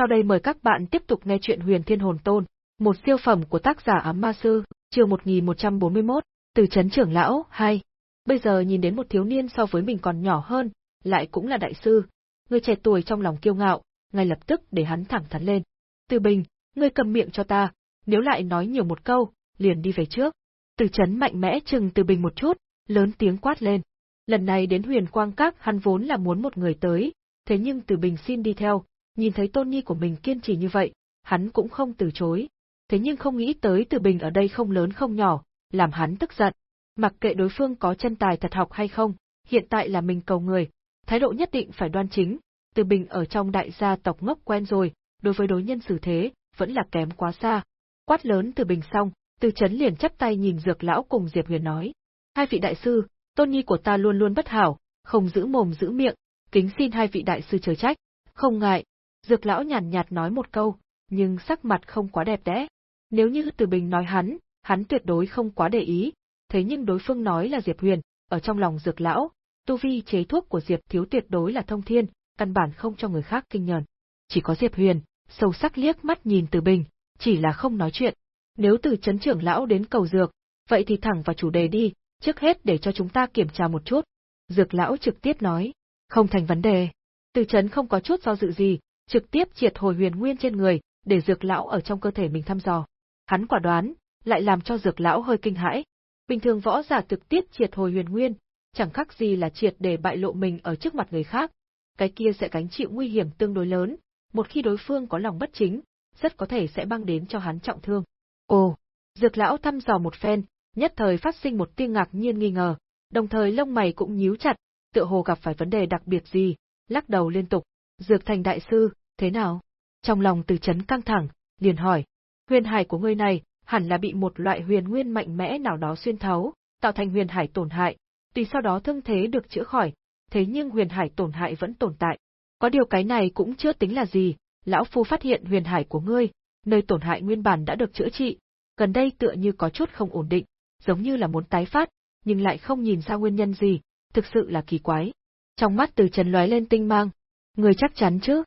Sau đây mời các bạn tiếp tục nghe chuyện Huyền Thiên Hồn Tôn, một siêu phẩm của tác giả Ám Ma Sư, chương 1141, từ chấn trưởng lão, 2. Bây giờ nhìn đến một thiếu niên so với mình còn nhỏ hơn, lại cũng là đại sư, người trẻ tuổi trong lòng kiêu ngạo, ngay lập tức để hắn thẳng thắn lên. Từ Bình, ngươi cầm miệng cho ta, nếu lại nói nhiều một câu, liền đi về trước. Từ chấn mạnh mẽ chừng Từ Bình một chút, lớn tiếng quát lên. Lần này đến huyền quang các hắn vốn là muốn một người tới, thế nhưng Từ Bình xin đi theo, nhìn thấy tôn nhi của mình kiên trì như vậy, hắn cũng không từ chối. Thế nhưng không nghĩ tới Từ Bình ở đây không lớn không nhỏ, làm hắn tức giận. Mặc kệ đối phương có chân tài thật học hay không, hiện tại là mình cầu người, thái độ nhất định phải đoan chính. Từ Bình ở trong đại gia tộc ngốc quen rồi, đối với đối nhân xử thế, vẫn là kém quá xa. Quát lớn Từ Bình xong, Từ Chấn liền chắp tay nhìn Dược lão cùng Diệp Huyền nói: "Hai vị đại sư, tôn nhi của ta luôn luôn bất hảo, không giữ mồm giữ miệng, kính xin hai vị đại sư chớ trách." "Không ngại." Dược lão nhàn nhạt nói một câu, nhưng sắc mặt không quá đẹp đẽ. Nếu như Từ Bình nói hắn, hắn tuyệt đối không quá để ý, thế nhưng đối phương nói là Diệp Huyền, ở trong lòng Dược lão, tu vi chế thuốc của Diệp Thiếu tuyệt đối là thông thiên, căn bản không cho người khác kinh nhờn. Chỉ có Diệp Huyền, sâu sắc liếc mắt nhìn Từ Bình, chỉ là không nói chuyện. Nếu từ chấn trưởng lão đến cầu dược, vậy thì thẳng vào chủ đề đi, trước hết để cho chúng ta kiểm tra một chút. Dược lão trực tiếp nói, không thành vấn đề. Từ chấn không có chút do dự gì, trực tiếp triệt hồi huyền nguyên trên người, để dược lão ở trong cơ thể mình thăm dò. Hắn quả đoán, lại làm cho dược lão hơi kinh hãi. Bình thường võ giả trực tiếp triệt hồi huyền nguyên, chẳng khác gì là triệt để bại lộ mình ở trước mặt người khác. Cái kia sẽ gánh chịu nguy hiểm tương đối lớn, một khi đối phương có lòng bất chính, rất có thể sẽ băng đến cho hắn trọng thương. Ồ, dược lão thăm dò một phen, nhất thời phát sinh một tia ngạc nhiên nghi ngờ, đồng thời lông mày cũng nhíu chặt, tựa hồ gặp phải vấn đề đặc biệt gì, lắc đầu liên tục. Dược thành đại sư, thế nào? Trong lòng từ chấn căng thẳng, liền hỏi, huyền hải của ngươi này, hẳn là bị một loại huyền nguyên mạnh mẽ nào đó xuyên thấu, tạo thành huyền hải tổn hại, tùy sau đó thương thế được chữa khỏi, thế nhưng huyền hải tổn hại vẫn tồn tại. Có điều cái này cũng chưa tính là gì, lão phu phát hiện huyền hải của ngươi, nơi tổn hại nguyên bản đã được chữa trị, gần đây tựa như có chút không ổn định, giống như là muốn tái phát, nhưng lại không nhìn ra nguyên nhân gì, thực sự là kỳ quái. Trong mắt từ trần lóe lên tinh mang, người chắc chắn chứ?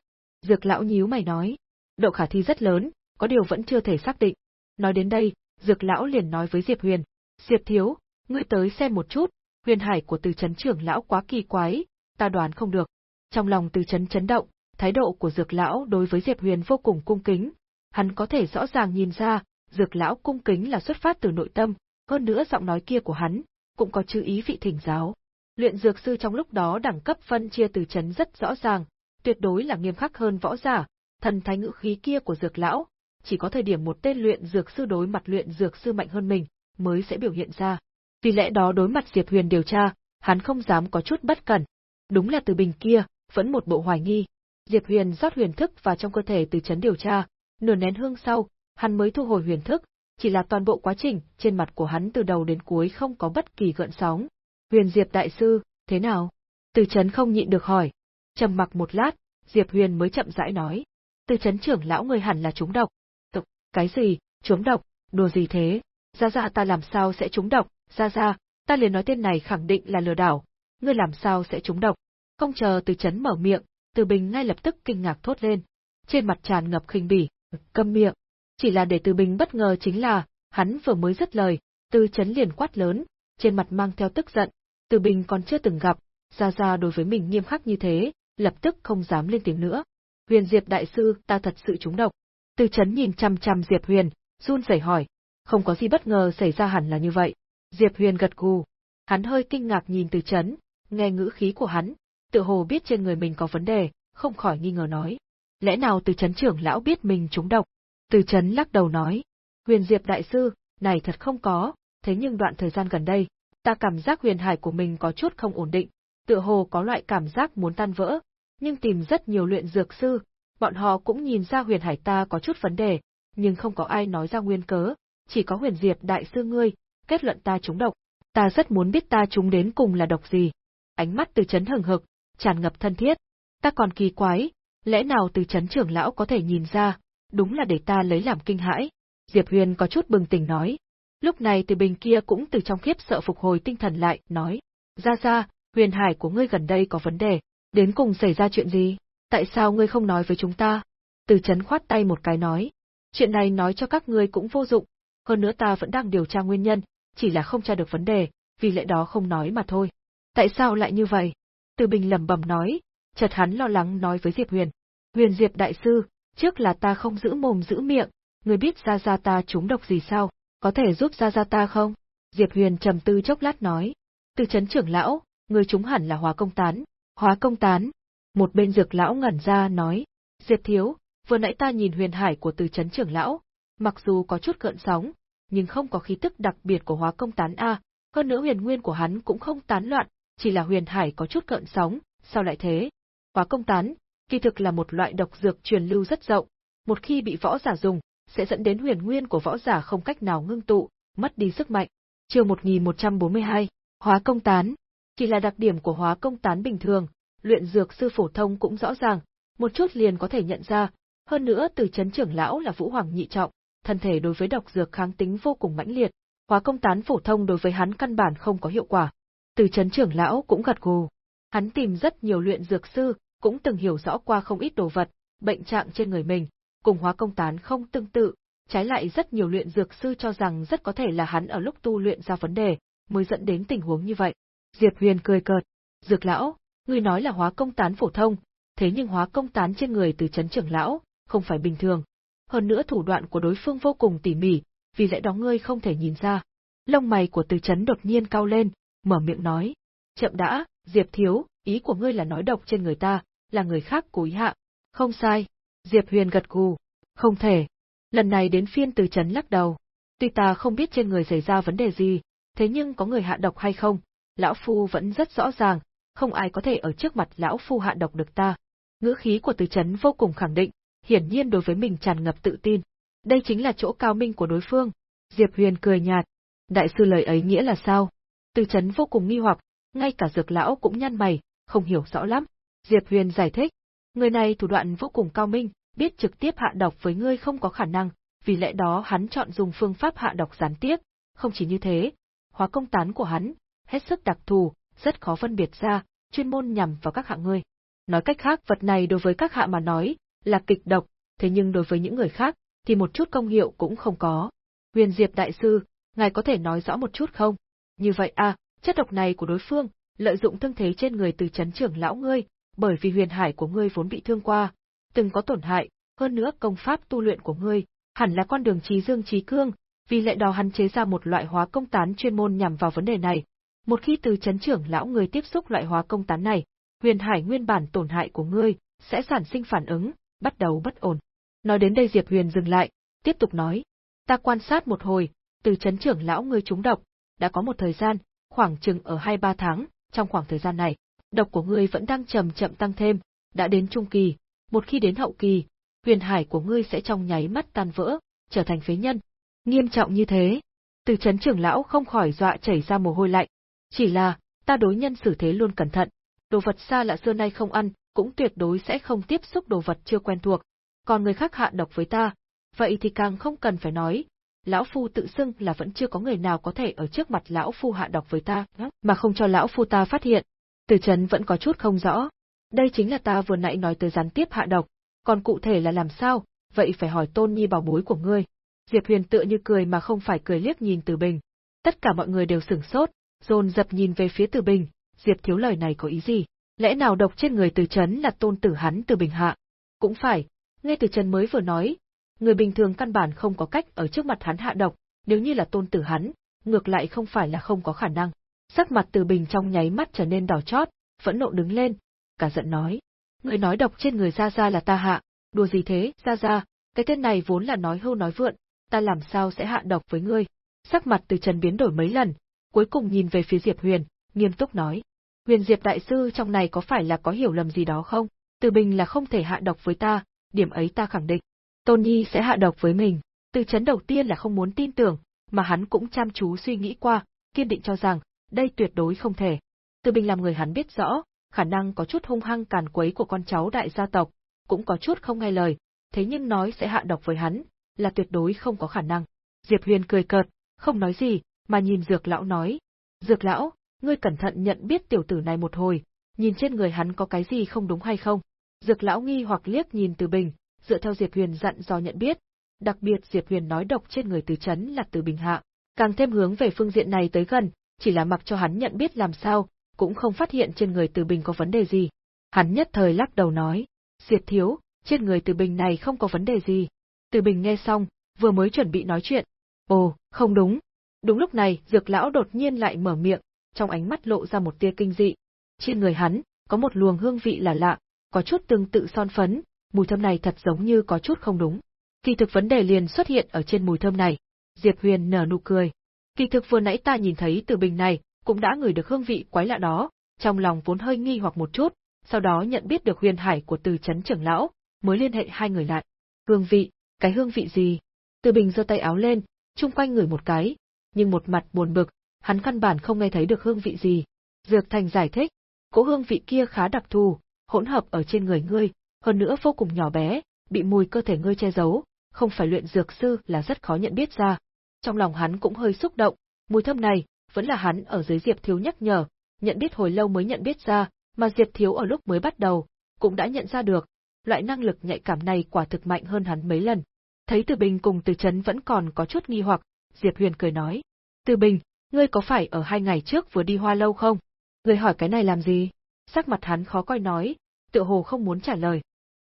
Dược lão nhíu mày nói, độ khả thi rất lớn, có điều vẫn chưa thể xác định. Nói đến đây, dược lão liền nói với Diệp Huyền, Diệp Thiếu, ngươi tới xem một chút, huyền hải của từ chấn trưởng lão quá kỳ quái, ta đoán không được. Trong lòng từ chấn chấn động, thái độ của dược lão đối với Diệp Huyền vô cùng cung kính. Hắn có thể rõ ràng nhìn ra, dược lão cung kính là xuất phát từ nội tâm, hơn nữa giọng nói kia của hắn, cũng có chữ ý vị thỉnh giáo. Luyện dược sư trong lúc đó đẳng cấp phân chia từ chấn rất rõ ràng, tuyệt đối là nghiêm khắc hơn võ giả, thần thái ngữ khí kia của dược lão, chỉ có thời điểm một tên luyện dược sư đối mặt luyện dược sư mạnh hơn mình, mới sẽ biểu hiện ra. Vì lẽ đó đối mặt Diệp Huyền điều tra, hắn không dám có chút bất cẩn. Đúng là từ bình kia, vẫn một bộ hoài nghi. Diệp Huyền rót huyền thức vào trong cơ thể từ chấn điều tra, nửa nén hương sau, hắn mới thu hồi huyền thức, chỉ là toàn bộ quá trình, trên mặt của hắn từ đầu đến cuối không có bất kỳ gợn sóng. Huyền Diệp đại sư, thế nào? Từ chấn không nhịn được hỏi. Trầm mặc một lát, Diệp Huyền mới chậm rãi nói. Từ chấn trưởng lão người hẳn là trúng độc. Tục, cái gì, trúng độc, đùa gì thế? Ra ra ta làm sao sẽ trúng độc, ra ra, ta liền nói tên này khẳng định là lừa đảo, ngươi làm sao sẽ trúng độc. Không chờ từ chấn mở miệng, từ bình ngay lập tức kinh ngạc thốt lên. Trên mặt tràn ngập khinh bỉ, câm miệng. Chỉ là để từ bình bất ngờ chính là, hắn vừa mới dứt lời, từ chấn liền quát lớn, trên mặt mang theo tức giận. Từ bình còn chưa từng gặp, ra ra đối với mình nghiêm khắc như thế, lập tức không dám lên tiếng nữa. Huyền Diệp đại sư, ta thật sự trúng độc. Từ chấn nhìn chăm chăm Diệp Huyền, run rẩy hỏi, không có gì bất ngờ xảy ra hẳn là như vậy. Diệp Huyền gật gù. Hắn hơi kinh ngạc nhìn từ chấn, nghe ngữ khí của hắn, tự hồ biết trên người mình có vấn đề, không khỏi nghi ngờ nói. Lẽ nào từ chấn trưởng lão biết mình trúng độc? Từ chấn lắc đầu nói. Huyền Diệp đại sư, này thật không có, thế nhưng đoạn thời gian gần đây, ta cảm giác huyền hải của mình có chút không ổn định, tựa hồ có loại cảm giác muốn tan vỡ, nhưng tìm rất nhiều luyện dược sư, bọn họ cũng nhìn ra huyền hải ta có chút vấn đề, nhưng không có ai nói ra nguyên cớ, chỉ có huyền diệp đại sư ngươi, kết luận ta trúng độc, ta rất muốn biết ta trúng đến cùng là độc gì. Ánh mắt từ chấn hừng hực, tràn ngập thân thiết, ta còn kỳ quái, lẽ nào từ chấn trưởng lão có thể nhìn ra, đúng là để ta lấy làm kinh hãi. Diệp Huyền có chút bừng tỉnh nói. Lúc này từ bình kia cũng từ trong khiếp sợ phục hồi tinh thần lại, nói, ra ra, huyền hải của ngươi gần đây có vấn đề, đến cùng xảy ra chuyện gì, tại sao ngươi không nói với chúng ta? Từ chấn khoát tay một cái nói. Chuyện này nói cho các ngươi cũng vô dụng, hơn nữa ta vẫn đang điều tra nguyên nhân, chỉ là không tra được vấn đề, vì lẽ đó không nói mà thôi. Tại sao lại như vậy? Từ Bình lẩm bẩm nói, chợt hắn lo lắng nói với Diệp Huyền. Huyền Diệp đại sư, trước là ta không giữ mồm giữ miệng, người biết ra ra ta trúng độc gì sao, có thể giúp ra ra ta không? Diệp Huyền trầm tư chốc lát nói. Từ chấn trưởng lão, người chúng hẳn là hóa công tán. Hóa công tán. Một bên dược lão ngẩn ra nói. Diệp thiếu, vừa nãy ta nhìn huyền hải của từ chấn trưởng lão, mặc dù có chút gợn sóng, nhưng không có khí tức đặc biệt của hóa công tán A, hơn nữa huyền nguyên của hắn cũng không tán loạn, chỉ là huyền hải có chút gợn sóng, sao lại thế? Hóa công tán, kỳ thực là một loại độc dược truyền lưu rất rộng, một khi bị võ giả dùng, sẽ dẫn đến huyền nguyên của võ giả không cách nào ngưng tụ, mất đi sức mạnh. Chương 1142, Hóa công tán. Chỉ là đặc điểm của hóa công tán bình thường, luyện dược sư phổ thông cũng rõ ràng, một chút liền có thể nhận ra, hơn nữa từ chấn trưởng lão là Vũ Hoàng nhị trọng, thân thể đối với độc dược kháng tính vô cùng mãnh liệt, hóa công tán phổ thông đối với hắn căn bản không có hiệu quả. Từ chấn trưởng lão cũng gật gù. Hắn tìm rất nhiều luyện dược sư, cũng từng hiểu rõ qua không ít đồ vật, bệnh trạng trên người mình, cùng hóa công tán không tương tự, trái lại rất nhiều luyện dược sư cho rằng rất có thể là hắn ở lúc tu luyện ra vấn đề, mới dẫn đến tình huống như vậy. Diệp Huyền cười cợt, "Dược lão, ngươi nói là hóa công tán phổ thông, thế nhưng hóa công tán trên người từ chấn trưởng lão, không phải bình thường. Hơn nữa thủ đoạn của đối phương vô cùng tỉ mỉ, vì lẽ đó ngươi không thể nhìn ra." Lông mày của Từ Chấn đột nhiên cao lên, mở miệng nói, "Chậm đã, Diệp thiếu, ý của ngươi là nói độc trên người ta, là người khác cố ý hạ." "Không sai." Diệp Huyền gật gù, "Không thể." Lần này đến phiên Từ Chấn lắc đầu. Tuy ta không biết trên người xảy ra vấn đề gì, thế nhưng có người hạ độc hay không, lão phu vẫn rất rõ ràng, không ai có thể ở trước mặt lão phu hạ độc được ta. Ngữ khí của Từ Chấn vô cùng khẳng định, hiển nhiên đối với mình tràn ngập tự tin. Đây chính là chỗ cao minh của đối phương. Diệp Huyền cười nhạt. Đại sư lời ấy nghĩa là sao? Từ Chấn vô cùng nghi hoặc, ngay cả dược lão cũng nhăn mày, không hiểu rõ lắm. Diệp Huyền giải thích. Người này thủ đoạn vô cùng cao minh, biết trực tiếp hạ độc với ngươi không có khả năng, vì lẽ đó hắn chọn dùng phương pháp hạ độc gián tiếp. Không chỉ như thế, hóa công tán của hắn, hết sức đặc thù, rất khó phân biệt ra, chuyên môn nhằm vào các hạ ngươi. Nói cách khác vật này đối với các hạ mà nói, là kịch độc, thế nhưng đối với những người khác, thì một chút công hiệu cũng không có. Huyền Diệp Đại Sư, ngài có thể nói rõ một chút không? Như vậy à, chất độc này của đối phương, lợi dụng thương thế trên người từ chấn trưởng lão ngươi, bởi vì huyền hải của ngươi vốn bị thương qua, từng có tổn hại, hơn nữa công pháp tu luyện của ngươi, hẳn là con đường trí dương trí cương, vì lẽ đó hắn chế ra một loại hóa công tán chuyên môn nhằm vào vấn đề này. Một khi từ chấn trưởng lão ngươi tiếp xúc loại hóa công tán này, huyền hải nguyên bản tổn hại của ngươi sẽ sản sinh phản ứng, bắt đầu bất ổn. Nói đến đây Diệp Huyền dừng lại, tiếp tục nói, ta quan sát một hồi, từ chấn trưởng lão ngươi trúng độc, đã có một thời gian, khoảng chừng ở 2-3 tháng, trong khoảng thời gian này, độc của ngươi vẫn đang chậm chậm tăng thêm, đã đến trung kỳ, một khi đến hậu kỳ, huyền hải của ngươi sẽ trong nháy mắt tan vỡ, trở thành phế nhân. Nghiêm trọng như thế, từ chấn trưởng lão không khỏi dọa chảy ra mồ hôi lạnh. Chỉ là, ta đối nhân xử thế luôn cẩn thận, đồ vật xa lạ xưa nay không ăn, cũng tuyệt đối sẽ không tiếp xúc đồ vật chưa quen thuộc. Còn người khác hạ độc với ta, vậy thì càng không cần phải nói. Lão Phu tự xưng là vẫn chưa có người nào có thể ở trước mặt Lão Phu hạ độc với ta, mà không cho Lão Phu ta phát hiện. Từ chấn vẫn có chút không rõ. Đây chính là ta vừa nãy nói tới gián tiếp hạ độc, còn cụ thể là làm sao, vậy phải hỏi tôn nhi bảo bối của ngươi. Diệp Huyền tựa như cười mà không phải cười liếc nhìn Từ Bình. Tất cả mọi người đều sửng sốt, dồn dập nhìn về phía Từ Bình, Diệp thiếu lời này có ý gì? Lẽ nào độc trên người Từ Chấn là tôn tử hắn Từ Bình hạ? Cũng phải, nghe Từ Chấn mới vừa nói, người bình thường căn bản không có cách ở trước mặt hắn hạ độc, nếu như là tôn tử hắn, ngược lại không phải là không có khả năng. Sắc mặt Từ Bình trong nháy mắt trở nên đỏ chót, phẫn nộ đứng lên, cả giận nói: Người nói độc trên người Gia Gia là ta hạ, đùa gì thế, Gia Gia, cái tên này vốn là nói hưu nói vượn, ta làm sao sẽ hạ độc với ngươi. Sắc mặt từ trần biến đổi mấy lần, cuối cùng nhìn về phía Diệp Huyền, nghiêm túc nói. Huyền Diệp Đại Sư trong này có phải là có hiểu lầm gì đó không? Từ Bình là không thể hạ độc với ta, điểm ấy ta khẳng định. Tôn Nhi sẽ hạ độc với mình. Từ chấn đầu tiên là không muốn tin tưởng, mà hắn cũng chăm chú suy nghĩ qua, kiên định cho rằng, đây tuyệt đối không thể. Từ Bình làm người hắn biết rõ, khả năng có chút hung hăng càn quấy của con cháu đại gia tộc, cũng có chút không nghe lời, thế nhưng nói sẽ hạ độc với hắn, là tuyệt đối không có khả năng. Diệp Huyền cười cợt, không nói gì, mà nhìn Dược lão nói. Dược lão, ngươi cẩn thận nhận biết tiểu tử này một hồi, nhìn trên người hắn có cái gì không đúng hay không. Dược lão nghi hoặc liếc nhìn Từ Bình, dựa theo Diệp Huyền dặn dò nhận biết, đặc biệt Diệp Huyền nói độc trên người Từ Chấn là Từ Bình Hạ, càng thêm hướng về phương diện này tới gần, chỉ là mặc cho hắn nhận biết làm sao, cũng không phát hiện trên người Từ Bình có vấn đề gì. Hắn nhất thời lắc đầu nói, Diệp thiếu, trên người Từ Bình này không có vấn đề gì. Từ Bình nghe xong, vừa mới chuẩn bị nói chuyện. Ồ, không đúng. Đúng lúc này, Dược lão đột nhiên lại mở miệng, trong ánh mắt lộ ra một tia kinh dị. Trên người hắn, có một luồng hương vị là lạ, có chút tương tự son phấn, mùi thơm này thật giống như có chút không đúng. Kỳ thực vấn đề liền xuất hiện ở trên mùi thơm này. Diệp Huyền nở nụ cười. Kỳ thực vừa nãy ta nhìn thấy từ bình này, cũng đã ngửi được hương vị quái lạ đó, trong lòng vốn hơi nghi hoặc một chút, sau đó nhận biết được huyền hải của từ chấn trưởng lão, mới liên hệ hai người lại. Hương vị, cái hương vị gì? Từ bình giơ tay áo lên, chung quanh ngửi một cái, nhưng một mặt buồn bực, hắn căn bản không nghe thấy được hương vị gì. Dược Thành giải thích, cỗ hương vị kia khá đặc thù, hỗn hợp ở trên người ngươi, hơn nữa vô cùng nhỏ bé, bị mùi cơ thể ngươi che giấu, không phải luyện dược sư là rất khó nhận biết ra. Trong lòng hắn cũng hơi xúc động, mùi thơm này, vẫn là hắn ở dưới Diệp Thiếu nhắc nhở, nhận biết hồi lâu mới nhận biết ra, mà Diệp Thiếu ở lúc mới bắt đầu, cũng đã nhận ra được, loại năng lực nhạy cảm này quả thực mạnh hơn hắn mấy lần. Thấy Từ Bình cùng Từ Chấn vẫn còn có chút nghi hoặc, Diệp Huyền cười nói, Từ Bình, ngươi có phải ở hai ngày trước vừa đi hoa lâu không? Ngươi hỏi cái này làm gì? Sắc mặt hắn khó coi nói, tựa hồ không muốn trả lời.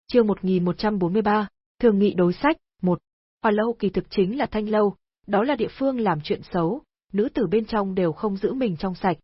Chương 1143, Thường nghị đối sách, 1. Hoa lâu kỳ thực chính là thanh lâu, đó là địa phương làm chuyện xấu, nữ tử bên trong đều không giữ mình trong sạch.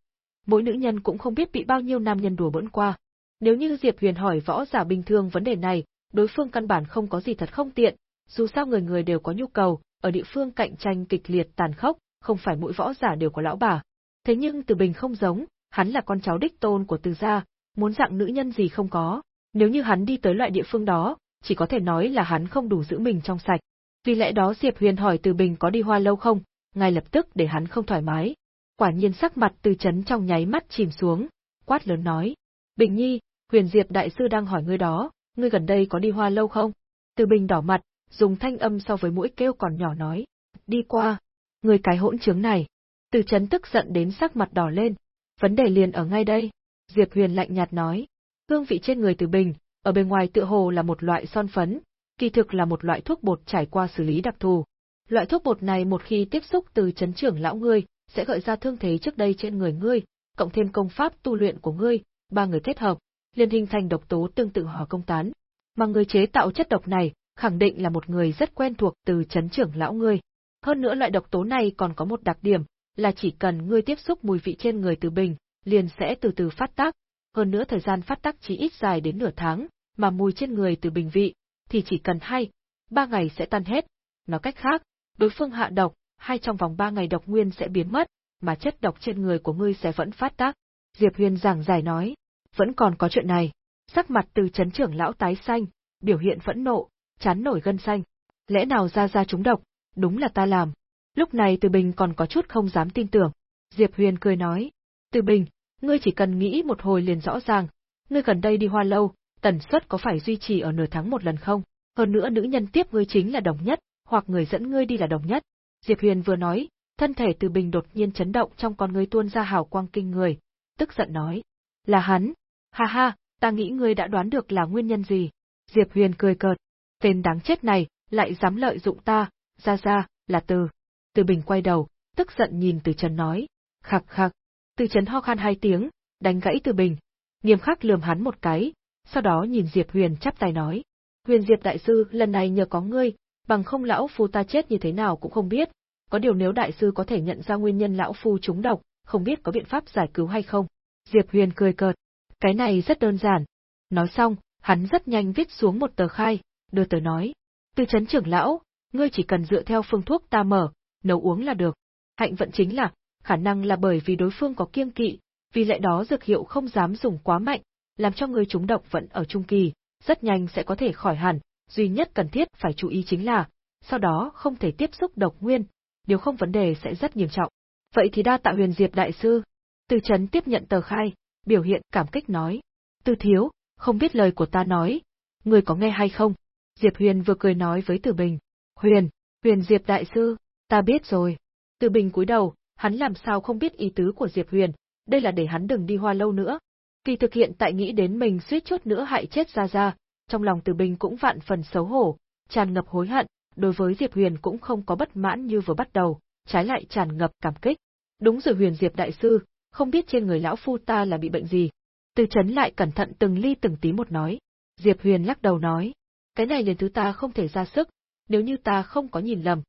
Mỗi nữ nhân cũng không biết bị bao nhiêu nam nhân đùa bỡn qua. Nếu như Diệp Huyền hỏi võ giả bình thường vấn đề này, đối phương căn bản không có gì thật không tiện, dù sao người người đều có nhu cầu, ở địa phương cạnh tranh kịch liệt tàn khốc, không phải mỗi võ giả đều có lão bà. Thế nhưng Từ Bình không giống, hắn là con cháu đích tôn của Từ gia, muốn dạng nữ nhân gì không có. Nếu như hắn đi tới loại địa phương đó, chỉ có thể nói là hắn không đủ giữ mình trong sạch. Vì lẽ đó Diệp Huyền hỏi Từ Bình có đi hoa lâu không, ngay lập tức để hắn không thoải mái. Quả nhiên sắc mặt Từ Chấn trong nháy mắt chìm xuống, quát lớn nói: "Bình Nhi, Huyền Diệp đại sư đang hỏi ngươi đó, ngươi gần đây có đi hoa lâu không?" Từ Bình đỏ mặt, dùng thanh âm so với mũi kêu còn nhỏ nói: "Đi qua." Người cái hỗn trướng này. Từ Chấn tức giận đến sắc mặt đỏ lên. Vấn đề liền ở ngay đây. Diệp Huyền lạnh nhạt nói: "Hương vị trên người Từ Bình, ở bên ngoài tựa hồ là một loại son phấn, kỳ thực là một loại thuốc bột trải qua xử lý đặc thù. Loại thuốc bột này một khi tiếp xúc từ chấn trưởng lão ngươi, sẽ gợi ra thương thế trước đây trên người ngươi, cộng thêm công pháp tu luyện của ngươi, ba người kết hợp, liền hình thành độc tố tương tự hỏa công tán. Mà người chế tạo chất độc này, khẳng định là một người rất quen thuộc từ chấn trưởng lão ngươi. Hơn nữa loại độc tố này còn có một đặc điểm, là chỉ cần ngươi tiếp xúc mùi vị trên người từ bình, liền sẽ từ từ phát tác, hơn nữa thời gian phát tác chỉ ít dài đến nửa tháng, mà mùi trên người từ bình vị, thì chỉ cần hai, ba ngày sẽ tan hết. Nói cách khác, đối phương hạ độc, hay trong vòng ba ngày độc nguyên sẽ biến mất, mà chất độc trên người của ngươi sẽ vẫn phát tác. Diệp Huyền giảng giải nói, vẫn còn có chuyện này. Sắc mặt từ chấn trưởng lão tái xanh, biểu hiện phẫn nộ, chán nổi gân xanh. Lẽ nào ra ra chúng độc, đúng là ta làm. Lúc này Từ Bình còn có chút không dám tin tưởng. Diệp Huyền cười nói, Từ Bình, ngươi chỉ cần nghĩ một hồi liền rõ ràng, ngươi gần đây đi hoa lâu, tần suất có phải duy trì ở nửa tháng một lần không? Hơn nữa nữ nhân tiếp ngươi chính là đồng nhất, hoặc người dẫn ngươi đi là đồng nhất. Diệp Huyền vừa nói, thân thể từ bình đột nhiên chấn động trong con ngươi tuôn ra hào quang kinh người, tức giận nói. Là hắn. Ha ha, ta nghĩ ngươi đã đoán được là nguyên nhân gì. Diệp Huyền cười cợt. Tên đáng chết này, lại dám lợi dụng ta, ra ra, là từ. Từ bình quay đầu, tức giận nhìn từ trần nói. Khạc khạc. Từ trần ho khan hai tiếng, đánh gãy từ bình. Nghiêm khắc lườm hắn một cái, sau đó nhìn Diệp Huyền chắp tay nói. Huyền Diệp đại sư, lần này nhờ có ngươi, bằng không lão phu ta chết như thế nào cũng không biết, có điều nếu đại sư có thể nhận ra nguyên nhân lão phu trúng độc, không biết có biện pháp giải cứu hay không. Diệp Huyền cười cợt, cái này rất đơn giản. Nói xong, hắn rất nhanh viết xuống một tờ khai, đưa tới nói. Từ chấn trưởng lão, ngươi chỉ cần dựa theo phương thuốc ta mở, nấu uống là được. Hạnh vận chính là, khả năng là bởi vì đối phương có kiêng kỵ, vì lẽ đó dược hiệu không dám dùng quá mạnh, làm cho người trúng độc vẫn ở trung kỳ, rất nhanh sẽ có thể khỏi hẳn, duy nhất cần thiết phải chú ý chính là, sau đó không thể tiếp xúc độc nguyên, nếu không vấn đề sẽ rất nghiêm trọng. Vậy thì đa tạ huyền diệp đại sư. Từ chấn tiếp nhận tờ khai, biểu hiện cảm kích nói. Từ thiếu, không biết lời của ta nói, người có nghe hay không? Diệp Huyền vừa cười nói với Từ Bình. Huyền, Huyền Diệp đại sư, ta biết rồi. Từ Bình cúi đầu, hắn làm sao không biết ý tứ của Diệp Huyền, đây là để hắn đừng đi hoa lâu nữa, Kỳ thực hiện tại nghĩ đến mình suýt chút nữa hại chết ra ra, trong lòng Từ Bình cũng vạn phần xấu hổ, tràn ngập hối hận, đối với Diệp Huyền cũng không có bất mãn như vừa bắt đầu, trái lại tràn ngập cảm kích. Đúng rồi Huyền Diệp đại sư, không biết trên người lão phu ta là bị bệnh gì. Từ chấn lại cẩn thận từng ly từng tí một nói. Diệp Huyền lắc đầu nói, cái này liền thứ ta không thể ra sức, nếu như ta không có nhìn lầm.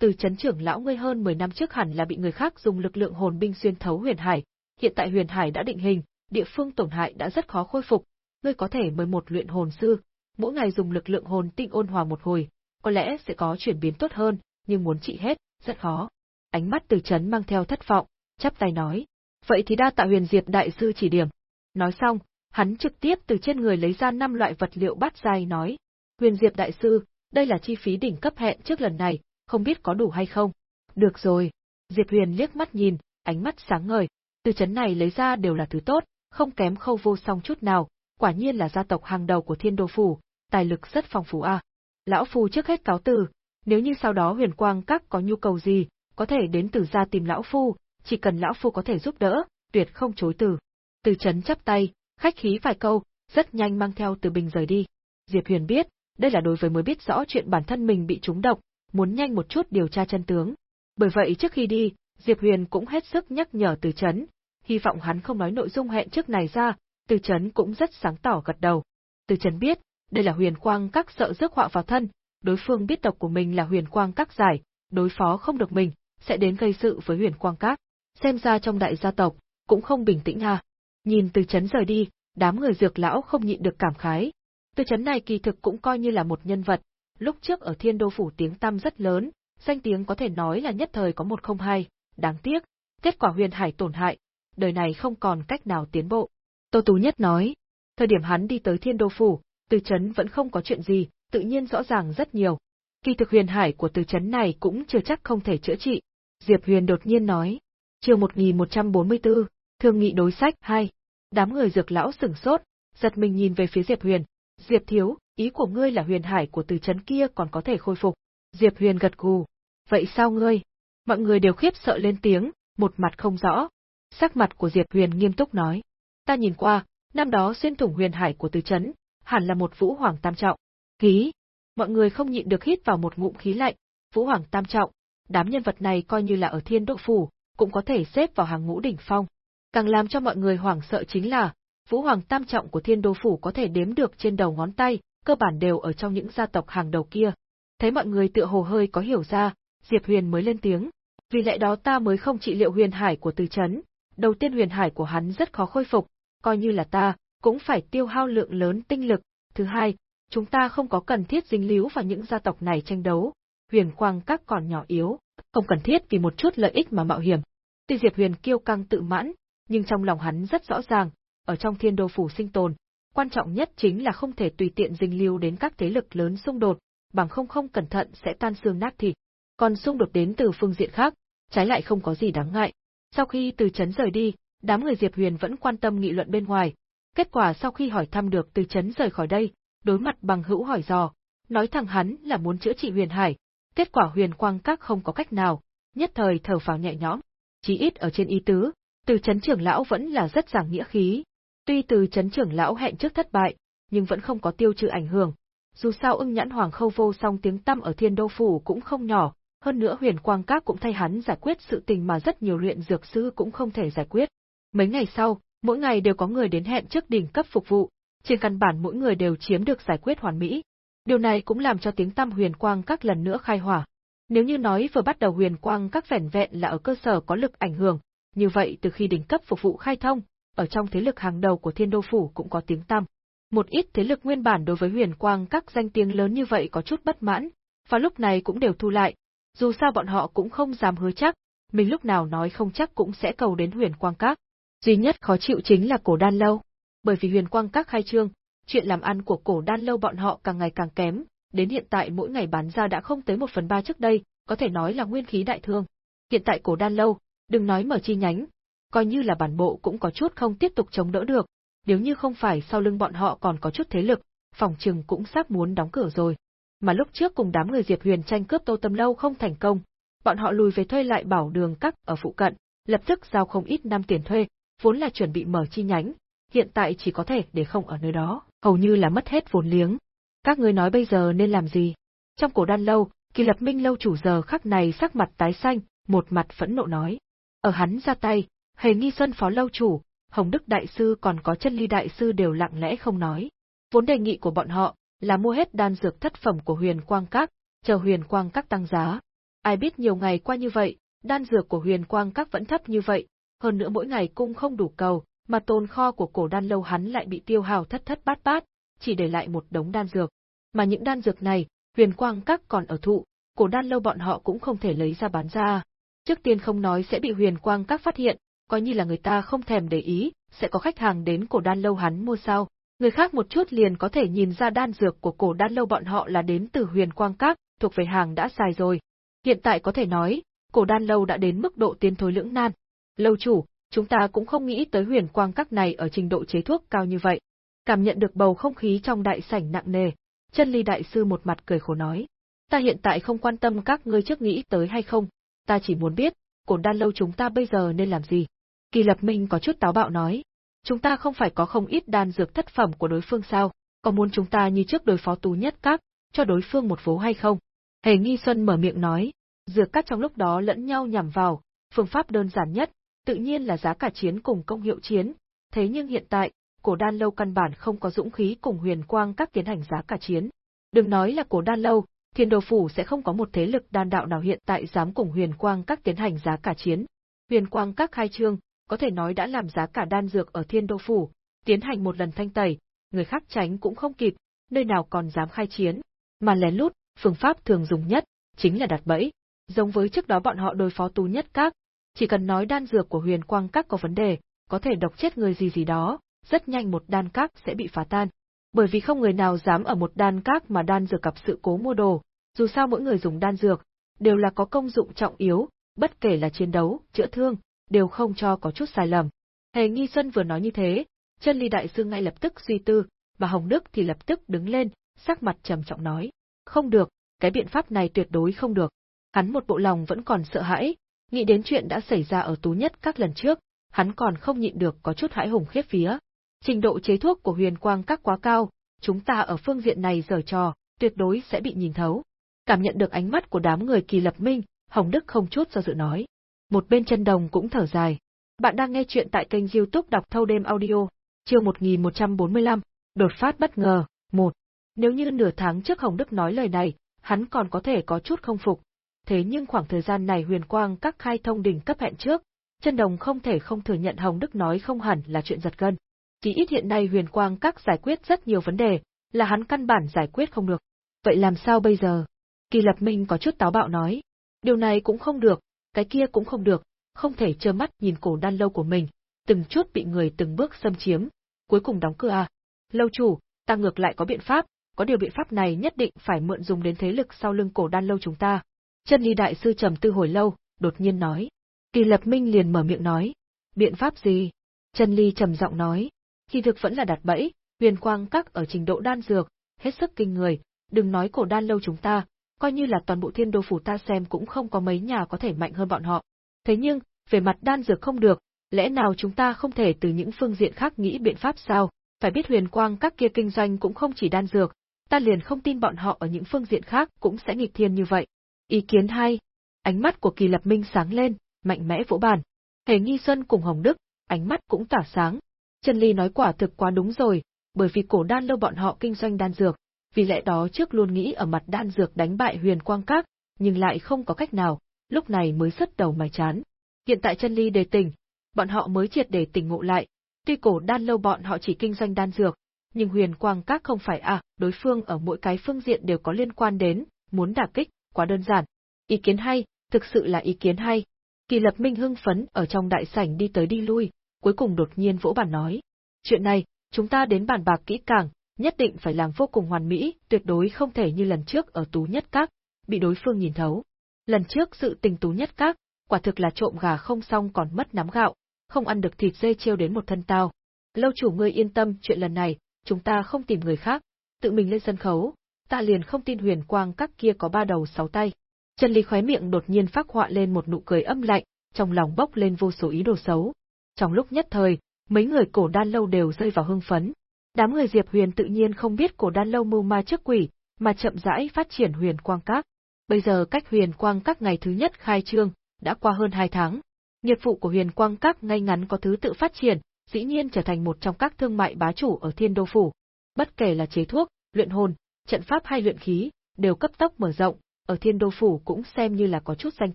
Từ chấn trưởng lão ngươi hơn 10 năm trước hẳn là bị người khác dùng lực lượng hồn binh xuyên thấu huyền hải, hiện tại huyền hải đã định hình, địa phương tổn hại đã rất khó khôi phục, ngươi có thể mời một luyện hồn sư, mỗi ngày dùng lực lượng hồn tinh ôn hòa một hồi, có lẽ sẽ có chuyển biến tốt hơn, nhưng muốn trị hết, rất khó. Ánh mắt từ chấn mang theo thất vọng, chắp tay nói, vậy thì đa tạ huyền diệp đại sư chỉ điểm. Nói xong, hắn trực tiếp từ trên người lấy ra năm loại vật liệu bát dai nói, huyền diệp đại sư, đây là chi phí đỉnh cấp hẹn trước lần này, không biết có đủ hay không. Được rồi. Diệp Huyền liếc mắt nhìn, ánh mắt sáng ngời, từ chấn này lấy ra đều là thứ tốt, không kém khâu vô song chút nào, quả nhiên là gia tộc hàng đầu của thiên đô phủ, tài lực rất phong phú a. Lão Phu trước hết cáo từ, nếu như sau đó huyền quang các có nhu cầu gì, có thể đến từ gia tìm Lão Phu, chỉ cần Lão Phu có thể giúp đỡ, tuyệt không chối từ. Từ chấn chắp tay, khách khí vài câu, rất nhanh mang theo từ bình rời đi. Diệp Huyền biết, đây là đối với mới biết rõ chuyện bản thân mình bị trúng độc, muốn nhanh một chút điều tra chân tướng. Bởi vậy trước khi đi, Diệp Huyền cũng hết sức nhắc nhở từ chấn, hy vọng hắn không nói nội dung hẹn trước này ra, từ chấn cũng rất sáng tỏ gật đầu. Từ chấn biết, đây là huyền quang các sợ rước họa vào thân, đối phương biết tộc của mình là huyền quang các giải, đối phó không được mình, sẽ đến gây sự với huyền quang các. Xem ra trong đại gia tộc, cũng không bình tĩnh ha. Nhìn từ chấn rời đi, đám người dược lão không nhịn được cảm khái. Từ chấn này kỳ thực cũng coi như là một nhân vật, lúc trước ở thiên đô phủ tiếng tăm rất lớn, danh tiếng có thể nói là nhất thời có một không hai, đáng tiếc, kết quả huyền hải tổn hại, đời này không còn cách nào tiến bộ. Tô Tú Nhất nói, thời điểm hắn đi tới thiên đô phủ, từ chấn vẫn không có chuyện gì, tự nhiên rõ ràng rất nhiều. Kỳ thực huyền hải của từ chấn này cũng chưa chắc không thể chữa trị. Diệp Huyền đột nhiên nói, chương 1144, thương nghị đối sách 2. Đám người dược lão sửng sốt, giật mình nhìn về phía Diệp Huyền. Diệp Thiếu, ý của ngươi là huyền hải của từ chấn kia còn có thể khôi phục. Diệp Huyền gật gù. Vậy sao ngươi? Mọi người đều khiếp sợ lên tiếng, một mặt không rõ. Sắc mặt của Diệp Huyền nghiêm túc nói. Ta nhìn qua, năm đó xuyên thủng huyền hải của từ chấn, hẳn là một vũ hoàng tam trọng. Ký! Mọi người không nhịn được hít vào một ngụm khí lạnh, vũ hoàng tam trọng, đám nhân vật này coi như là ở thiên độ phủ, cũng có thể xếp vào hàng ngũ đỉnh phong. Càng làm cho mọi người hoảng sợ chính là, vũ hoàng tam trọng của thiên đô phủ có thể đếm được trên đầu ngón tay, cơ bản đều ở trong những gia tộc hàng đầu kia. Thấy mọi người tựa hồ hơi có hiểu ra, Diệp Huyền mới lên tiếng, vì lẽ đó ta mới không trị liệu huyền hải của từ chấn. Đầu tiên huyền hải của hắn rất khó khôi phục, coi như là ta, cũng phải tiêu hao lượng lớn tinh lực. Thứ hai, chúng ta không có cần thiết dính líu vào những gia tộc này tranh đấu. Huyền quang các còn nhỏ yếu, không cần thiết vì một chút lợi ích mà mạo hiểm. Tuy Diệp Huyền kiêu căng tự mãn, nhưng trong lòng hắn rất rõ ràng, ở trong thiên đô phủ sinh tồn, quan trọng nhất chính là không thể tùy tiện dình lưu đến các thế lực lớn xung đột, bằng không không cẩn thận sẽ tan xương nát thịt. Còn xung đột đến từ phương diện khác, trái lại không có gì đáng ngại. Sau khi từ chấn rời đi, đám người Diệp Huyền vẫn quan tâm nghị luận bên ngoài. Kết quả sau khi hỏi thăm được từ chấn rời khỏi đây, đối mặt bằng hữu hỏi dò, nói thẳng hắn là muốn chữa trị Huyền Hải. Kết quả Huyền Quang Các không có cách nào, nhất thời thở phào nhẹ nhõm. Chí ít ở trên ý tứ, từ chấn trưởng lão vẫn là rất giảng nghĩa khí, Tuy từ chấn trưởng lão hẹn trước thất bại, nhưng vẫn không có tiêu trừ ảnh hưởng. Dù sao ưng nhãn hoàng khâu vô song tiếng tăm ở thiên đô phủ cũng không nhỏ, hơn nữa huyền quang các cũng thay hắn giải quyết sự tình mà rất nhiều luyện dược sư cũng không thể giải quyết. Mấy ngày sau, mỗi ngày đều có người đến hẹn trước đỉnh cấp phục vụ, trên căn bản mỗi người đều chiếm được giải quyết hoàn mỹ. Điều này cũng làm cho tiếng tăm huyền quang các lần nữa khai hỏa. Nếu như nói vừa bắt đầu huyền quang các vẻn vẹn là ở cơ sở có lực ảnh hưởng, như vậy từ khi đỉnh cấp phục vụ khai thông, ở trong thế lực hàng đầu của thiên đô phủ cũng có tiếng tăm. Một ít thế lực nguyên bản đối với huyền quang các danh tiếng lớn như vậy có chút bất mãn, và lúc này cũng đều thu lại. Dù sao bọn họ cũng không dám hứa chắc, mình lúc nào nói không chắc cũng sẽ cầu đến huyền quang các. Duy nhất khó chịu chính là cổ đan lâu. Bởi vì huyền quang các khai trương, chuyện làm ăn của cổ đan lâu bọn họ càng ngày càng kém, đến hiện tại mỗi ngày bán ra đã không tới một phần ba trước đây, có thể nói là nguyên khí đại thương. Hiện tại cổ đan lâu, đừng nói mở chi nhánh, coi như là bản bộ cũng có chút không tiếp tục chống đỡ được, nếu như không phải sau lưng bọn họ còn có chút thế lực, phòng trừng cũng sắp muốn đóng cửa rồi. Mà lúc trước cùng đám người Diệp Huyền tranh cướp Tô Tâm Lâu không thành công, bọn họ lùi về thuê lại bảo đường cắt ở phụ cận, lập tức giao không ít năm tiền thuê, vốn là chuẩn bị mở chi nhánh, hiện tại chỉ có thể để không ở nơi đó, hầu như là mất hết vốn liếng. Các ngươi nói bây giờ nên làm gì? Trong cổ đan lâu, kỳ lập minh lâu chủ giờ khắc này sắc mặt tái xanh, một mặt phẫn nộ nói. Ở hắn ra tay, hề nghi xuân phó lâu chủ, Hồng Đức Đại Sư còn có chân ly Đại Sư đều lặng lẽ không nói. Vốn đề nghị của bọn họ là mua hết đan dược thất phẩm của huyền quang các, chờ huyền quang các tăng giá. Ai biết nhiều ngày qua như vậy, đan dược của huyền quang các vẫn thấp như vậy, hơn nữa mỗi ngày cung không đủ cầu, mà tồn kho của cổ đan lâu hắn lại bị tiêu hào thất thất bát bát, chỉ để lại một đống đan dược. Mà những đan dược này, huyền quang các còn ở thụ, cổ đan lâu bọn họ cũng không thể lấy ra bán ra. Trước tiên không nói sẽ bị huyền quang các phát hiện, coi như là người ta không thèm để ý, sẽ có khách hàng đến cổ đan lâu hắn mua sao. Người khác một chút liền có thể nhìn ra đan dược của cổ đan lâu bọn họ là đến từ huyền quang các, thuộc về hàng đã xài rồi. Hiện tại có thể nói, cổ đan lâu đã đến mức độ tiến thối lưỡng nan. Lâu chủ, chúng ta cũng không nghĩ tới huyền quang các này ở trình độ chế thuốc cao như vậy. Cảm nhận được bầu không khí trong đại sảnh nặng nề, chân ly đại sư một mặt cười khổ nói. Ta hiện tại không quan tâm các ngươi trước nghĩ tới hay không, ta chỉ muốn biết, cổ đan lâu chúng ta bây giờ nên làm gì. Kỳ lập minh có chút táo bạo nói. Chúng ta không phải có không ít đan dược thất phẩm của đối phương sao, có muốn chúng ta như trước đối phó tú nhất các, cho đối phương một vố hay không? Hề nghi xuân mở miệng nói, dược các trong lúc đó lẫn nhau nhằm vào, phương pháp đơn giản nhất, tự nhiên là giá cả chiến cùng công hiệu chiến, thế nhưng hiện tại, cổ đan lâu căn bản không có dũng khí cùng huyền quang các tiến hành giá cả chiến. Đừng nói là cổ đan lâu, thiên đồ phủ sẽ không có một thế lực đan đạo nào hiện tại dám cùng huyền quang các tiến hành giá cả chiến. Huyền quang các khai trương, có thể nói đã làm giá cả đan dược ở thiên đô phủ, tiến hành một lần thanh tẩy, người khác tránh cũng không kịp, nơi nào còn dám khai chiến. Mà lén lút, phương pháp thường dùng nhất, chính là đặt bẫy. Giống với trước đó bọn họ đối phó tú nhất các, chỉ cần nói đan dược của huyền quang các có vấn đề, có thể độc chết người gì gì đó, rất nhanh một đan các sẽ bị phá tan. Bởi vì không người nào dám ở một đan các mà đan dược gặp sự cố mua đồ, dù sao mỗi người dùng đan dược, đều là có công dụng trọng yếu, bất kể là chiến đấu, chữa thương, đều không cho có chút sai lầm. Hề Nghi Xuân vừa nói như thế, chân ly đại sư ngay lập tức suy tư, mà Hồng Đức thì lập tức đứng lên, sắc mặt trầm trọng nói. Không được, cái biện pháp này tuyệt đối không được. Hắn một bộ lòng vẫn còn sợ hãi, nghĩ đến chuyện đã xảy ra ở tú nhất các lần trước, hắn còn không nhịn được có chút hãi hùng khiếp vía. Trình độ chế thuốc của huyền quang các quá cao, chúng ta ở phương diện này giở trò, tuyệt đối sẽ bị nhìn thấu. Cảm nhận được ánh mắt của đám người kỳ lập minh, Hồng Đức không chút do dự nói. Một bên chân đồng cũng thở dài. Bạn đang nghe chuyện tại kênh youtube đọc thâu đêm audio, chương 1145, đột phát bất ngờ, một. Nếu như nửa tháng trước Hồng Đức nói lời này, hắn còn có thể có chút không phục. Thế nhưng khoảng thời gian này huyền quang các khai thông đỉnh cấp hẹn trước, chân đồng không thể không thừa nhận Hồng Đức nói không hẳn là chuyện giật gân. Chỉ ít hiện nay huyền quang các giải quyết rất nhiều vấn đề, là hắn căn bản giải quyết không được. Vậy làm sao bây giờ? Kỳ Lập Minh có chút táo bạo nói. Điều này cũng không được, cái kia cũng không được, không thể trơ mắt nhìn cổ đan lâu của mình, từng chút bị người từng bước xâm chiếm, cuối cùng đóng cửa à. Lâu chủ, ta ngược lại có biện pháp, có điều biện pháp này nhất định phải mượn dùng đến thế lực sau lưng cổ đan lâu chúng ta. Chân ly đại sư trầm tư hồi lâu, đột nhiên nói. Kỳ lập minh liền mở miệng nói. Biện pháp gì? Chân ly trầm giọng nói. Kỳ thực vẫn là đặt bẫy, huyền quang các ở trình độ đan dược, hết sức kinh người, đừng nói cổ đan lâu chúng ta, coi như là toàn bộ thiên đô phủ ta xem cũng không có mấy nhà có thể mạnh hơn bọn họ. Thế nhưng, về mặt đan dược không được, lẽ nào chúng ta không thể từ những phương diện khác nghĩ biện pháp sao? Phải biết huyền quang các kia kinh doanh cũng không chỉ đan dược, ta liền không tin bọn họ ở những phương diện khác cũng sẽ nghịch thiên như vậy. Ý kiến hay. Ánh mắt của Kỳ Lập Minh sáng lên, mạnh mẽ vỗ bàn. Hề Nghi Xuân cùng Hồng Đức, ánh mắt cũng tỏa sáng. Trần Ly nói quả thực quá đúng rồi, bởi vì cổ đan lâu bọn họ kinh doanh đan dược, vì lẽ đó trước luôn nghĩ ở mặt đan dược đánh bại huyền quang các, nhưng lại không có cách nào, lúc này mới sất đầu mày chán. Hiện tại chân ly đề tỉnh, bọn họ mới triệt để tỉnh ngộ lại, tuy cổ đan lâu bọn họ chỉ kinh doanh đan dược, nhưng huyền quang các không phải à, đối phương ở mỗi cái phương diện đều có liên quan đến, muốn đả kích, quá đơn giản. Ý kiến hay, thực sự là ý kiến hay. Kỳ lập minh hưng phấn ở trong đại sảnh đi tới đi lui, cuối cùng đột nhiên vỗ bàn nói. Chuyện này, chúng ta đến bàn bạc kỹ càng, nhất định phải làm vô cùng hoàn mỹ, tuyệt đối không thể như lần trước ở tú nhất các, bị đối phương nhìn thấu. Lần trước sự tình tú nhất các, quả thực là trộm gà không xong còn mất nắm gạo, không ăn được thịt dê treo đến một thân tao. Lâu chủ ngươi yên tâm, chuyện lần này, chúng ta không tìm người khác, tự mình lên sân khấu, ta liền không tin huyền quang các kia có ba đầu sáu tay. Trần Lý khóe miệng đột nhiên phát họa lên một nụ cười âm lạnh, trong lòng bốc lên vô số ý đồ xấu. Trong lúc nhất thời, mấy người cổ đan lâu đều rơi vào hưng phấn, Đám người Diệp Huyền tự nhiên không biết cổ đan lâu mưu ma trước quỷ, mà chậm rãi phát triển huyền quang các. Bây giờ cách huyền quang các ngày thứ nhất khai trương, đã qua hơn 2 tháng. Nghiệp vụ của huyền quang các ngay ngắn có thứ tự phát triển, dĩ nhiên trở thành một trong các thương mại bá chủ ở thiên đô phủ. Bất kể là chế thuốc, luyện hồn, trận pháp hay luyện khí, đều cấp tốc mở rộng, ở thiên đô phủ cũng xem như là có chút danh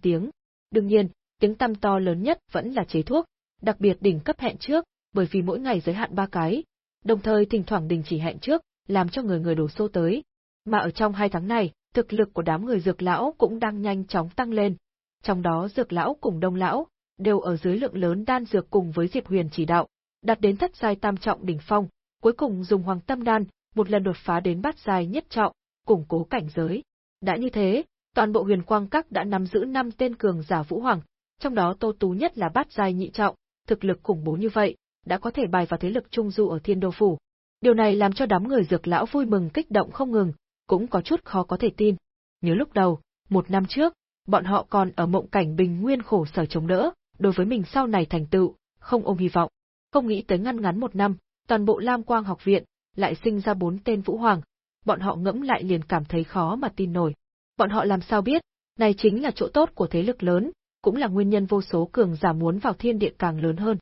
tiếng. Đương nhiên, tiếng tăm to lớn nhất vẫn là chế thuốc, đặc biệt đỉnh cấp hẹn trước, bởi vì mỗi ngày giới hạn ba cái, đồng thời thỉnh thoảng đình chỉ hẹn trước, làm cho người người đổ xô tới. Mà ở trong hai tháng này, thực lực của đám người dược lão cũng đang nhanh chóng tăng lên. Trong đó dược lão cùng đông lão, đều ở dưới lượng lớn đan dược cùng với Diệp Huyền chỉ đạo, đạt đến thất giai tam trọng đỉnh phong, cuối cùng dùng hoàng tâm đan, một lần đột phá đến bát giai nhất trọng, củng cố cảnh giới. Đã như thế, toàn bộ huyền quang các đã nắm giữ năm tên cường giả vũ hoàng, trong đó Tô Tú nhất là bát giai nhị trọng, thực lực khủng bố như vậy, đã có thể bài vào thế lực trung du ở Thiên Đô phủ. Điều này làm cho đám người dược lão vui mừng kích động không ngừng, cũng có chút khó có thể tin. Nhớ lúc đầu, một năm trước, bọn họ còn ở mộng cảnh bình nguyên khổ sở chống đỡ, đối với mình sau này thành tựu, không ôm hy vọng. Không nghĩ tới ngăn ngắn một năm, toàn bộ Lam Quang học viện lại sinh ra bốn tên vũ hoàng, bọn họ ngẫm lại liền cảm thấy khó mà tin nổi. Bọn họ làm sao biết, này chính là chỗ tốt của thế lực lớn, cũng là nguyên nhân vô số cường giả muốn vào thiên địa càng lớn hơn.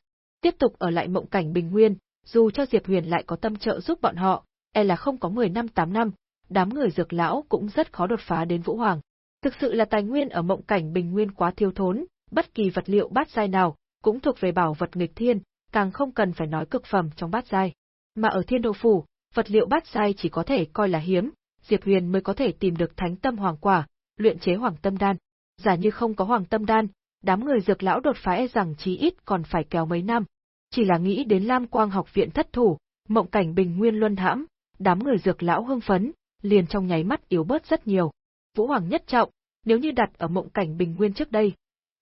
Tiếp tục ở lại mộng cảnh bình nguyên, dù cho Diệp Huyền lại có tâm trợ giúp bọn họ, e là không có 10 năm 8 năm, đám người dược lão cũng rất khó đột phá đến vũ hoàng. Thực sự là tài nguyên ở mộng cảnh bình nguyên quá thiếu thốn, bất kỳ vật liệu bát giai nào cũng thuộc về bảo vật nghịch thiên, càng không cần phải nói cực phẩm trong bát giai. Mà ở Thiên Đô phủ, vật liệu bát giai chỉ có thể coi là hiếm, Diệp Huyền mới có thể tìm được Thánh Tâm Hoàng Quả, luyện chế Hoàng Tâm Đan. Giả như không có Hoàng Tâm Đan, đám người dược lão đột phá e rằng chí ít còn phải kéo mấy năm. Chỉ là nghĩ đến Lam Quang học viện thất thủ, mộng cảnh bình nguyên luân hãm, đám người dược lão hưng phấn, liền trong nháy mắt yếu bớt rất nhiều. Vũ Hoàng nhất trọng, nếu như đặt ở mộng cảnh bình nguyên trước đây,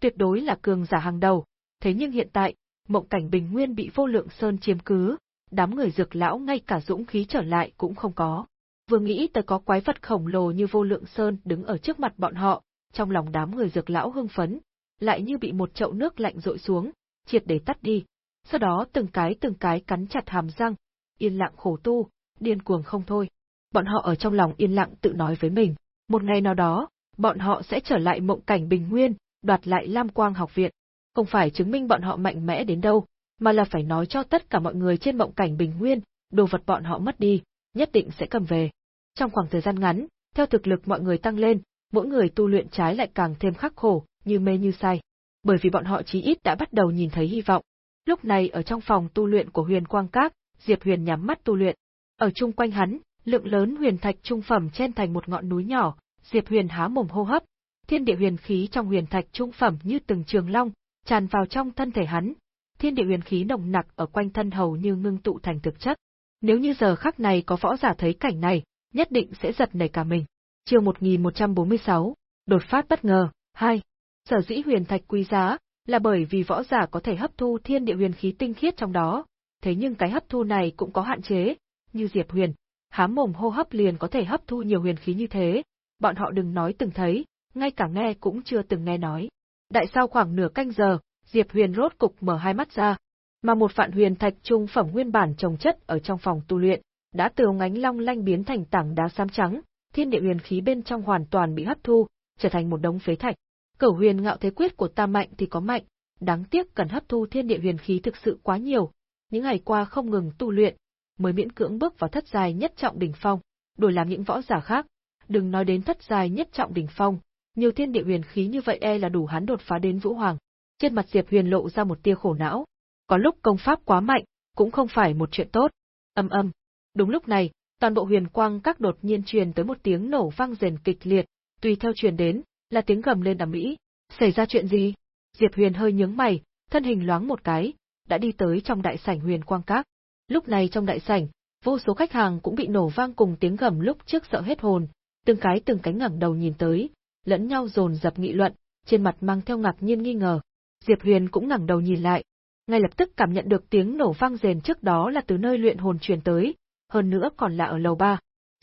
tuyệt đối là cường giả hàng đầu, thế nhưng hiện tại, mộng cảnh bình nguyên bị vô lượng sơn chiếm cứ, đám người dược lão ngay cả dũng khí trở lại cũng không có. Vừa nghĩ tới có quái vật khổng lồ như vô lượng sơn đứng ở trước mặt bọn họ, trong lòng đám người dược lão hưng phấn, lại như bị một chậu nước lạnh rội xuống, triệt để tắt đi. Sau đó từng cái từng cái cắn chặt hàm răng, yên lặng khổ tu, điên cuồng không thôi. Bọn họ ở trong lòng yên lặng tự nói với mình, một ngày nào đó, bọn họ sẽ trở lại mộng cảnh bình nguyên, đoạt lại Lam Quang học viện. Không phải chứng minh bọn họ mạnh mẽ đến đâu, mà là phải nói cho tất cả mọi người trên mộng cảnh bình nguyên, đồ vật bọn họ mất đi, nhất định sẽ cầm về. Trong khoảng thời gian ngắn, theo thực lực mọi người tăng lên, mỗi người tu luyện trái lại càng thêm khắc khổ, như mê như say. Bởi vì bọn họ chí ít đã bắt đầu nhìn thấy hy vọng. Lúc này ở trong phòng tu luyện của Huyền Quang Các, Diệp Huyền nhắm mắt tu luyện. Ở chung quanh hắn, lượng lớn huyền thạch trung phẩm chen thành một ngọn núi nhỏ, Diệp Huyền há mồm hô hấp, thiên địa huyền khí trong huyền thạch trung phẩm như từng trường long, tràn vào trong thân thể hắn. Thiên địa huyền khí nồng nặc ở quanh thân hầu như ngưng tụ thành thực chất. Nếu như giờ khắc này có võ giả thấy cảnh này, nhất định sẽ giật nảy cả mình. Chương 1146, đột phát bất ngờ, 2. Sở dĩ huyền thạch quý giá, là bởi vì võ giả có thể hấp thu thiên địa huyền khí tinh khiết trong đó, thế nhưng cái hấp thu này cũng có hạn chế, như Diệp Huyền, hám mồm hô hấp liền có thể hấp thu nhiều huyền khí như thế, bọn họ đừng nói từng thấy, ngay cả nghe cũng chưa từng nghe nói. Đại sau khoảng nửa canh giờ, Diệp Huyền rốt cục mở hai mắt ra, mà một vạn huyền thạch trung phẩm nguyên bản trồng chất ở trong phòng tu luyện, đã từ ngánh long lanh biến thành tảng đá xám trắng, thiên địa huyền khí bên trong hoàn toàn bị hấp thu, trở thành một đống phế thạch. Cửu huyền ngạo thế quyết của ta mạnh thì có mạnh, đáng tiếc cần hấp thu thiên địa huyền khí thực sự quá nhiều. Những ngày qua không ngừng tu luyện, mới miễn cưỡng bước vào thất dài nhất trọng đỉnh phong, đổi làm những võ giả khác, đừng nói đến thất dài nhất trọng đỉnh phong, nhiều thiên địa huyền khí như vậy e là đủ hắn đột phá đến vũ hoàng. Trên mặt Diệp Huyền lộ ra một tia khổ não, có lúc công pháp quá mạnh, cũng không phải một chuyện tốt. Âm âm. Đúng lúc này, toàn bộ huyền quang các đột nhiên truyền tới một tiếng nổ vang rền kịch liệt, tùy theo truyền đến, là tiếng gầm lên ầm ĩ. Xảy ra chuyện gì? Diệp Huyền hơi nhướng mày, thân hình loáng một cái, đã đi tới trong đại sảnh huyền quang các. Lúc này trong đại sảnh, vô số khách hàng cũng bị nổ vang cùng tiếng gầm lúc trước sợ hết hồn, từng cái từng cánh ngẩng đầu nhìn tới, lẫn nhau dồn dập nghị luận, trên mặt mang theo ngạc nhiên nghi ngờ. Diệp Huyền cũng ngẩng đầu nhìn lại, ngay lập tức cảm nhận được tiếng nổ vang rền trước đó là từ nơi luyện hồn truyền tới, hơn nữa còn là ở lầu ba.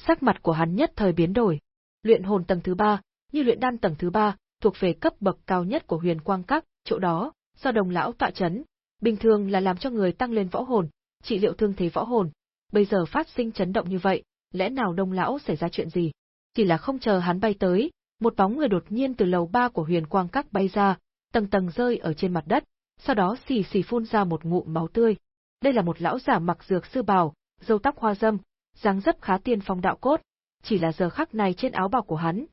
Sắc mặt của hắn nhất thời biến đổi. Luyện hồn tầng thứ ba, như luyện đan tầng thứ ba, thuộc về cấp bậc cao nhất của huyền quang các, chỗ đó, do đồng lão tọa chấn, bình thường là làm cho người tăng lên võ hồn, trị liệu thương thế võ hồn. bây giờ phát sinh chấn động như vậy, lẽ nào đông lão xảy ra chuyện gì? Chỉ là không chờ hắn bay tới, một bóng người đột nhiên từ lầu ba của huyền quang các bay ra, tầng tầng rơi ở trên mặt đất, sau đó xì xì phun ra một ngụm máu tươi. Đây là một lão giả mặc dược sư bào, râu tóc hoa dâm, dáng dấp khá tiên phong đạo cốt, chỉ là giờ khắc này trên áo bào của hắn,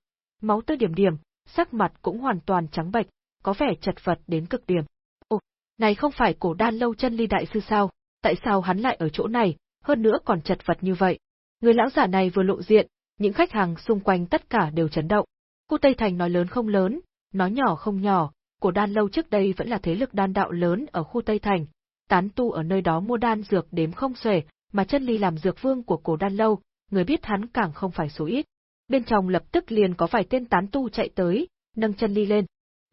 máu tươi điểm điểm, sắc mặt cũng hoàn toàn trắng bệch, có vẻ chật vật đến cực điểm. Ồ, này không phải cổ đan lâu chân ly đại sư sao, tại sao hắn lại ở chỗ này, hơn nữa còn chật vật như vậy. Người lão giả này vừa lộ diện, những khách hàng xung quanh tất cả đều chấn động. Khu Tây Thành nói lớn không lớn, nói nhỏ không nhỏ, cổ đan lâu trước đây vẫn là thế lực đan đạo lớn ở khu Tây Thành, tán tu ở nơi đó mua đan dược đếm không xuể, mà chân ly làm dược vương của cổ đan lâu, người biết hắn càng không phải số ít. Bên trong lập tức liền có vài tên tán tu chạy tới, nâng chân ly lên.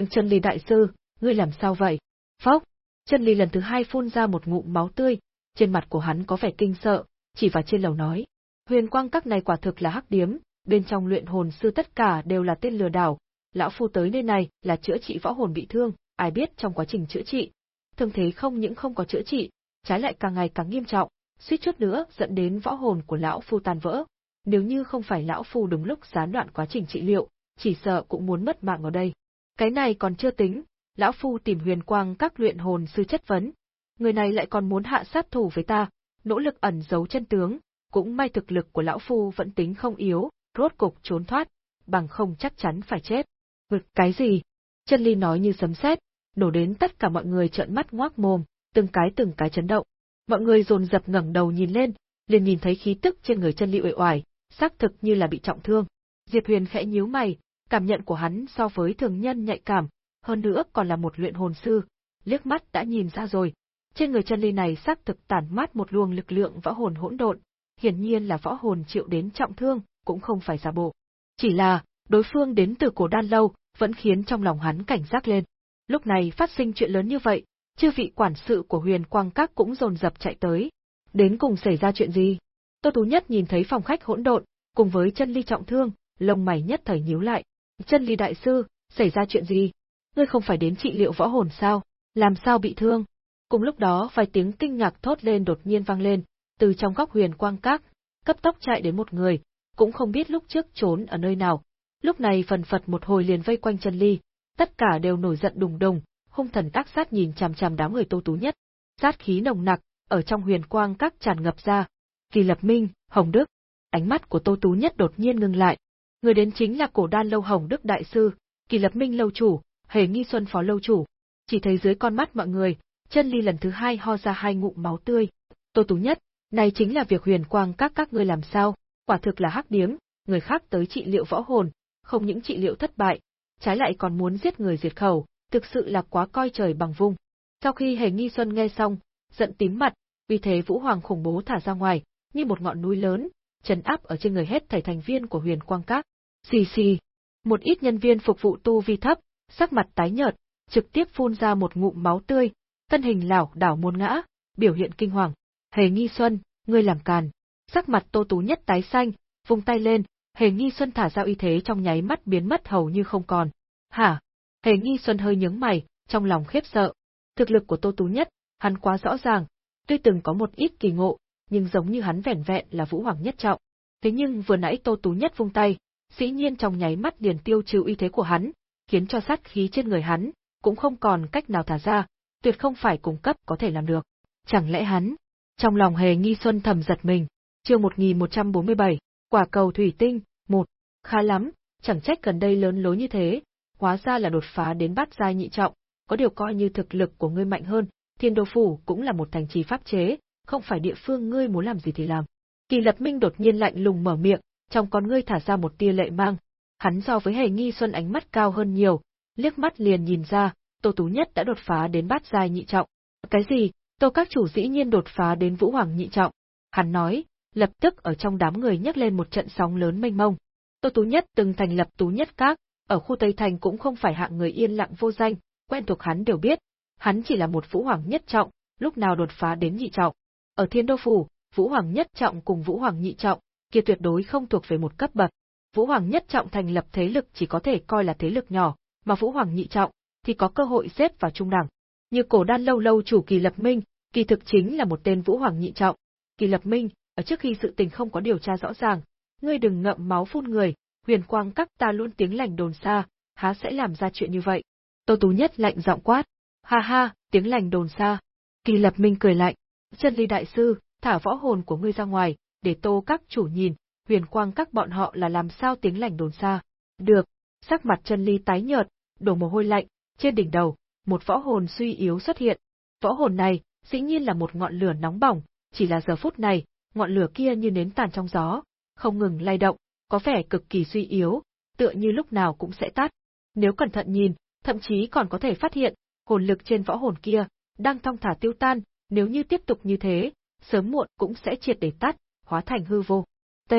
Chân ly đại sư, ngươi làm sao vậy? Phốc! Chân ly lần thứ hai phun ra một ngụm máu tươi, trên mặt của hắn có vẻ kinh sợ, chỉ vào trên lầu nói. Huyền quang các này quả thực là hắc điếm, bên trong luyện hồn sư tất cả đều là tên lừa đảo, lão phu tới nơi này là chữa trị võ hồn bị thương, ai biết trong quá trình chữa trị, thương thế không những không có chữa trị, trái lại càng ngày càng nghiêm trọng, suýt chút nữa dẫn đến võ hồn của lão phu tan vỡ. Nếu như không phải lão phu đúng lúc gián đoạn quá trình trị liệu, chỉ sợ cũng muốn mất mạng ở đây. Cái này còn chưa tính, lão phu tìm huyền quang các luyện hồn sư chất vấn. Người này lại còn muốn hạ sát thủ với ta, nỗ lực ẩn giấu chân tướng, cũng may thực lực của lão phu vẫn tính không yếu, rốt cục trốn thoát, bằng không chắc chắn phải chết. Vực cái gì? Chân Ly nói như sấm sét, nổ đến tất cả mọi người trợn mắt ngoác mồm, từng cái từng cái chấn động. Mọi người dồn dập ngẩng đầu nhìn lên, liền nhìn thấy khí tức trên người chân Ly uể oải, xác thực như là bị trọng thương. Diệp Huyền khẽ nhíu mày, cảm nhận của hắn so với thường nhân nhạy cảm, hơn nữa còn là một luyện hồn sư, liếc mắt đã nhìn ra rồi. Trên người chân ly này xác thực tản mát một luồng lực lượng võ hồn hỗn độn, hiển nhiên là võ hồn chịu đến trọng thương, cũng không phải giả bộ. Chỉ là, đối phương đến từ cổ đan lâu, vẫn khiến trong lòng hắn cảnh giác lên. Lúc này phát sinh chuyện lớn như vậy, chư vị quản sự của huyền quang các cũng dồn dập chạy tới. Đến cùng xảy ra chuyện gì? Tô Tú Nhất nhìn thấy phòng khách hỗn độn, cùng với chân ly trọng thương, lông mày nhất thời nhíu lại. Chân ly đại sư, xảy ra chuyện gì? Ngươi không phải đến trị liệu võ hồn sao? Làm sao bị thương? Cùng lúc đó vài tiếng kinh ngạc thốt lên đột nhiên vang lên, từ trong góc huyền quang các, cấp tốc chạy đến một người, cũng không biết lúc trước trốn ở nơi nào. Lúc này phần phật một hồi liền vây quanh chân ly, tất cả đều nổi giận đùng đùng, hung thần ác sát nhìn chằm chằm đám người Tô Tú Nhất. Sát khí nồng nặc, ở trong huyền quang các tràn ngập ra. Kỳ Lập Minh, Hồng Đức, ánh mắt của Tô Tú Nhất đột nhiên ngưng lại. Người đến chính là cổ đan lâu Hồng Đức đại sư, Kỳ Lập Minh lâu chủ, Hề Nghi Xuân phó lâu chủ. Chỉ thấy dưới con mắt mọi người, chân ly lần thứ hai ho ra hai ngụm máu tươi. Tô Tú Nhất, này chính là việc huyền quang các các ngươi làm sao? Quả thực là hắc điếm, người khác tới trị liệu võ hồn, không những trị liệu thất bại, trái lại còn muốn giết người diệt khẩu, thực sự là quá coi trời bằng vung. Sau khi Hề Nghi Xuân nghe xong, giận tím mặt, vì thế Vũ Hoàng khủng bố thả ra ngoài, như một ngọn núi lớn, trấn áp ở trên người hết thảy thành viên của Huyền Quang Các. Xì xì, một ít nhân viên phục vụ tu vi thấp, sắc mặt tái nhợt, trực tiếp phun ra một ngụm máu tươi, thân hình lảo đảo muôn ngã, biểu hiện kinh hoàng. Hề Nghi Xuân, ngươi làm càn. Sắc mặt Tô Tú nhất tái xanh, vung tay lên, Hề Nghi Xuân thả ra uy thế trong nháy mắt biến mất hầu như không còn. Hả? Hề Nghi Xuân hơi nhướng mày, trong lòng khiếp sợ. Thực lực của Tô Tú nhất, hắn quá rõ ràng, tuy từng có một ít kỳ ngộ, nhưng giống như hắn vẻn vẹn là Vũ Hoàng nhất trọng. Thế nhưng vừa nãy Tô Tú nhất vung tay, dĩ nhiên trong nháy mắt liền tiêu trừ uy thế của hắn, khiến cho sát khí trên người hắn cũng không còn cách nào thả ra, tuyệt không phải cung cấp có thể làm được. Chẳng lẽ hắn? Trong lòng Hề Nghi Xuân thầm giật mình. Chương 1147, Quả cầu thủy tinh, một Khá lắm, chẳng trách gần đây lớn lối như thế, hóa ra là đột phá đến bát giai nhị trọng, có điều coi như thực lực của ngươi mạnh hơn, Thiên Đô phủ cũng là một thành trì pháp chế, không phải địa phương ngươi muốn làm gì thì làm. Kỳ Lập Minh đột nhiên lạnh lùng mở miệng, trong con ngươi thả ra một tia lệ mang. Hắn so với Hề Nghi Xuân ánh mắt cao hơn nhiều, liếc mắt liền nhìn ra, Tô Tú Nhất đã đột phá đến bát giai nhị trọng. Cái gì? Tô các chủ dĩ nhiên đột phá đến Vũ Hoàng nhị trọng. Hắn nói, lập tức ở trong đám người nhấc lên một trận sóng lớn mênh mông. Tô Tú Nhất từng thành lập Tú Nhất Các, ở khu Tây Thành cũng không phải hạng người yên lặng vô danh, quen thuộc hắn đều biết, hắn chỉ là một Vũ Hoàng nhất trọng, lúc nào đột phá đến nhị trọng. Ở Thiên Đô Phủ, Vũ Hoàng nhất trọng cùng Vũ Hoàng nhị trọng, kia tuyệt đối không thuộc về một cấp bậc. Vũ Hoàng nhất trọng thành lập thế lực chỉ có thể coi là thế lực nhỏ, mà Vũ Hoàng nhị trọng thì có cơ hội xếp vào trung đẳng. Như cổ đan lâu lâu chủ Kỳ Lập Minh, kỳ thực chính là một tên Vũ Hoàng nhị trọng. Kỳ Lập Minh, ở trước khi sự tình không có điều tra rõ ràng, ngươi đừng ngậm máu phun người, huyền quang các ta luôn tiếng lành đồn xa, há sẽ làm ra chuyện như vậy. Tô Tú Nhất lạnh giọng quát, ha ha, tiếng lành đồn xa. Kỳ Lập Minh cười lạnh, chân ly đại sư, thả võ hồn của ngươi ra ngoài, để tô các chủ nhìn, huyền quang các bọn họ là làm sao tiếng lành đồn xa. Được, sắc mặt chân ly tái nhợt, đổ mồ hôi lạnh, trên đỉnh đầu, một võ hồn suy yếu xuất hiện. Võ hồn này, dĩ nhiên là một ngọn lửa nóng bỏng, chỉ là giờ phút này, ngọn lửa kia như nến tàn trong gió, không ngừng lay động, có vẻ cực kỳ suy yếu, tựa như lúc nào cũng sẽ tắt. Nếu cẩn thận nhìn, thậm chí còn có thể phát hiện, hồn lực trên võ hồn kia, đang thong thả tiêu tan, nếu như tiếp tục như thế, sớm muộn cũng sẽ triệt để tắt, hóa thành hư vô. T.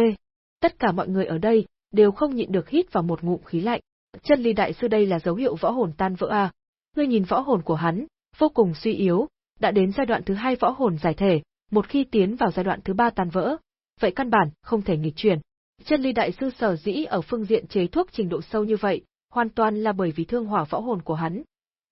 Tất cả mọi người ở đây, đều không nhịn được hít vào một ngụm khí lạnh. Chân ly đại sư đây là dấu hiệu võ hồn tan vỡ à. Ngươi nhìn võ hồn của hắn, vô cùng suy yếu, đã đến giai đoạn thứ hai võ hồn giải thể, một khi tiến vào giai đoạn thứ ba tan vỡ, vậy căn bản không thể nghịch chuyển. Chân ly đại sư sở dĩ ở phương diện chế thuốc trình độ sâu như vậy, hoàn toàn là bởi vì thương hỏa võ hồn của hắn.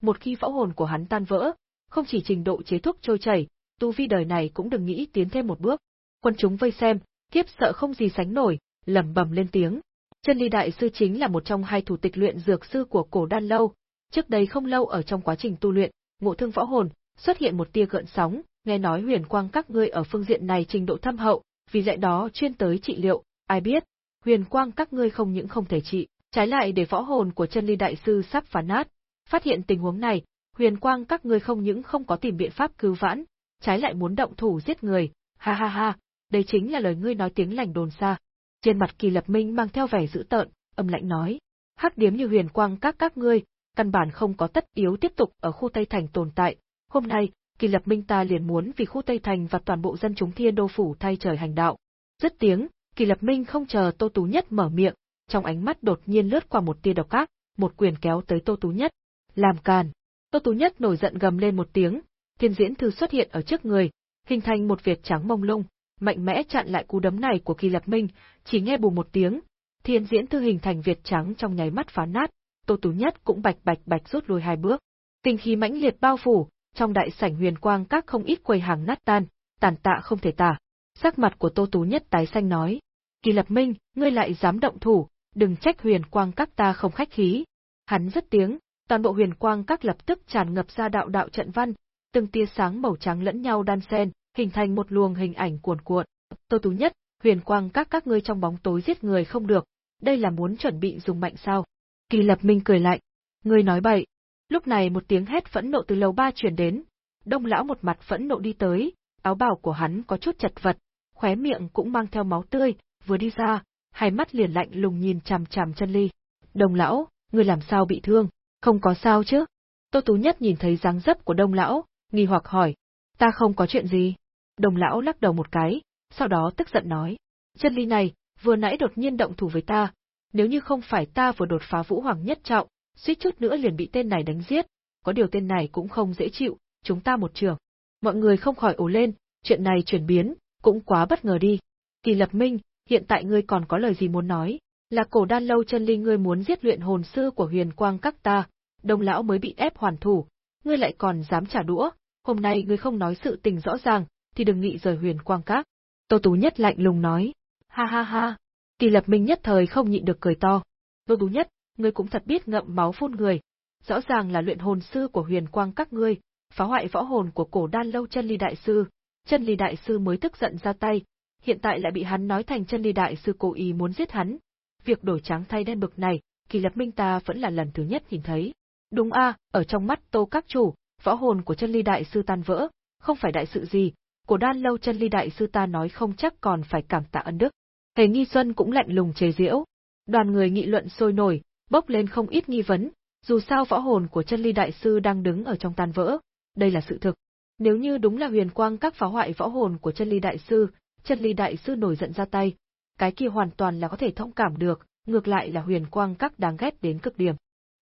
Một khi võ hồn của hắn tan vỡ, không chỉ trình độ chế thuốc trôi chảy, tu vi đời này cũng đừng nghĩ tiến thêm một bước. Quân chúng vây xem, kiếp sợ không gì sánh nổi, lẩm bẩm lên tiếng. Chân ly đại sư chính là một trong hai thủ tịch luyện dược sư của cổ đan lâu. Trước đây không lâu ở trong quá trình tu luyện, ngộ thương võ hồn, xuất hiện một tia gợn sóng, nghe nói huyền quang các ngươi ở phương diện này trình độ thâm hậu, vì lẽ đó chuyên tới trị liệu, ai biết, huyền quang các ngươi không những không thể trị, trái lại để võ hồn của chân ly đại sư sắp phá nát. Phát hiện tình huống này, huyền quang các ngươi không những không có tìm biện pháp cứu vãn, trái lại muốn động thủ giết người, ha ha ha, đây chính là lời ngươi nói tiếng lành đồn xa. Trên mặt kỳ lập minh mang theo vẻ dữ tợn, âm lạnh nói, hắc điếm như huyền quang các các ngươi, căn bản không có tất yếu tiếp tục ở khu Tây Thành tồn tại, hôm nay, kỳ lập minh ta liền muốn vì khu Tây Thành và toàn bộ dân chúng thiên đô phủ thay trời hành đạo. Dứt tiếng, kỳ lập minh không chờ Tô Tú Nhất mở miệng, trong ánh mắt đột nhiên lướt qua một tia độc ác, một quyền kéo tới Tô Tú Nhất. Làm càn. Tô Tú Nhất nổi giận gầm lên một tiếng, thiên diễn thư xuất hiện ở trước người, hình thành một việt trắng mông lung, mạnh mẽ chặn lại cú đấm này của kỳ lập minh, chỉ nghe bù một tiếng, thiên diễn thư hình thành việt trắng trong nháy mắt phá nát, Tô Tú Nhất cũng bạch bạch bạch rút lui hai bước. tình khí mãnh liệt bao phủ, trong đại sảnh huyền quang các không ít quầy hàng nát tan, tàn tạ không thể tả. Sắc mặt của Tô Tú Nhất tái xanh nói, Kỳ Lập Minh, ngươi lại dám động thủ, đừng trách huyền quang các ta không khách khí. Hắn rất tiếng, toàn bộ huyền quang các lập tức tràn ngập ra đạo đạo trận văn, từng tia sáng màu trắng lẫn nhau đan xen, hình thành một luồng hình ảnh cuồn cuộn. Tô Tú Nhất, huyền quang các các ngươi trong bóng tối giết người không được, đây là muốn chuẩn bị dùng mạnh sao? Kỳ Lập Minh cười lạnh, ngươi nói bậy, Lúc này một tiếng hét phẫn nộ từ lầu ba truyền đến, đông lão một mặt phẫn nộ đi tới, áo bào của hắn có chút chật vật, khóe miệng cũng mang theo máu tươi, vừa đi ra, hai mắt liền lạnh lùng nhìn chằm chằm chân ly. Đông lão, ngươi làm sao bị thương, không có sao chứ? Tô Tú Nhất nhìn thấy dáng dấp của đông lão, nghi hoặc hỏi, ta không có chuyện gì. Đông lão lắc đầu một cái, sau đó tức giận nói, chân ly này, vừa nãy đột nhiên động thủ với ta, nếu như không phải ta vừa đột phá vũ hoàng nhất trọng, suýt chút nữa liền bị tên này đánh giết, có điều tên này cũng không dễ chịu, chúng ta một trường. Mọi người không khỏi ồ lên, chuyện này chuyển biến, cũng quá bất ngờ đi. Kỳ Lập Minh, hiện tại ngươi còn có lời gì muốn nói? Là cổ đan lâu chân linh ngươi muốn giết luyện hồn sư của huyền quang các ta, đông lão mới bị ép hoàn thủ, ngươi lại còn dám trả đũa, hôm nay ngươi không nói sự tình rõ ràng, thì đừng nghĩ rời huyền quang các. Tô Tú Nhất lạnh lùng nói, ha ha ha, kỳ lập minh nhất thời không nhịn được cười to. Tô Tú Nhất, ngươi cũng thật biết ngậm máu phun người. Rõ ràng là luyện hồn sư của huyền quang các ngươi, phá hoại võ hồn của cổ đan lâu chân ly đại sư, chân ly đại sư mới tức giận ra tay, hiện tại lại bị hắn nói thành chân ly đại sư cố ý muốn giết hắn. Việc đổi trắng thay đen bực này, kỳ lập minh ta vẫn là lần thứ nhất nhìn thấy. Đúng a, ở trong mắt tô các chủ, võ hồn của chân ly đại sư tan vỡ, không phải đại sự gì, cổ đan lâu chân ly đại sư ta nói không chắc còn phải cảm tạ ân đức. Hề nghi xuân cũng lạnh lùng chế diễu. Đoàn người nghị luận sôi nổi, bốc lên không ít nghi vấn, dù sao võ hồn của chân ly đại sư đang đứng ở trong tan vỡ, đây là sự thực. Nếu như đúng là huyền quang các phá hoại võ hồn của chân ly đại sư, chân ly đại sư nổi giận ra tay, cái kia hoàn toàn là có thể thông cảm được, ngược lại là huyền quang các đáng ghét đến cực điểm.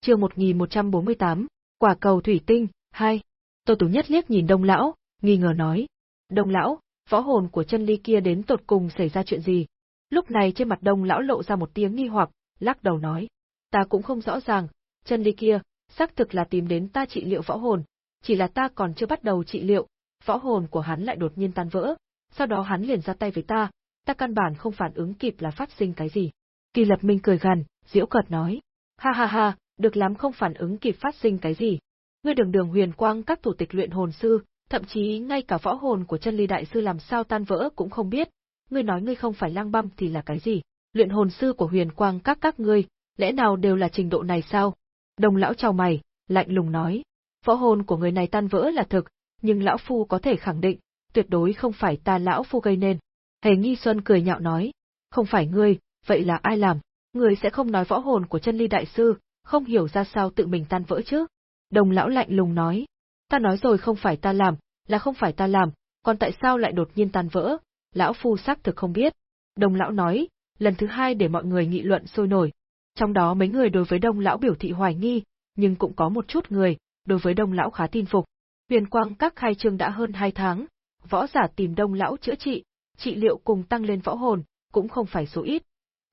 Chương 1148, quả cầu thủy tinh, 2. Tô Tú Nhất liếc nhìn Đông lão, nghi ngờ nói: "Đông lão, võ hồn của chân ly kia đến tột cùng xảy ra chuyện gì?" Lúc này trên mặt Đông lão lộ ra một tiếng nghi hoặc, lắc đầu nói: ta cũng không rõ ràng, chân ly kia, xác thực là tìm đến ta trị liệu võ hồn, chỉ là ta còn chưa bắt đầu trị liệu, võ hồn của hắn lại đột nhiên tan vỡ, sau đó hắn liền ra tay với ta, ta căn bản không phản ứng kịp là phát sinh cái gì. Kỳ Lập Minh cười gần, diễu cợt nói, ha ha ha, được lắm không phản ứng kịp phát sinh cái gì. Ngươi đường đường huyền quang các thủ tịch luyện hồn sư, thậm chí ngay cả võ hồn của chân ly đại sư làm sao tan vỡ cũng không biết, ngươi nói ngươi không phải lang băm thì là cái gì? Luyện hồn sư của huyền quang các các ngươi, lẽ nào đều là trình độ này sao? Đồng lão chào mày, lạnh lùng nói, võ hồn của người này tan vỡ là thực, nhưng lão phu có thể khẳng định, tuyệt đối không phải ta lão phu gây nên. Hề Nghi Xuân cười nhạo nói, không phải ngươi, vậy là ai làm? Ngươi sẽ không nói võ hồn của chân ly đại sư, không hiểu ra sao tự mình tan vỡ chứ? Đồng lão lạnh lùng nói, ta nói rồi không phải ta làm, là không phải ta làm, còn tại sao lại đột nhiên tan vỡ? Lão phu xác thực không biết. Đồng lão nói, lần thứ hai để mọi người nghị luận sôi nổi. Trong đó mấy người đối với đông lão biểu thị hoài nghi, nhưng cũng có một chút người, đối với đông lão khá tin phục. Huyền quang các khai trương đã hơn hai tháng, võ giả tìm đông lão chữa trị, trị liệu cùng tăng lên võ hồn, cũng không phải số ít.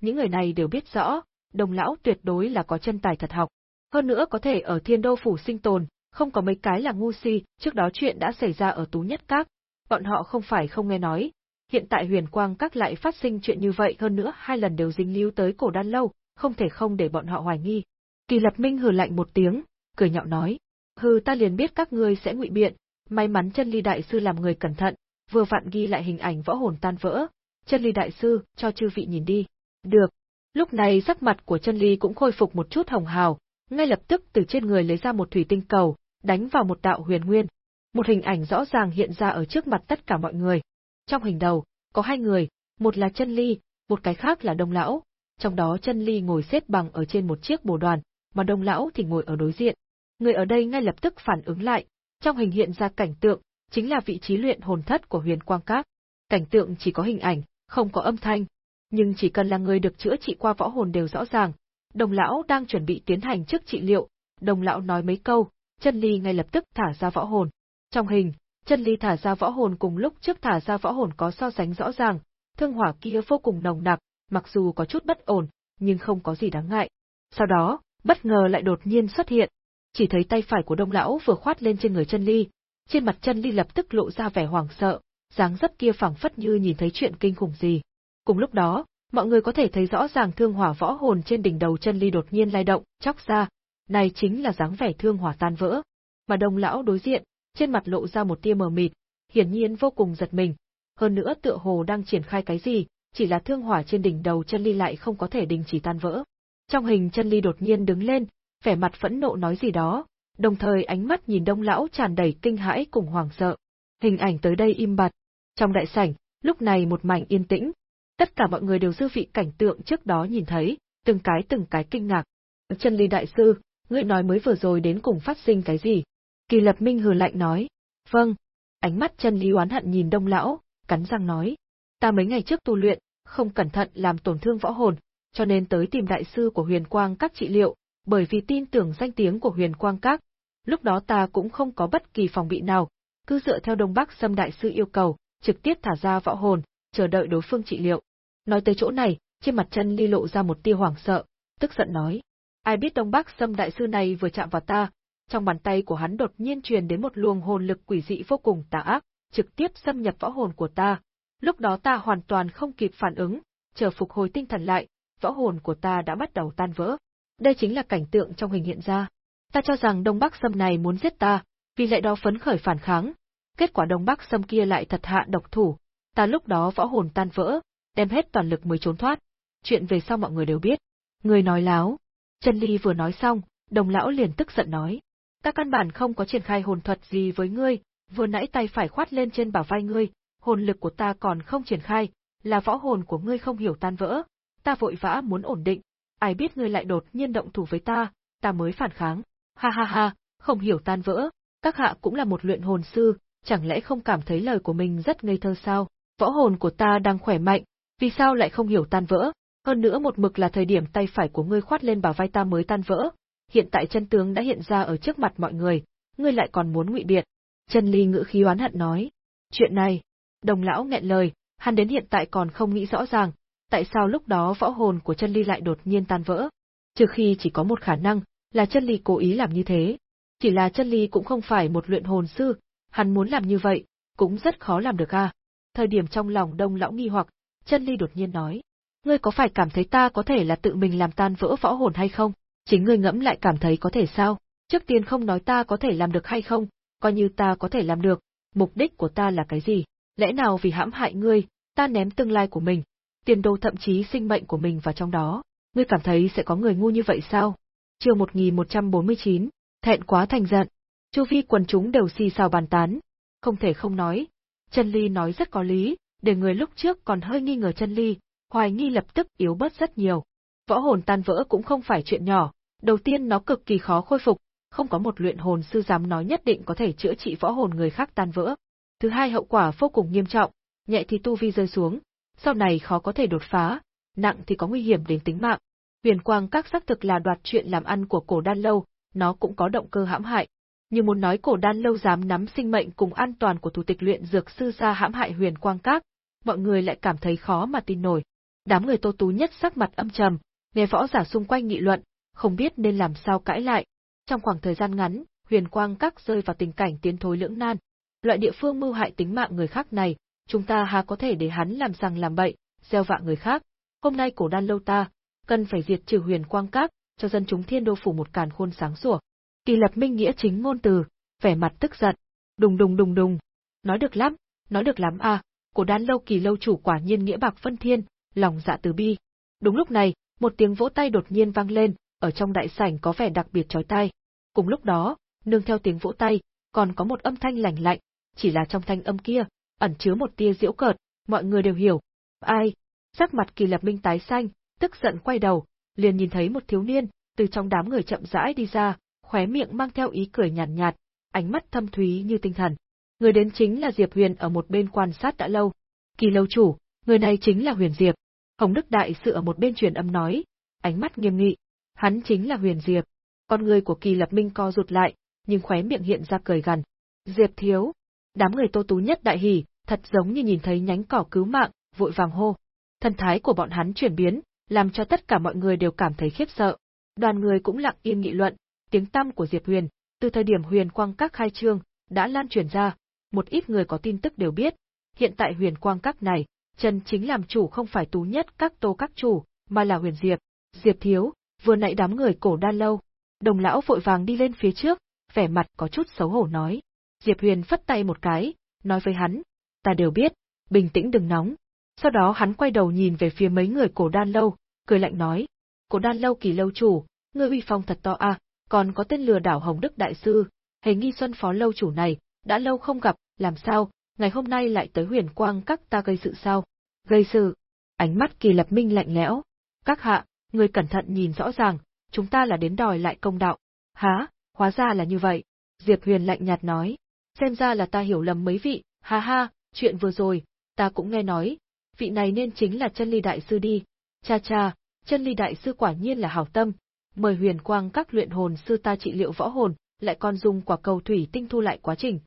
Những người này đều biết rõ, đồng lão tuyệt đối là có chân tài thật học. Hơn nữa có thể ở thiên đô phủ sinh tồn, không có mấy cái là ngu si, trước đó chuyện đã xảy ra ở tú nhất các. Bọn họ không phải không nghe nói, hiện tại huyền quang các lại phát sinh chuyện như vậy hơn nữa hai lần đều dính líu tới cổ đan lâu, không thể không để bọn họ hoài nghi. Kỳ lập minh hừ lạnh một tiếng, cười nhạo nói, hừ ta liền biết các ngươi sẽ ngụy biện, may mắn chân ly đại sư làm người cẩn thận, vừa vặn ghi lại hình ảnh võ hồn tan vỡ, chân ly đại sư, cho chư vị nhìn đi. Được. Lúc này sắc mặt của chân ly cũng khôi phục một chút hồng hào, ngay lập tức từ trên người lấy ra một thủy tinh cầu, đánh vào một đạo huyền nguyên. Một hình ảnh rõ ràng hiện ra ở trước mặt tất cả mọi người. Trong hình đầu, có hai người, một là chân ly, một cái khác là đông lão. Trong đó chân ly ngồi xếp bằng ở trên một chiếc bồ đoàn, mà đông lão thì ngồi ở đối diện. Người ở đây ngay lập tức phản ứng lại, trong hình hiện ra cảnh tượng, chính là vị trí luyện hồn thất của huyền quang các. Cảnh tượng chỉ có hình ảnh, không có âm thanh. Nhưng chỉ cần là người được chữa trị qua võ hồn đều rõ ràng. Đồng lão đang chuẩn bị tiến hành trước trị liệu, đồng lão nói mấy câu, chân ly ngay lập tức thả ra võ hồn. Trong hình, chân ly thả ra võ hồn cùng lúc trước thả ra võ hồn có so sánh rõ ràng, thương hỏa kia vô cùng nồng nặc, mặc dù có chút bất ổn, nhưng không có gì đáng ngại. Sau đó, bất ngờ lại đột nhiên xuất hiện, chỉ thấy tay phải của đông lão vừa khoát lên trên người chân ly, trên mặt chân ly lập tức lộ ra vẻ hoảng sợ, dáng dấp kia phảng phất như nhìn thấy chuyện kinh khủng gì. Cùng lúc đó, mọi người có thể thấy rõ ràng thương hỏa võ hồn trên đỉnh đầu chân ly đột nhiên lay động, chóc ra, này chính là dáng vẻ thương hỏa tan vỡ. Mà đông lão đối diện, trên mặt lộ ra một tia mờ mịt, hiển nhiên vô cùng giật mình. Hơn nữa tựa hồ đang triển khai cái gì, chỉ là thương hỏa trên đỉnh đầu chân ly lại không có thể đình chỉ tan vỡ. Trong hình chân ly đột nhiên đứng lên, vẻ mặt phẫn nộ nói gì đó, đồng thời ánh mắt nhìn đông lão tràn đầy kinh hãi cùng hoàng sợ. Hình ảnh tới đây im bặt. Trong đại sảnh, lúc này một mảnh yên tĩnh. Tất cả mọi người đều dư vị cảnh tượng trước đó nhìn thấy, từng cái từng cái kinh ngạc. Chân ly đại sư, ngươi nói mới vừa rồi đến cùng phát sinh cái gì? Kỳ lập minh hừ lạnh nói. Vâng. Ánh mắt chân Ly oán hận nhìn đông lão, cắn răng nói. Ta mấy ngày trước tu luyện, không cẩn thận làm tổn thương võ hồn, cho nên tới tìm đại sư của huyền quang các trị liệu, bởi vì tin tưởng danh tiếng của huyền quang các. Lúc đó ta cũng không có bất kỳ phòng bị nào, cứ dựa theo Đông Bắc Sâm Đại Sư yêu cầu, trực tiếp thả ra võ hồn, chờ đợi đối phương trị liệu. Nói tới chỗ này, trên mặt chân ly lộ ra một tia hoảng sợ, tức giận nói. Ai biết Đông Bắc Sâm Đại Sư này vừa chạm vào ta, trong bàn tay của hắn đột nhiên truyền đến một luồng hồn lực quỷ dị vô cùng tà ác, trực tiếp xâm nhập võ hồn của ta. Lúc đó ta hoàn toàn không kịp phản ứng, chờ phục hồi tinh thần lại, võ hồn của ta đã bắt đầu tan vỡ. Đây chính là cảnh tượng trong hình hiện ra. Ta cho rằng Đông Bắc Sâm này muốn giết ta, vì lẽ đó phấn khởi phản kháng. Kết quả Đông Bắc Sâm kia lại thật hạ độc thủ, ta lúc đó võ hồn tan vỡ, đem hết toàn lực mới trốn thoát. Chuyện về sau mọi người đều biết. Người nói láo. Trần Ly vừa nói xong, đồng lão liền tức giận nói. Ta căn bản không có triển khai hồn thuật gì với ngươi, vừa nãy tay phải khoát lên trên bảo vai ngươi, hồn lực của ta còn không triển khai, là võ hồn của ngươi không hiểu tan vỡ. Ta vội vã muốn ổn định, ai biết ngươi lại đột nhiên động thủ với ta, ta mới phản kháng. Ha ha ha, không hiểu tan vỡ, các hạ cũng là một luyện hồn sư, chẳng lẽ không cảm thấy lời của mình rất ngây thơ sao? Võ hồn của ta đang khỏe mạnh, vì sao lại không hiểu tan vỡ? Hơn nữa một mực là thời điểm tay phải của ngươi khoát lên bảo vai ta mới tan vỡ, hiện tại chân tướng đã hiện ra ở trước mặt mọi người, ngươi lại còn muốn ngụy biện. Chân Ly ngữ khí oán hận nói. Chuyện này, đồng lão nghẹn lời, hắn đến hiện tại còn không nghĩ rõ ràng, tại sao lúc đó võ hồn của chân ly lại đột nhiên tan vỡ. Trừ khi chỉ có một khả năng, là chân ly cố ý làm như thế. Chỉ là chân ly cũng không phải một luyện hồn sư, hắn muốn làm như vậy, cũng rất khó làm được a. À. thời điểm trong lòng đông lão nghi hoặc, chân ly đột nhiên nói. Ngươi có phải cảm thấy ta có thể là tự mình làm tan vỡ võ hồn hay không? Chính ngươi ngẫm lại cảm thấy có thể sao? Trước tiên không nói ta có thể làm được hay không, coi như ta có thể làm được, mục đích của ta là cái gì? Lẽ nào vì hãm hại ngươi, ta ném tương lai của mình, tiền đồ thậm chí sinh mệnh của mình vào trong đó? Ngươi cảm thấy sẽ có người ngu như vậy sao? Chương 1149, thẹn quá thành giận. Chu vi quần chúng đều xì xào bàn tán, không thể không nói, Chân Ly nói rất có lý, để người lúc trước còn hơi nghi ngờ Chân Ly, hoài nghi lập tức yếu bớt rất nhiều. Võ hồn tan vỡ cũng không phải chuyện nhỏ, đầu tiên nó cực kỳ khó khôi phục, không có một luyện hồn sư dám nói nhất định có thể chữa trị võ hồn người khác tan vỡ. Thứ hai hậu quả vô cùng nghiêm trọng, nhẹ thì tu vi rơi xuống, sau này khó có thể đột phá, nặng thì có nguy hiểm đến tính mạng. Huyền quang các xác thực là đoạt chuyện làm ăn của cổ đan lâu, nó cũng có động cơ hãm hại. Như muốn nói cổ đan lâu dám nắm sinh mệnh cùng an toàn của thủ tịch luyện dược sư ra hãm hại huyền quang các, mọi người lại cảm thấy khó mà tin nổi. Đám người tô tú nhất sắc mặt âm trầm, nghe võ giả xung quanh nghị luận, không biết nên làm sao cãi lại. Trong khoảng thời gian ngắn, huyền quang các rơi vào tình cảnh tiến thối lưỡng nan. Loại địa phương mưu hại tính mạng người khác này, chúng ta há có thể để hắn làm rằng làm bậy, gieo vạ người khác. Hôm nay cổ đan lâu ta, cần phải diệt trừ huyền quang các, cho dân chúng thiên đô phủ một càn khôn sáng sủa. Kỳ lập minh nghĩa chính ngôn từ, vẻ mặt tức giận. Đùng đùng đùng đùng. Nói được lắm, nói được lắm à, của đan lâu kỳ lâu chủ quả nhiên nghĩa bạc phân thiên, lòng dạ từ bi. Đúng lúc này, một tiếng vỗ tay đột nhiên vang lên, ở trong đại sảnh có vẻ đặc biệt chói tai. Cùng lúc đó, nương theo tiếng vỗ tay, còn có một âm thanh lạnh lạnh, chỉ là trong thanh âm kia, ẩn chứa một tia diễu cợt, mọi người đều hiểu. Ai? Sắc mặt kỳ lập minh tái xanh, tức giận quay đầu, liền nhìn thấy một thiếu niên, từ trong đám người chậm rãi đi ra, khóe miệng mang theo ý cười nhàn nhạt, nhạt, ánh mắt thâm thúy như tinh thần. Người đến chính là Diệp Huyền ở một bên quan sát đã lâu. Kỳ lâu chủ, người này chính là Huyền Diệp. Hồng Đức Đại sự ở một bên truyền âm nói, ánh mắt nghiêm nghị. Hắn chính là Huyền Diệp. Con người của Kỳ Lập Minh co rụt lại, nhưng khóe miệng hiện ra cười gằn. Diệp thiếu. Đám người tô tú nhất đại hỉ, thật giống như nhìn thấy nhánh cỏ cứu mạng, vội vàng hô. Thần thái của bọn hắn chuyển biến, làm cho tất cả mọi người đều cảm thấy khiếp sợ. Đoàn người cũng lặng yên nghị luận, tiếng tăm của Diệp Huyền, từ thời điểm Huyền Quang Các khai trương, đã lan truyền ra, một ít người có tin tức đều biết. Hiện tại Huyền Quang Các này, chân chính làm chủ không phải tú nhất các tô các chủ, mà là Huyền Diệp. Diệp thiếu, vừa nãy đám người cổ đan lâu. Đồng lão vội vàng đi lên phía trước, vẻ mặt có chút xấu hổ nói. Diệp Huyền phất tay một cái, nói với hắn, ta đều biết, bình tĩnh đừng nóng. Sau đó hắn quay đầu nhìn về phía mấy người cổ đan lâu, cười lạnh nói, cổ đan lâu kỳ lâu chủ, ngươi uy phong thật to à, còn có tên lừa đảo Hồng Đức Đại Sư, hề nghi xuân phó lâu chủ này, đã lâu không gặp, làm sao, ngày hôm nay lại tới huyền quang các ta gây sự sao? Gây sự? Ánh mắt kỳ lập minh lạnh lẽo. Các hạ, người cẩn thận nhìn rõ ràng, chúng ta là đến đòi lại công đạo. Há, hóa ra là như vậy. Diệp Huyền lạnh nhạt nói. Xem ra là ta hiểu lầm mấy vị, ha ha, chuyện vừa rồi, ta cũng nghe nói. Vị này nên chính là chân ly đại sư đi. Cha cha, chân ly đại sư quả nhiên là hảo tâm, mời huyền quang các luyện hồn sư ta trị liệu võ hồn, lại còn dùng quả cầu thủy tinh thu lại quá trình.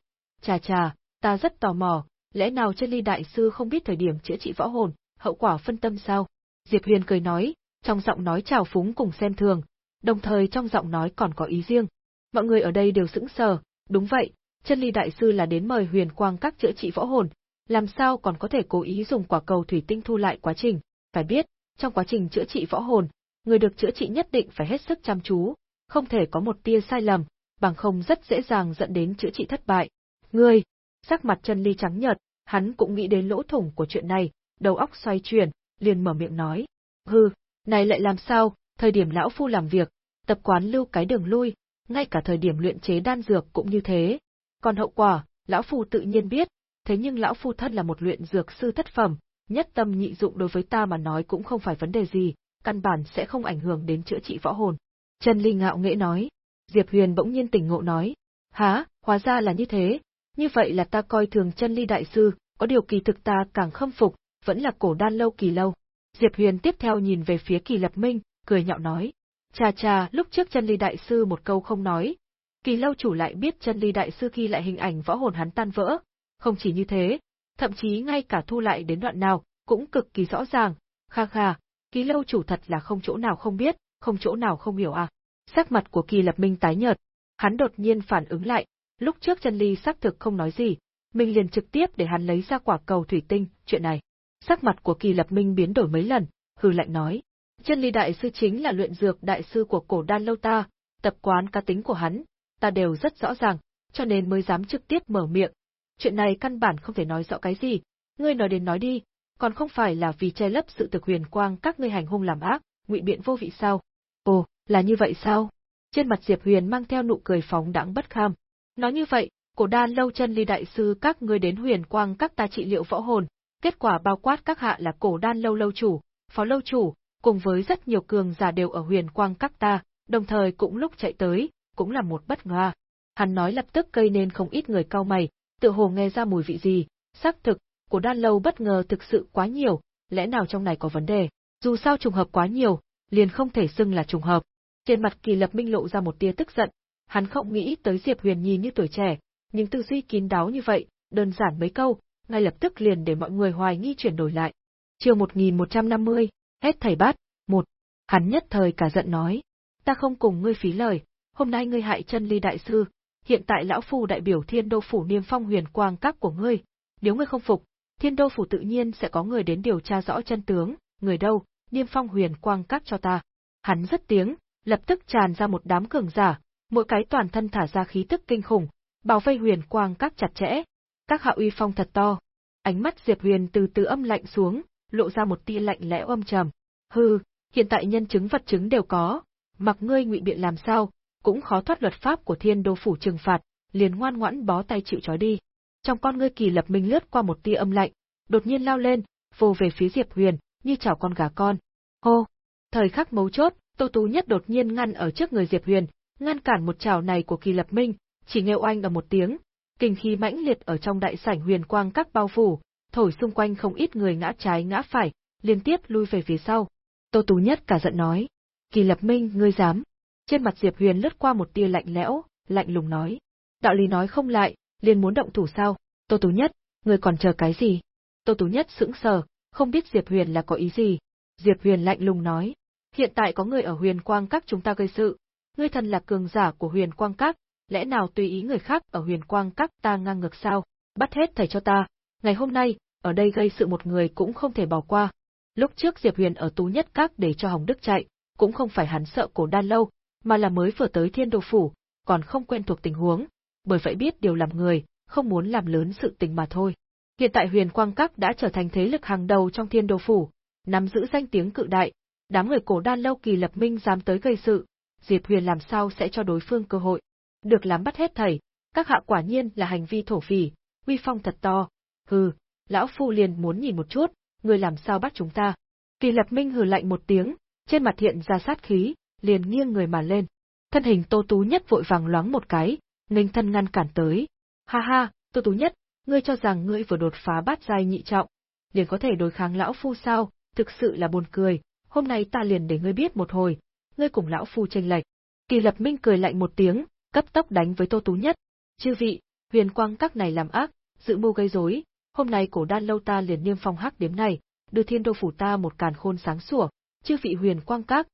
Chà chà, ta rất tò mò, lẽ nào chân ly đại sư không biết thời điểm chữa trị võ hồn, hậu quả phân tâm sao? Diệp Huyền cười nói, trong giọng nói trào phúng cùng xem thường, đồng thời trong giọng nói còn có ý riêng. Mọi người ở đây đều sững sờ, đúng vậy, chân ly đại sư là đến mời huyền quang các chữa trị võ hồn, làm sao còn có thể cố ý dùng quả cầu thủy tinh thu lại quá trình, phải biết, trong quá trình chữa trị võ hồn, người được chữa trị nhất định phải hết sức chăm chú, không thể có một tia sai lầm, bằng không rất dễ dàng dẫn đến chữa trị thất bại. Ngươi, sắc mặt chân ly trắng nhợt, hắn cũng nghĩ đến lỗ thủng của chuyện này, đầu óc xoay chuyển, liền mở miệng nói. Hừ, này lại làm sao, thời điểm lão phu làm việc, tập quán lưu cái đường lui, ngay cả thời điểm luyện chế đan dược cũng như thế. Còn hậu quả, lão phu tự nhiên biết, thế nhưng lão phu thân là một luyện dược sư thất phẩm, nhất tâm nhị dụng đối với ta mà nói cũng không phải vấn đề gì, căn bản sẽ không ảnh hưởng đến chữa trị võ hồn. Trần Ly ngạo nghễ nói. Diệp Huyền bỗng nhiên tỉnh ngộ nói. Há, hóa ra là như thế. Như vậy là ta coi thường chân ly đại sư, có điều kỳ thực ta càng khâm phục, vẫn là cổ đan lâu kỳ lâu. Diệp Huyền tiếp theo nhìn về phía kỳ lập minh, cười nhạo nói. Cha cha, lúc trước chân ly đại sư một câu không nói. Kỳ lâu chủ lại biết chân ly đại sư khi lại hình ảnh võ hồn hắn tan vỡ. Không chỉ như thế, thậm chí ngay cả thu lại đến đoạn nào, cũng cực kỳ rõ ràng. Kha kha, Kỳ lâu chủ thật là không chỗ nào không biết, không chỗ nào không hiểu à. Sắc mặt của kỳ lập minh tái nhợt, hắn đột nhiên phản ứng lại, lúc trước chân ly xác thực không nói gì, mình liền trực tiếp để hắn lấy ra quả cầu thủy tinh, chuyện này. Sắc mặt của Kỳ Lập Minh biến đổi mấy lần, hừ lạnh nói. Chân ly đại sư chính là luyện dược đại sư của cổ đan lâu ta, tập quán cá tính của hắn, ta đều rất rõ ràng, cho nên mới dám trực tiếp mở miệng. Chuyện này căn bản không thể nói rõ cái gì, ngươi nói đến nói đi, còn không phải là vì che lấp sự thực huyền quang các ngươi hành hung làm ác, ngụy biện vô vị sao? Ồ, là như vậy sao? Trên mặt Diệp Huyền mang theo nụ cười phóng đãng bất kham. Nói như vậy, cổ đan lâu chân ly đại sư các ngươi đến huyền quang các ta trị liệu võ hồn, kết quả bao quát các hạ là cổ đan lâu lâu chủ, phó lâu chủ, cùng với rất nhiều cường giả đều ở huyền quang các ta, đồng thời cũng lúc chạy tới, cũng là một bất ngờ. Hắn nói lập tức gây nên không ít người cao mày, tự hồ nghe ra mùi vị gì, xác thực, cổ đan lâu bất ngờ thực sự quá nhiều, lẽ nào trong này có vấn đề, dù sao trùng hợp quá nhiều, liền không thể xưng là trùng hợp. Trên mặt Kỳ Lập Minh lộ ra một tia tức giận, hắn không nghĩ tới Diệp Huyền Nhi như tuổi trẻ, nhưng tư duy kín đáo như vậy, đơn giản mấy câu, ngay lập tức liền để mọi người hoài nghi chuyển đổi lại. Chiều 1150, hết thầy bát, một. Hắn nhất thời cả giận nói, ta không cùng ngươi phí lời, hôm nay ngươi hại chân ly đại sư, hiện tại lão phu đại biểu thiên đô phủ niêm phong huyền quang các của ngươi, nếu ngươi không phục, thiên đô phủ tự nhiên sẽ có người đến điều tra rõ chân tướng, người đâu, niêm phong huyền quang các cho ta. Hắn rất tiếng, lập tức tràn ra một đám cường giả, mỗi cái toàn thân thả ra khí tức kinh khủng, bảo vây huyền quang các chặt chẽ. Các hạ uy phong thật to. Ánh mắt Diệp Huyền từ từ âm lạnh xuống, lộ ra một tia lạnh lẽo âm trầm. Hừ, hiện tại nhân chứng vật chứng đều có, mặc ngươi ngụy biện làm sao, cũng khó thoát luật pháp của thiên đô phủ trừng phạt, liền ngoan ngoãn bó tay chịu trói đi. Trong con ngươi kỳ lập minh lướt qua một tia âm lạnh, đột nhiên lao lên, vồ về phía Diệp Huyền, như chảo con gà con. Hô! Thời khắc mấu chốt, Tô Tú Nhất đột nhiên ngăn ở trước người Diệp Huyền, ngăn cản một chảo này của Kỳ Lập Minh, chỉ nghe oanh ở một tiếng, kinh khí mãnh liệt ở trong đại sảnh huyền quang các bao phủ, thổi xung quanh không ít người ngã trái ngã phải, liên tiếp lui về phía sau. Tô Tú Nhất cả giận nói, Kỳ Lập Minh, ngươi dám. Trên mặt Diệp Huyền lướt qua một tia lạnh lẽo, lạnh lùng nói. Đạo lý nói không lại, liền muốn động thủ sao, Tô Tú Nhất, ngươi còn chờ cái gì? Tô Tú Nhất sững sờ, không biết Diệp Huyền là có ý gì. Diệp Huyền lạnh lùng nói, hiện tại có người ở huyền quang các chúng ta gây sự, ngươi thần là cường giả của huyền quang các, lẽ nào tùy ý người khác ở huyền quang các ta ngang ngược sao, bắt hết thầy cho ta, ngày hôm nay, ở đây gây sự một người cũng không thể bỏ qua. Lúc trước Diệp Huyền ở tú nhất các để cho Hồng Đức chạy, cũng không phải hắn sợ cổ đan lâu, mà là mới vừa tới thiên đô phủ, còn không quen thuộc tình huống, bởi vậy biết điều làm người, không muốn làm lớn sự tình mà thôi. Hiện tại huyền quang các đã trở thành thế lực hàng đầu trong thiên đô phủ, nắm giữ danh tiếng cự đại, đám người cổ đan lâu kỳ lập minh dám tới gây sự, Diệp Huyền làm sao sẽ cho đối phương cơ hội. Được lắm bắt hết thầy, các hạ quả nhiên là hành vi thổ phỉ, uy phong thật to. Hừ, lão phu liền muốn nhìn một chút, người làm sao bắt chúng ta. Kỳ lập minh hừ lạnh một tiếng, trên mặt hiện ra sát khí, liền nghiêng người mà lên. Thân hình Tô Tú Nhất vội vàng loáng một cái, nghênh thân ngăn cản tới. Ha ha, Tô Tú Nhất, ngươi cho rằng ngươi vừa đột phá bát giai nhị trọng, liền có thể đối kháng lão phu sao, thực sự là buồn cười, hôm nay ta liền để ngươi biết một hồi, ngươi cùng lão phu tranh lệch. Kỳ Lập Minh cười lạnh một tiếng, cấp tốc đánh với Tô Tú Nhất. Chư vị, huyền quang các này làm ác, dự mưu gây rối, hôm nay cổ đan lâu ta liền niêm phong hắc điếm này, đưa thiên đô phủ ta một càn khôn sáng sủa, chư vị huyền quang các,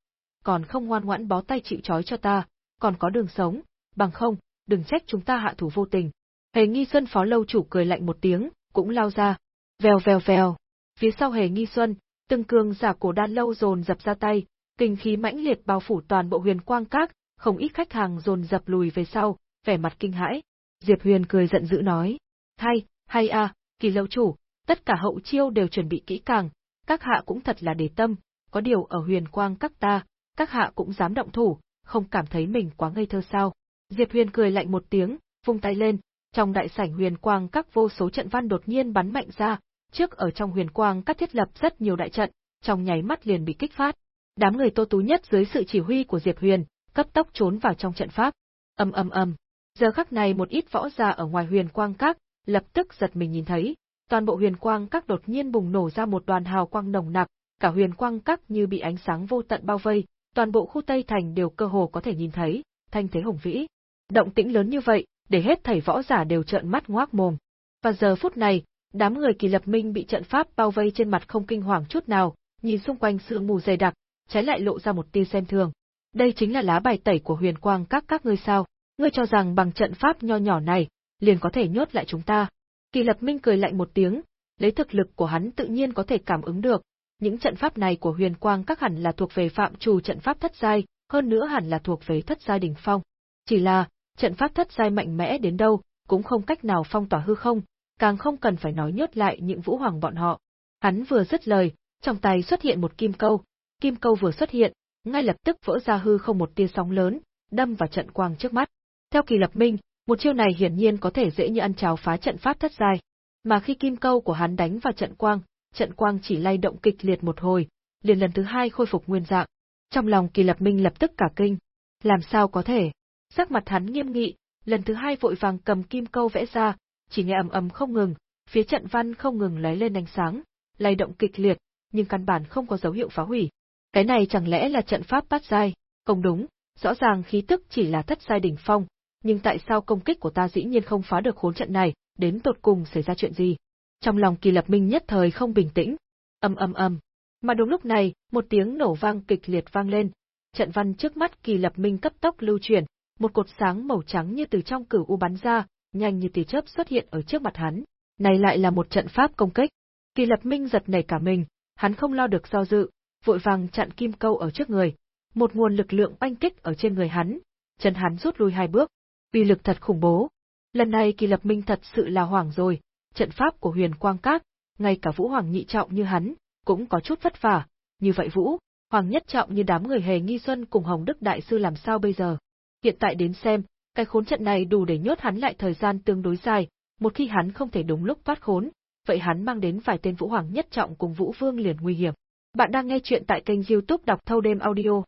còn không ngoan ngoãn bó tay chịu trói cho ta, còn có đường sống, bằng không, đừng trách chúng ta hạ thủ vô tình. Hề nghi xuân phó lâu chủ cười lạnh một tiếng, cũng lao ra. Vèo vèo vèo. Phía sau hề nghi xuân, từng cường giả cổ đan lâu dồn dập ra tay, kinh khí mãnh liệt bao phủ toàn bộ huyền quang các, không ít khách hàng dồn dập lùi về sau, vẻ mặt kinh hãi. Diệp Huyền cười giận dữ nói, hay, hay à, kỳ lâu chủ, tất cả hậu chiêu đều chuẩn bị kỹ càng, các hạ cũng thật là để tâm, có điều ở huyền quang các ta, các hạ cũng dám động thủ, không cảm thấy mình quá ngây thơ sao. Diệp Huyền cười lạnh một tiếng, vung tay lên, trong đại sảnh huyền quang các vô số trận văn đột nhiên bắn mạnh ra, trước ở trong huyền quang các thiết lập rất nhiều đại trận, trong nháy mắt liền bị kích phát. Đám người Tô Tú nhất dưới sự chỉ huy của Diệp Huyền, cấp tốc trốn vào trong trận pháp. Ầm ầm ầm. Giờ khắc này một ít võ giả ở ngoài huyền quang các, lập tức giật mình nhìn thấy, toàn bộ huyền quang các đột nhiên bùng nổ ra một đoàn hào quang nồng nặc, cả huyền quang các như bị ánh sáng vô tận bao vây, toàn bộ khu Tây Thành đều cơ hồ có thể nhìn thấy, thanh thế hùng vĩ. Động tĩnh lớn như vậy, để hết thảy võ giả đều trợn mắt ngoác mồm. Và giờ phút này, đám người kỳ lập minh bị trận pháp bao vây trên mặt không kinh hoàng chút nào, nhìn xung quanh sương mù dày đặc, trái lại lộ ra một tia xem thường. Đây chính là lá bài tẩy của huyền quang các các ngươi sao? Ngươi cho rằng bằng trận pháp nho nhỏ này, liền có thể nhốt lại chúng ta. Kỳ Lập Minh cười lạnh một tiếng, lấy thực lực của hắn tự nhiên có thể cảm ứng được, những trận pháp này của Huyền Quang các hẳn là thuộc về phạm trù trận pháp thất giai, hơn nữa hẳn là thuộc về thất giai đỉnh phong. Chỉ là, trận pháp thất giai mạnh mẽ đến đâu, cũng không cách nào phong tỏa hư không, càng không cần phải nói nhốt lại những vũ hoàng bọn họ. Hắn vừa dứt lời, trong tay xuất hiện một kim câu, kim câu vừa xuất hiện, ngay lập tức vỡ ra hư không một tia sóng lớn, đâm vào trận quang trước mắt. Theo kỳ lập minh, một chiêu này hiển nhiên có thể dễ như ăn cháo phá trận pháp thất giai, mà khi kim câu của hắn đánh vào trận quang, trận quang chỉ lay động kịch liệt một hồi, liền lần thứ hai khôi phục nguyên dạng. Trong lòng kỳ lập minh lập tức cả kinh. Làm sao có thể? Sắc mặt hắn nghiêm nghị, lần thứ hai vội vàng cầm kim câu vẽ ra, chỉ nghe ầm ầm không ngừng, phía trận văn không ngừng lấy lên ánh sáng, lay động kịch liệt, nhưng căn bản không có dấu hiệu phá hủy. Cái này chẳng lẽ là trận pháp bát giai? Không đúng, rõ ràng khí tức chỉ là thất giai đỉnh phong, nhưng tại sao công kích của ta dĩ nhiên không phá được khốn trận này, đến tột cùng xảy ra chuyện gì? Trong lòng Kỳ Lập Minh nhất thời không bình tĩnh. Ầm ầm ầm. Mà đúng lúc này, một tiếng nổ vang kịch liệt vang lên. Trận văn trước mắt Kỳ Lập Minh cấp tốc lưu chuyển, một cột sáng màu trắng như từ trong cửu u bắn ra, nhanh như tia chớp xuất hiện ở trước mặt hắn. Này lại là một trận pháp công kích. Kỳ Lập Minh giật nảy cả mình, hắn không lo được do dự, vội vàng chặn kim câu ở trước người. Một nguồn lực lượng oanh kích ở trên người hắn, chân hắn rút lui hai bước. Uy lực thật khủng bố. Lần này Kỳ Lập Minh thật sự là hoảng rồi, trận pháp của Huyền Quang Các, ngay cả Vũ Hoàng nhị trọng như hắn, cũng có chút vất vả. Như vậy Vũ, Hoàng nhất trọng như đám người hề nghi xuân cùng Hồng Đức Đại Sư làm sao bây giờ? Hiện tại đến xem, cái khốn trận này đủ để nhốt hắn lại thời gian tương đối dài, một khi hắn không thể đúng lúc thoát khốn, vậy hắn mang đến vài tên Vũ Hoàng nhất trọng cùng Vũ Vương liền nguy hiểm. Bạn đang nghe chuyện tại kênh youtube đọc thâu đêm audio.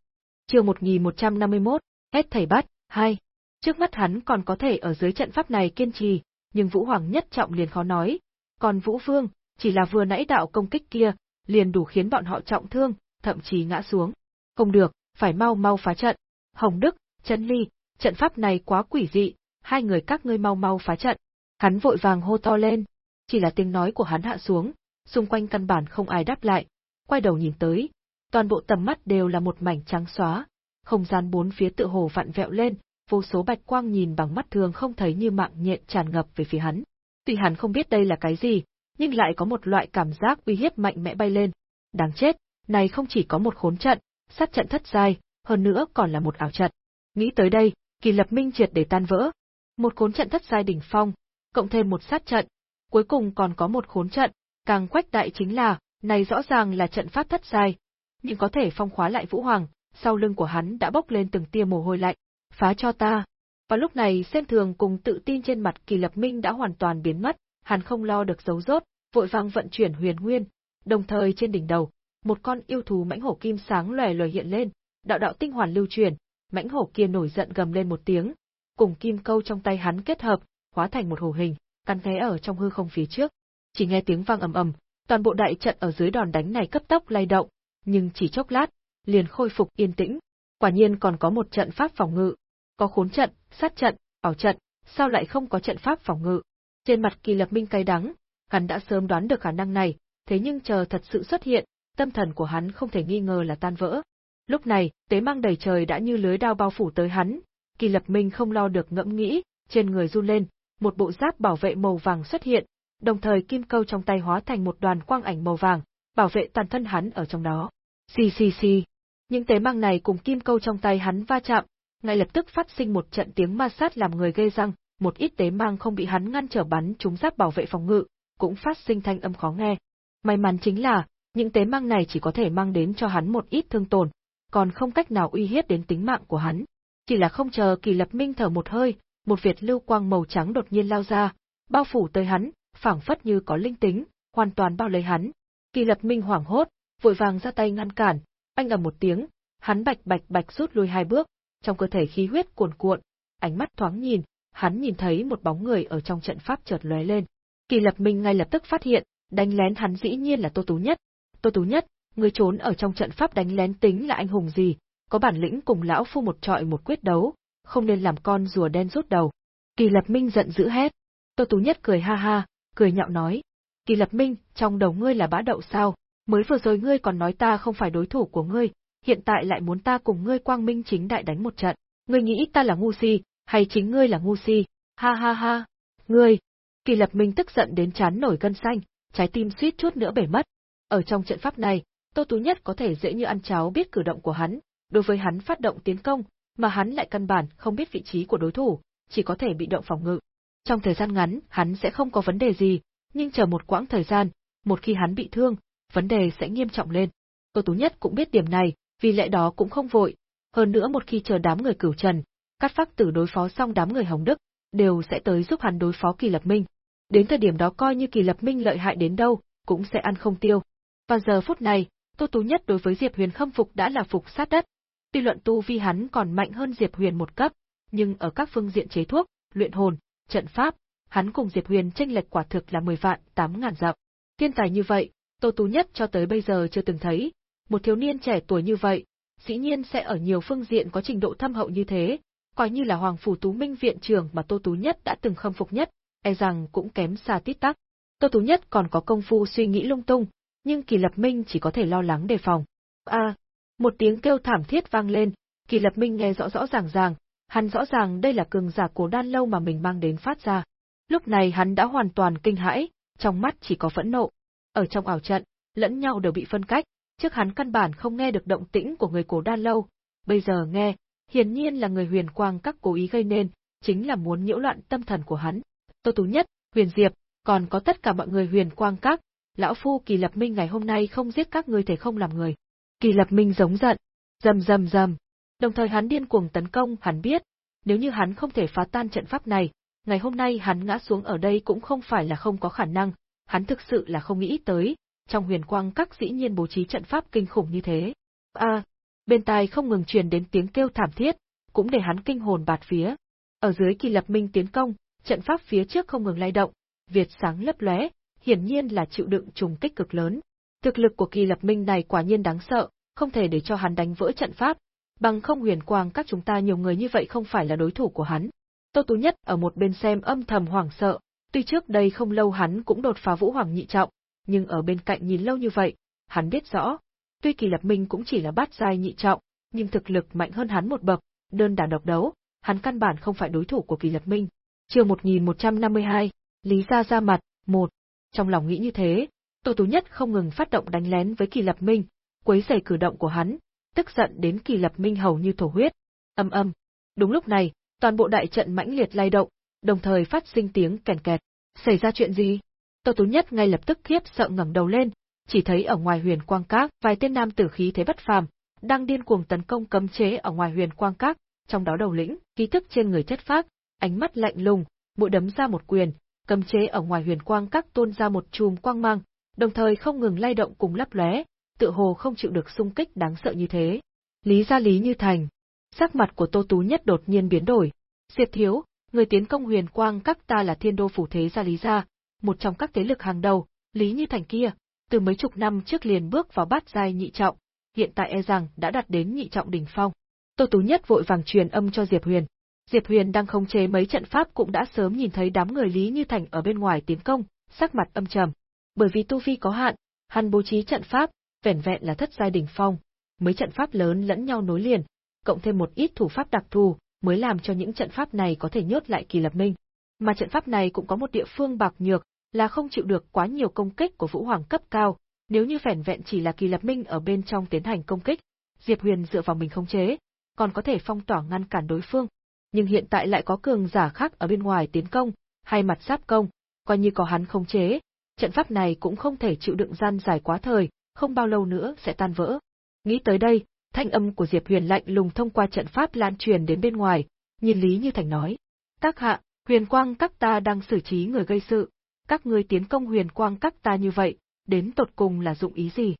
Chương 1151, hết thầy bắt, 2. Trước mắt hắn còn có thể ở dưới trận pháp này kiên trì, nhưng Vũ Hoàng nhất trọng liền khó nói. Còn Vũ Vương, chỉ là vừa nãy đạo công kích kia, liền đủ khiến bọn họ trọng thương, thậm chí ngã xuống. Không được, phải mau mau phá trận. Hồng Đức, Trấn Ly, trận pháp này quá quỷ dị, hai người các ngươi mau mau phá trận. Hắn vội vàng hô to lên. Chỉ là tiếng nói của hắn hạ xuống, xung quanh căn bản không ai đáp lại. Quay đầu nhìn tới, toàn bộ tầm mắt đều là một mảnh trắng xóa. Không gian bốn phía tự hồ vặn vẹo lên, vô số bạch quang nhìn bằng mắt thường không thấy như mạng nhện tràn ngập về phía hắn. Tuy hắn không biết đây là cái gì, nhưng lại có một loại cảm giác uy hiếp mạnh mẽ bay lên. Đáng chết, này không chỉ có một khốn trận, sát trận thất giai, hơn nữa còn là một ảo trận. Nghĩ tới đây, kỳ lập minh triệt để tan vỡ. Một khốn trận thất giai đỉnh phong, cộng thêm một sát trận, cuối cùng còn có một khốn trận, càng quách đại chính là, này rõ ràng là trận pháp thất giai, nhưng có thể phong khóa lại Vũ Hoàng, sau lưng của hắn đã bốc lên từng tia mồ hôi lạnh phá cho ta. Và lúc này xem thường cùng tự tin trên mặt kỳ lập minh đã hoàn toàn biến mất, hắn không lo được giấu rốt, vội vàng vận chuyển huyền nguyên, đồng thời trên đỉnh đầu, một con yêu thú mãnh hổ kim sáng lòe lòe hiện lên, đạo đạo tinh hoàn lưu truyền, mãnh hổ kia nổi giận gầm lên một tiếng, cùng kim câu trong tay hắn kết hợp, hóa thành một hồ hình, căn ghé ở trong hư không phía trước. Chỉ nghe tiếng vang ầm ầm, toàn bộ đại trận ở dưới đòn đánh này cấp tốc lay động, nhưng chỉ chốc lát, liền khôi phục yên tĩnh. Quả nhiên còn có một trận pháp phòng ngự, có khốn trận, sát trận, ảo trận, sao lại không có trận pháp phòng ngự? Trên mặt Kỳ Lập Minh cay đắng, hắn đã sớm đoán được khả năng này, thế nhưng chờ thật sự xuất hiện, tâm thần của hắn không thể nghi ngờ là tan vỡ. Lúc này, tế mang đầy trời đã như lưới đao bao phủ tới hắn, Kỳ Lập Minh không lo được ngẫm nghĩ, trên người run lên, một bộ giáp bảo vệ màu vàng xuất hiện, đồng thời kim câu trong tay hóa thành một đoàn quang ảnh màu vàng, bảo vệ toàn thân hắn ở trong đó. Xì xì xì. Những tế mang này cùng kim câu trong tay hắn va chạm, ngay lập tức phát sinh một trận tiếng ma sát làm người gây răng, một ít tế mang không bị hắn ngăn trở bắn chúng giáp bảo vệ phòng ngự, cũng phát sinh thanh âm khó nghe. May mắn chính là, những tế mang này chỉ có thể mang đến cho hắn một ít thương tổn, còn không cách nào uy hiếp đến tính mạng của hắn. Chỉ là không chờ Kỳ Lập Minh thở một hơi, một việt lưu quang màu trắng đột nhiên lao ra, bao phủ tới hắn, phảng phất như có linh tính, hoàn toàn bao lấy hắn. Kỳ Lập Minh hoảng hốt, vội vàng ra tay ngăn cản, anh ầm một tiếng, hắn bạch bạch bạch rút lui hai bước, trong cơ thể khí huyết cuồn cuộn, ánh mắt thoáng nhìn, hắn nhìn thấy một bóng người ở trong trận pháp chợt lóe lên. Kỳ Lập Minh ngay lập tức phát hiện, đánh lén hắn dĩ nhiên là Tô Tú Nhất. Tô Tú Nhất, người trốn ở trong trận pháp đánh lén tính là anh hùng gì, có bản lĩnh cùng lão phu một trọi một quyết đấu, không nên làm con rùa đen rút đầu. Kỳ Lập Minh giận dữ hét. Tô Tú Nhất cười ha ha, cười nhạo nói. Kỳ Lập Minh, trong đầu ngươi là bã đậu sao? Mới vừa rồi ngươi còn nói ta không phải đối thủ của ngươi, hiện tại lại muốn ta cùng ngươi quang minh chính đại đánh một trận. Ngươi nghĩ ta là ngu si, hay chính ngươi là ngu si? Ha ha ha. Ngươi, Kỳ Lập Minh tức giận đến chán nổi gân xanh, trái tim suýt chút nữa bể mất. Ở trong trận pháp này, Tô Tú Nhất có thể dễ như ăn cháo biết cử động của hắn, đối với hắn phát động tiến công, mà hắn lại căn bản không biết vị trí của đối thủ, chỉ có thể bị động phòng ngự. Trong thời gian ngắn, hắn sẽ không có vấn đề gì, nhưng chờ một quãng thời gian, một khi hắn bị thương, vấn đề sẽ nghiêm trọng lên. Tô Tú Nhất cũng biết điểm này, vì lẽ đó cũng không vội. Hơn nữa một khi chờ đám người cửu trần, cắt phác tử đối phó xong đám người Hồng Đức, đều sẽ tới giúp hắn đối phó Kỳ Lập Minh. Đến thời điểm đó coi như Kỳ Lập Minh lợi hại đến đâu, cũng sẽ ăn không tiêu. Và giờ phút này, Tô Tú Nhất đối với Diệp Huyền khâm phục đã là phục sát đất. Tuy luận tu vi hắn còn mạnh hơn Diệp Huyền một cấp, nhưng ở các phương diện chế thuốc, luyện hồn, trận pháp, hắn cùng Diệp Huyền tranh lệch quả thực là 10 vạn, 8 ngàn dặm. Thiên tài như vậy, Tô Tú Nhất cho tới bây giờ chưa từng thấy, một thiếu niên trẻ tuổi như vậy, dĩ nhiên sẽ ở nhiều phương diện có trình độ thâm hậu như thế, coi như là Hoàng Phủ Tú Minh viện trưởng mà Tô Tú Nhất đã từng khâm phục nhất, e rằng cũng kém xa tít tắc. Tô Tú Nhất còn có công phu suy nghĩ lung tung, nhưng Kỳ Lập Minh chỉ có thể lo lắng đề phòng. A, một tiếng kêu thảm thiết vang lên, Kỳ Lập Minh nghe rõ rõ ràng ràng, hắn rõ ràng đây là cường giả cổ đan lâu mà mình mang đến phát ra. Lúc này hắn đã hoàn toàn kinh hãi, trong mắt chỉ có phẫn nộ. Ở trong ảo trận, lẫn nhau đều bị phân cách, trước hắn căn bản không nghe được động tĩnh của người cổ đan lâu, bây giờ nghe, hiển nhiên là người huyền quang các cố ý gây nên, chính là muốn nhiễu loạn tâm thần của hắn. Tô Tú Nhất, Huyền Diệp, còn có tất cả mọi người huyền quang các, lão phu Kỳ Lập Minh ngày hôm nay không giết các ngươi thể không làm người. Kỳ Lập Minh giống giận, rầm rầm rầm. Đồng thời hắn điên cuồng tấn công, hắn biết, nếu như hắn không thể phá tan trận pháp này, ngày hôm nay hắn ngã xuống ở đây cũng không phải là không có khả năng, hắn thực sự là không nghĩ tới, trong huyền quang các dĩ nhiên bố trí trận pháp kinh khủng như thế. A, bên tai không ngừng truyền đến tiếng kêu thảm thiết, cũng để hắn kinh hồn bạt phía. Ở dưới kỳ lập minh tiến công, trận pháp phía trước không ngừng lay động, việt sáng lấp lóe, hiển nhiên là chịu đựng trùng kích cực lớn. Thực lực của kỳ lập minh này quả nhiên đáng sợ, không thể để cho hắn đánh vỡ trận pháp, bằng không huyền quang các chúng ta nhiều người như vậy không phải là đối thủ của hắn. Tô Tú Nhất ở một bên xem âm thầm hoảng sợ, tuy trước đây không lâu hắn cũng đột phá vũ hoàng nhị trọng, nhưng ở bên cạnh nhìn lâu như vậy, hắn biết rõ, tuy Kỳ Lập Minh cũng chỉ là bát giai nhị trọng, nhưng thực lực mạnh hơn hắn một bậc, đơn đả độc đấu, hắn căn bản không phải đối thủ của Kỳ Lập Minh. Chương 1152, Lý gia ra mặt, một. Trong lòng nghĩ như thế, Tô Tú Nhất không ngừng phát động đánh lén với Kỳ Lập Minh, quấy rầy cử động của hắn, tức giận đến Kỳ Lập Minh hầu như thổ huyết. Âm âm. Đúng lúc này, toàn bộ đại trận mãnh liệt lay động, đồng thời phát sinh tiếng kèn kẹt. Xảy ra chuyện gì? Tô Tú Nhất ngay lập tức khiếp sợ ngẩng đầu lên, chỉ thấy ở ngoài huyền quang các, vài tên nam tử khí thế bất phàm, đang điên cuồng tấn công cấm chế ở ngoài huyền quang các, trong đó đầu lĩnh, khí thức trên người chất phác, ánh mắt lạnh lùng, mũi đấm ra một quyền, cấm chế ở ngoài huyền quang các tôn ra một chùm quang mang, đồng thời không ngừng lay động cùng lấp lóe, tựa hồ không chịu được xung kích đáng sợ như thế. Lý gia Lý Như Thành, sắc mặt của Tô Tú Nhất đột nhiên biến đổi. Diệp Thiếu, người tiến công huyền quang các ta là thiên đô phủ thế gia Lý gia, một trong các thế lực hàng đầu, Lý Như Thành kia, từ mấy chục năm trước liền bước vào bát giai nhị trọng, hiện tại e rằng đã đạt đến nhị trọng đỉnh phong. Tô Tú Nhất vội vàng truyền âm cho Diệp Huyền. Diệp Huyền đang khống chế mấy trận pháp cũng đã sớm nhìn thấy đám người Lý Như Thành ở bên ngoài tiến công, sắc mặt âm trầm. Bởi vì tu vi có hạn, hắn bố trí trận pháp, vẻn vẹn là thất giai đỉnh phong, mấy trận pháp lớn lẫn nhau nối liền, cộng thêm một ít thủ pháp đặc thù, mới làm cho những trận pháp này có thể nhốt lại Kỳ Lập Minh. Mà trận pháp này cũng có một địa phương bạc nhược, là không chịu được quá nhiều công kích của Vũ Hoàng cấp cao, nếu như vẻn vẹn chỉ là Kỳ Lập Minh ở bên trong tiến hành công kích, Diệp Huyền dựa vào mình không chế, còn có thể phong tỏa ngăn cản đối phương. Nhưng hiện tại lại có cường giả khác ở bên ngoài tiến công, hay mặt giáp công, coi như có hắn không chế, trận pháp này cũng không thể chịu đựng gian dài quá thời, không bao lâu nữa sẽ tan vỡ. Nghĩ tới đây, thanh âm của Diệp Huyền lạnh lùng thông qua trận pháp lan truyền đến bên ngoài, nhìn Lý Như Thành nói: "Các hạ, Huyền Quang các ta đang xử trí người gây sự, các ngươi tiến công Huyền Quang các ta như vậy, đến tột cùng là dụng ý gì?"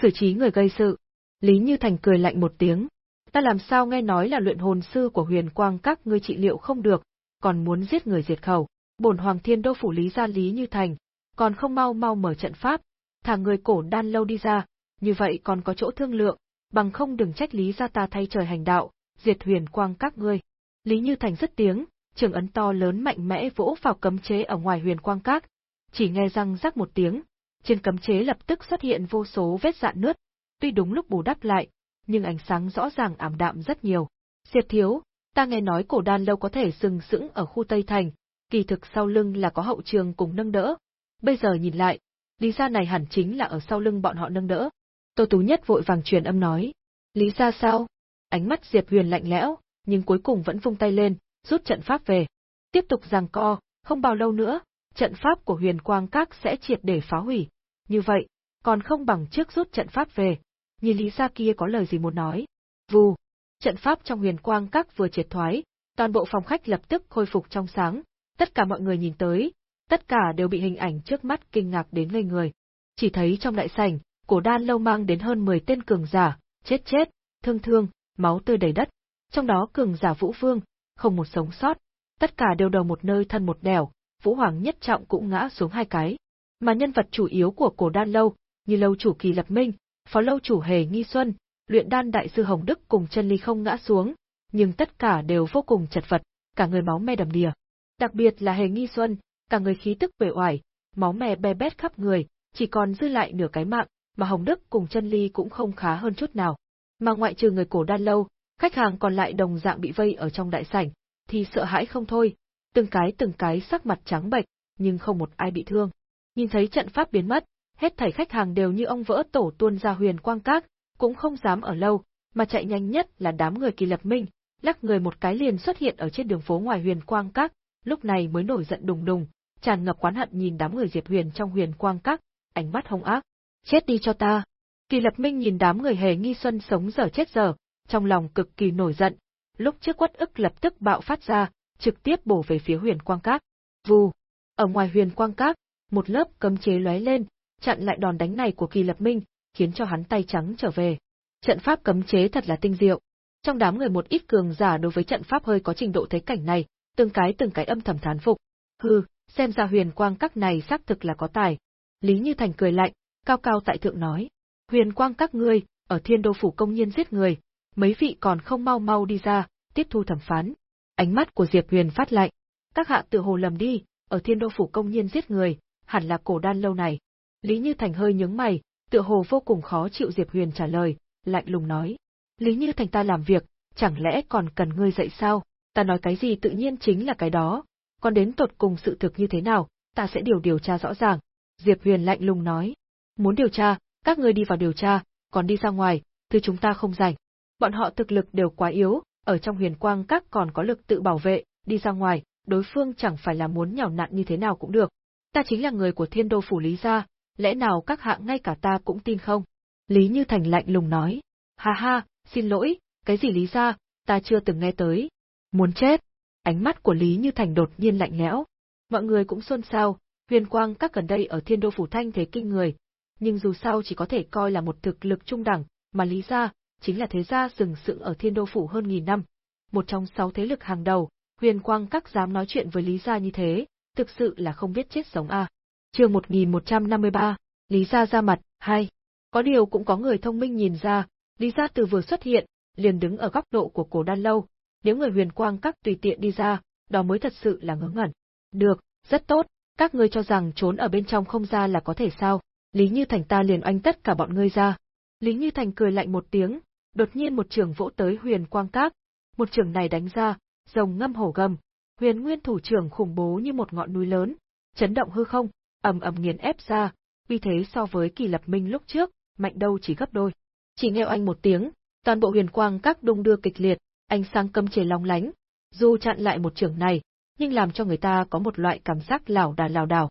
Xử trí người gây sự. Lý Như Thành cười lạnh một tiếng, ta làm sao nghe nói là luyện hồn sư của Huyền Quang các ngươi trị liệu không được, còn muốn giết người diệt khẩu. Bổn Hoàng Thiên Đô phủ Lý gia Lý Như Thành, còn không mau mau mở trận pháp, thả người cổ đan lâu đi ra, như vậy còn có chỗ thương lượng, bằng không đừng trách Lý gia ta thay trời hành đạo, diệt huyền quang các ngươi. Lý Như Thành rất tiếng, trường ấn to lớn mạnh mẽ vỗ vào cấm chế ở ngoài huyền quang các, chỉ nghe răng rắc một tiếng, trên cấm chế lập tức xuất hiện vô số vết dạn nứt, tuy đúng lúc bù đắp lại, nhưng ánh sáng rõ ràng ảm đạm rất nhiều. Diệp thiếu, ta nghe nói cổ đan lâu có thể sừng sững ở khu Tây Thành, kỳ thực sau lưng là có hậu trường cùng nâng đỡ. Bây giờ nhìn lại, lý gia này hẳn chính là ở sau lưng bọn họ nâng đỡ. Tô Tú Nhất vội vàng truyền âm nói. Lý gia sao? Ánh mắt Diệp Huyền lạnh lẽo, nhưng cuối cùng vẫn vung tay lên, rút trận pháp về. Tiếp tục giằng co, không bao lâu nữa, trận pháp của huyền quang các sẽ triệt để phá hủy. Như vậy, còn không bằng trước rút trận pháp về. Nhìn Lý gia kia có lời gì muốn nói. Vù, trận pháp trong huyền quang các vừa triệt thoái, toàn bộ phòng khách lập tức khôi phục trong sáng, tất cả mọi người nhìn tới, tất cả đều bị hình ảnh trước mắt kinh ngạc đến ngây người. Chỉ thấy trong đại sảnh, cổ đan lâu mang đến hơn 10 tên cường giả, chết chết, thương thương, máu tươi đầy đất. Trong đó cường giả Vũ Vương, không một sống sót, tất cả đều đầu một nơi thân một đèo, Vũ Hoàng nhất trọng cũng ngã xuống hai cái. Mà nhân vật chủ yếu của cổ đan lâu, như lâu chủ Kỳ Lập Minh, phó lâu chủ Hề Nghi Xuân, luyện đan đại sư Hồng Đức cùng chân ly không ngã xuống, nhưng tất cả đều vô cùng chật vật, cả người máu me đầm đìa. Đặc biệt là Hề Nghi Xuân, cả người khí tức về oải, máu me be bét khắp người, chỉ còn dư lại nửa cái mạng, mà Hồng Đức cùng chân ly cũng không khá hơn chút nào. Mà ngoại trừ người cổ đan lâu, khách hàng còn lại đồng dạng bị vây ở trong đại sảnh, thì sợ hãi không thôi, từng cái từng cái sắc mặt trắng bệch, nhưng không một ai bị thương. Nhìn thấy trận pháp biến mất, hết thảy khách hàng đều như ông vỡ tổ tuôn ra huyền quang các, cũng không dám ở lâu, mà chạy nhanh nhất là đám người kỳ lập minh, lắc người một cái liền xuất hiện ở trên đường phố ngoài huyền quang các, lúc này mới nổi giận đùng đùng, tràn ngập quán hận nhìn đám người Diệp Huyền trong huyền quang các, ánh mắt hung ác. Chết đi cho ta. Kỳ Lập Minh nhìn đám người hề nghi xuân sống dở chết dở, trong lòng cực kỳ nổi giận. Lúc trước quất ức lập tức bạo phát ra, trực tiếp bổ về phía huyền quang các. Vù. Ở ngoài huyền quang các, một lớp cấm chế lóe lên, chặn lại đòn đánh này của Kỳ Lập Minh, khiến cho hắn tay trắng trở về. Trận pháp cấm chế thật là tinh diệu. Trong đám người một ít cường giả đối với trận pháp hơi có trình độ thế cảnh này, từng cái từng cái âm thầm thán phục. Hừ, xem ra huyền quang các này xác thực là có tài. Lý Như Thành cười lạnh, cao cao tại thượng nói. Huyền quang các ngươi, ở thiên đô phủ công nhiên giết người, mấy vị còn không mau mau đi ra, tiếp thu thẩm phán. Ánh mắt của Diệp Huyền phát lạnh. Các hạ tự hồ lầm đi, ở thiên đô phủ công nhiên giết người, hẳn là cổ đan lâu này. Lý Như Thành hơi nhướng mày, tựa hồ vô cùng khó chịu Diệp Huyền trả lời, lạnh lùng nói. Lý Như Thành ta làm việc, chẳng lẽ còn cần ngươi dạy sao? Ta nói cái gì tự nhiên chính là cái đó, còn đến tột cùng sự thực như thế nào, ta sẽ điều điều tra rõ ràng. Diệp Huyền lạnh lùng nói, muốn điều tra, các ngươi đi vào điều tra, còn đi ra ngoài, thứ chúng ta không rảnh. Bọn họ thực lực đều quá yếu, ở trong huyền quang các còn có lực tự bảo vệ, đi ra ngoài, đối phương chẳng phải là muốn nhào nặn như thế nào cũng được. Ta chính là người của thiên đô phủ Lý gia, lẽ nào các hạng ngay cả ta cũng tin không? Lý Như Thành lạnh lùng nói, ha ha, xin lỗi, cái gì Lý gia, ta chưa từng nghe tới, Muốn chết! Ánh mắt của Lý Như Thành đột nhiên lạnh lẽo. Mọi người cũng xôn xao, huyền quang các gần đây ở thiên đô phủ thanh thế kinh người. Nhưng dù sao chỉ có thể coi là một thực lực trung đẳng, mà Lý gia, chính là thế gia sừng sững ở thiên đô phủ hơn nghìn năm. Một trong sáu thế lực hàng đầu, huyền quang các dám nói chuyện với Lý gia như thế, thực sự là không biết chết sống à. chương 1153, Lý gia ra mặt, hai. Có điều cũng có người thông minh nhìn ra, Lý gia từ vừa xuất hiện, liền đứng ở góc độ của cổ đan lâu, nếu người huyền quang các tùy tiện đi ra, đó mới thật sự là ngớ ngẩn. Được, rất tốt, các ngươi cho rằng trốn ở bên trong không ra là có thể sao? Lý Như Thành ta liền oanh tất cả bọn ngươi ra. Lý Như Thành cười lạnh một tiếng, đột nhiên một trường vỗ tới huyền quang các. Một trường này đánh ra, rồng ngâm hổ gầm, huyền nguyên thủ trưởng khủng bố như một ngọn núi lớn, chấn động hư không, ầm ầm nghiền ép ra, vì thế so với kỳ lập minh lúc trước, mạnh đâu chỉ gấp đôi. Chỉ nghe anh một tiếng, toàn bộ huyền quang các đung đưa kịch liệt, ánh sáng cấm chế long lánh, dù chặn lại một trường này, nhưng làm cho người ta có một loại cảm giác lảo đà lảo đảo.